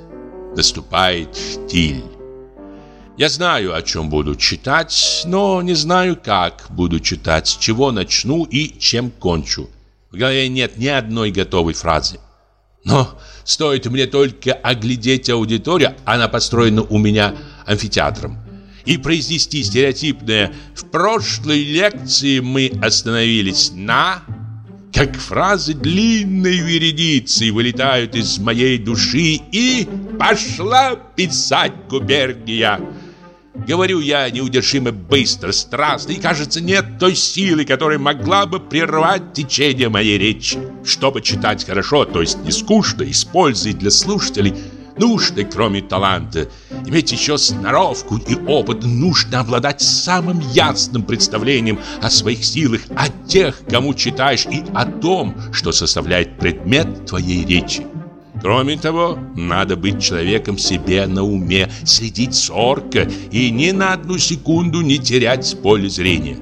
наступает штиль. Я знаю, о чем буду читать, но не знаю, как буду читать, с чего начну и чем кончу. В голове нет ни одной готовой фразы. Но стоит мне только оглядеть аудиторию, она построена у меня амфитеатром, и произнести стереотипное «В прошлой лекции мы остановились на...» как фразы длинной вереницей вылетают из моей души и пошла писать губерния. Говорю я неудержимо быстро, страстно, и, кажется, нет той силы, которая могла бы прервать течение моей речи. Чтобы читать хорошо, то есть не скучно, использовать для слушателей – нужно, кроме таланта, иметь еще сноровку и опыт. Нужно обладать самым ясным представлением о своих силах, о тех, кому читаешь, и о том, что составляет предмет твоей речи. Кроме того, надо быть человеком себе на уме, следить зорко и ни на одну секунду не терять поле зрения.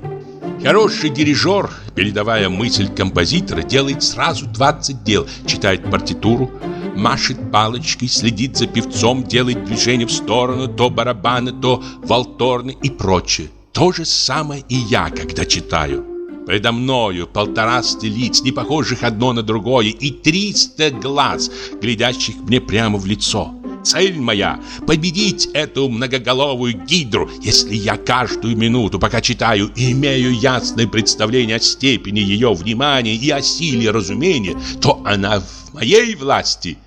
Хороший дирижер, передавая мысль композитора, делает сразу 20 дел. Читает партитуру, машет палочкой, следит за певцом, делает движение в сторону, то барабаны, то валторны и прочее. То же самое и я, когда читаю. Предо мною полтораста лиц, не похожих одно на другое, и триста глаз, глядящих мне прямо в лицо. Цель моя — победить эту многоголовую гидру. Если я каждую минуту, пока читаю, имею ясное представление о степени ее внимания и о силе разумения, то она в моей власти —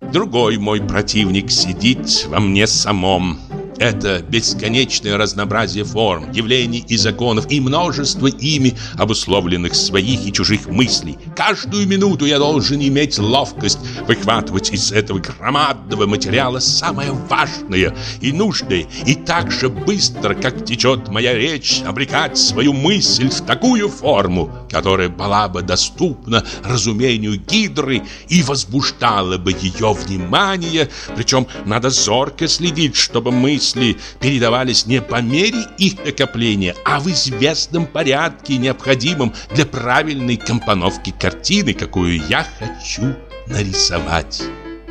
Другой мой противник сидит во мне самом. Это бесконечное разнообразие форм, явлений и законов и множество ими обусловленных своих и чужих мыслей. Каждую минуту я должен иметь ловкость выхватывать из этого громадного материала самое важное и нужное, и так же быстро, как течет моя речь, обрекать свою мысль в такую форму, которая была бы доступна разумению гидры и возбуждала бы ее внимание, причем надо зорко следить, чтобы мысль мысли передавались не по мере их накопления, а в известном порядке, необходимом для правильной компоновки картины, какую я хочу нарисовать.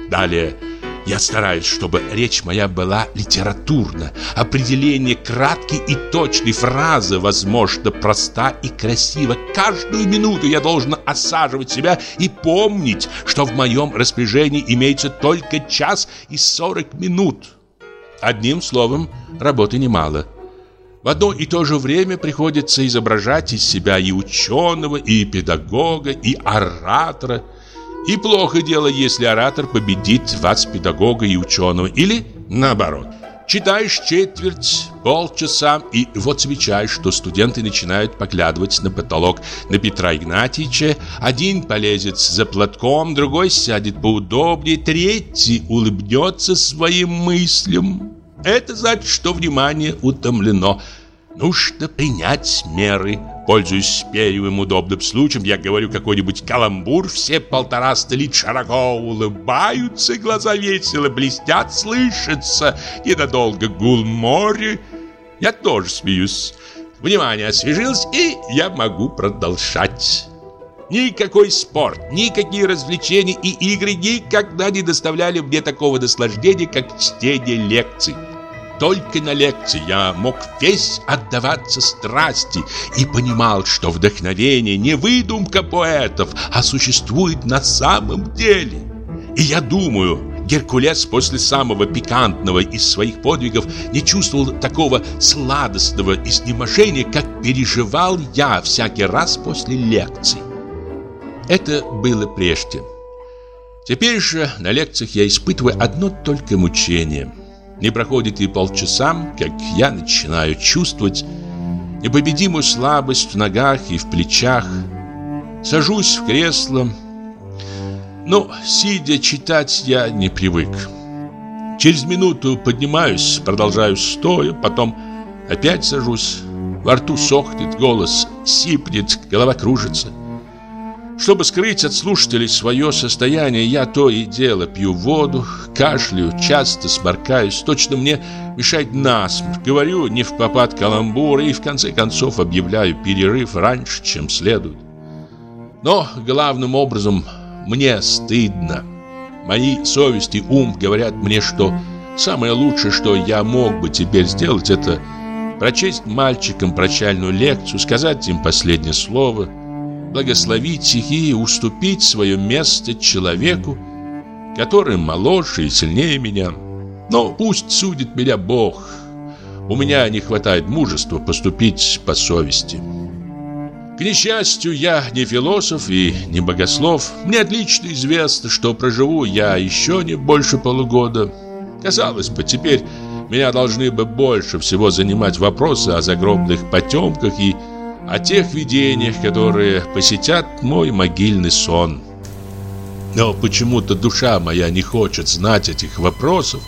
Далее я стараюсь, чтобы речь моя была литературна, определение краткой и точной фразы, возможно, проста и красива. Каждую минуту я должен осаживать себя и помнить, что в моем распоряжении имеется только час и сорок минут. Одним словом, работы немало. В одно и то же время приходится изображать из себя и ученого, и педагога, и оратора. И плохо дело, если оратор победит вас, педагога и ученого, или наоборот. Читаешь четверть, полчаса, и вот замечаешь, что студенты начинают поглядывать на потолок на Петра Игнатьевича. Один полезет за платком, другой сядет поудобнее, третий улыбнется своим мыслям. Это значит, что внимание утомлено. Нужно принять меры. Пользуясь первым удобным случаем, я говорю какой-нибудь каламбур, все полтораста лет широко улыбаются, глаза весело блестят, слышится ненадолго гул моря. Я тоже смеюсь. Внимание освежилось, и я могу продолжать. Никакой спорт, никакие развлечения и игры никогда не доставляли мне такого наслаждения, как чтение лекций. Только на лекции я мог весь отдаваться страсти и понимал, что вдохновение не выдумка поэтов, а существует на самом деле. И я думаю, Геркулес после самого пикантного из своих подвигов не чувствовал такого сладостного изнеможения, как переживал я всякий раз после лекций. Это было прежде. Теперь же на лекциях я испытываю одно только мучение. Не проходит и полчаса, как я начинаю чувствовать непобедимую слабость в ногах и в плечах. Сажусь в кресло, но, сидя читать, я не привык. Через минуту поднимаюсь, продолжаю стоя, потом опять сажусь. Во рту сохнет, голос сипнет, голова кружится. Чтобы скрыть от слушателей свое состояние, я то и дело пью воду, кашляю, часто сморкаюсь. Точно мне мешает насморк. Говорю не в попад каламбур и в конце концов объявляю перерыв раньше, чем следует. Но главным образом мне стыдно. Мои совесть и ум говорят мне, что самое лучшее, что я мог бы теперь сделать, это прочесть мальчикам прощальную лекцию, сказать им последнее слово – благословить их и уступить свое место человеку, который моложе и сильнее меня. Но пусть судит меня Бог. У меня не хватает мужества поступить по совести. К несчастью, я не философ и не богослов. Мне отлично известно, что проживу я еще не больше полугода. Казалось бы, теперь Меня должны бы больше всего занимать вопросы о загробных потемках и о тех видениях, которые посетят мой могильный сон. Но почему-то душа моя не хочет знать этих вопросов,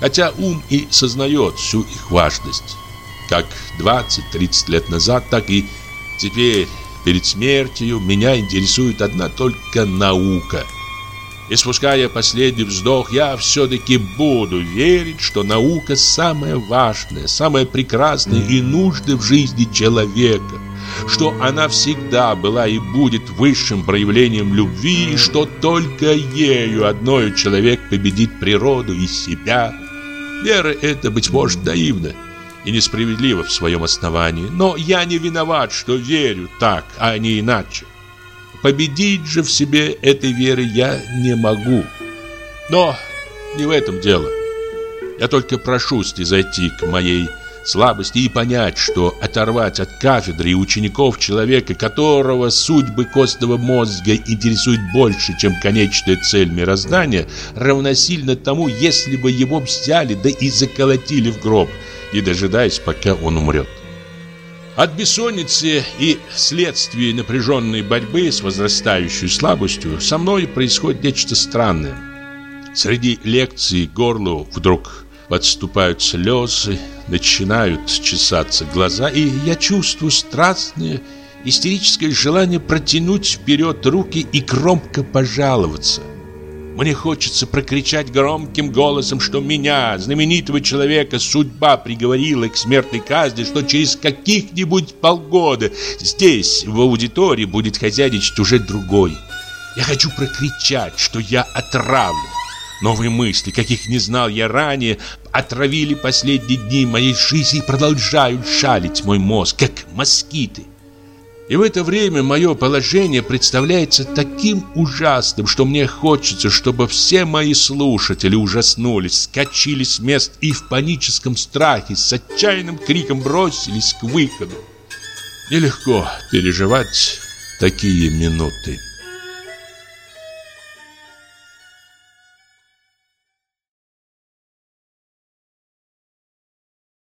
хотя ум и сознает всю их важность. Как 20-30 лет назад, так и теперь, перед смертью, меня интересует одна только наука. И спуская последний вздох, я все-таки буду верить, что наука самое важное, самое прекрасное и нужное в жизни человека что она всегда была и будет высшим проявлением любви, и что только ею одной человек победит природу и себя. Вера эта, быть может, наивна и несправедлива в своем основании, но я не виноват, что верю так, а не иначе. Победить же в себе этой веры я не могу. Но не в этом дело. Я только прошу снизойти к моей слабости и понять, что оторвать от кафедры и учеников человека, которого судьбы костного мозга интересуют больше, чем конечная цель мироздания, равносильно тому, если бы его взяли да и заколотили в гроб, не дожидаясь, пока он умрет. От бессонницы и вследствие напряженной борьбы с возрастающей слабостью со мной происходит нечто странное. Среди лекций горлу вдруг подступают слезы, начинают чесаться глаза, и я чувствую страстное, истерическое желание протянуть вперед руки и громко пожаловаться. Мне хочется прокричать громким голосом, что меня, знаменитого человека, судьба приговорила к смертной казни, что через каких-нибудь полгода здесь, в аудитории, будет хозяйничать уже другой. Я хочу прокричать, что я отравлен, Новые мысли, каких не знал я ранее, отравили последние дни моей жизни и продолжают шалить мой мозг, как москиты. И в это время мое положение представляется таким ужасным, что мне хочется, чтобы все мои слушатели ужаснулись, скачили с мест и в паническом страхе с отчаянным криком бросились к выходу. Нелегко переживать такие минуты.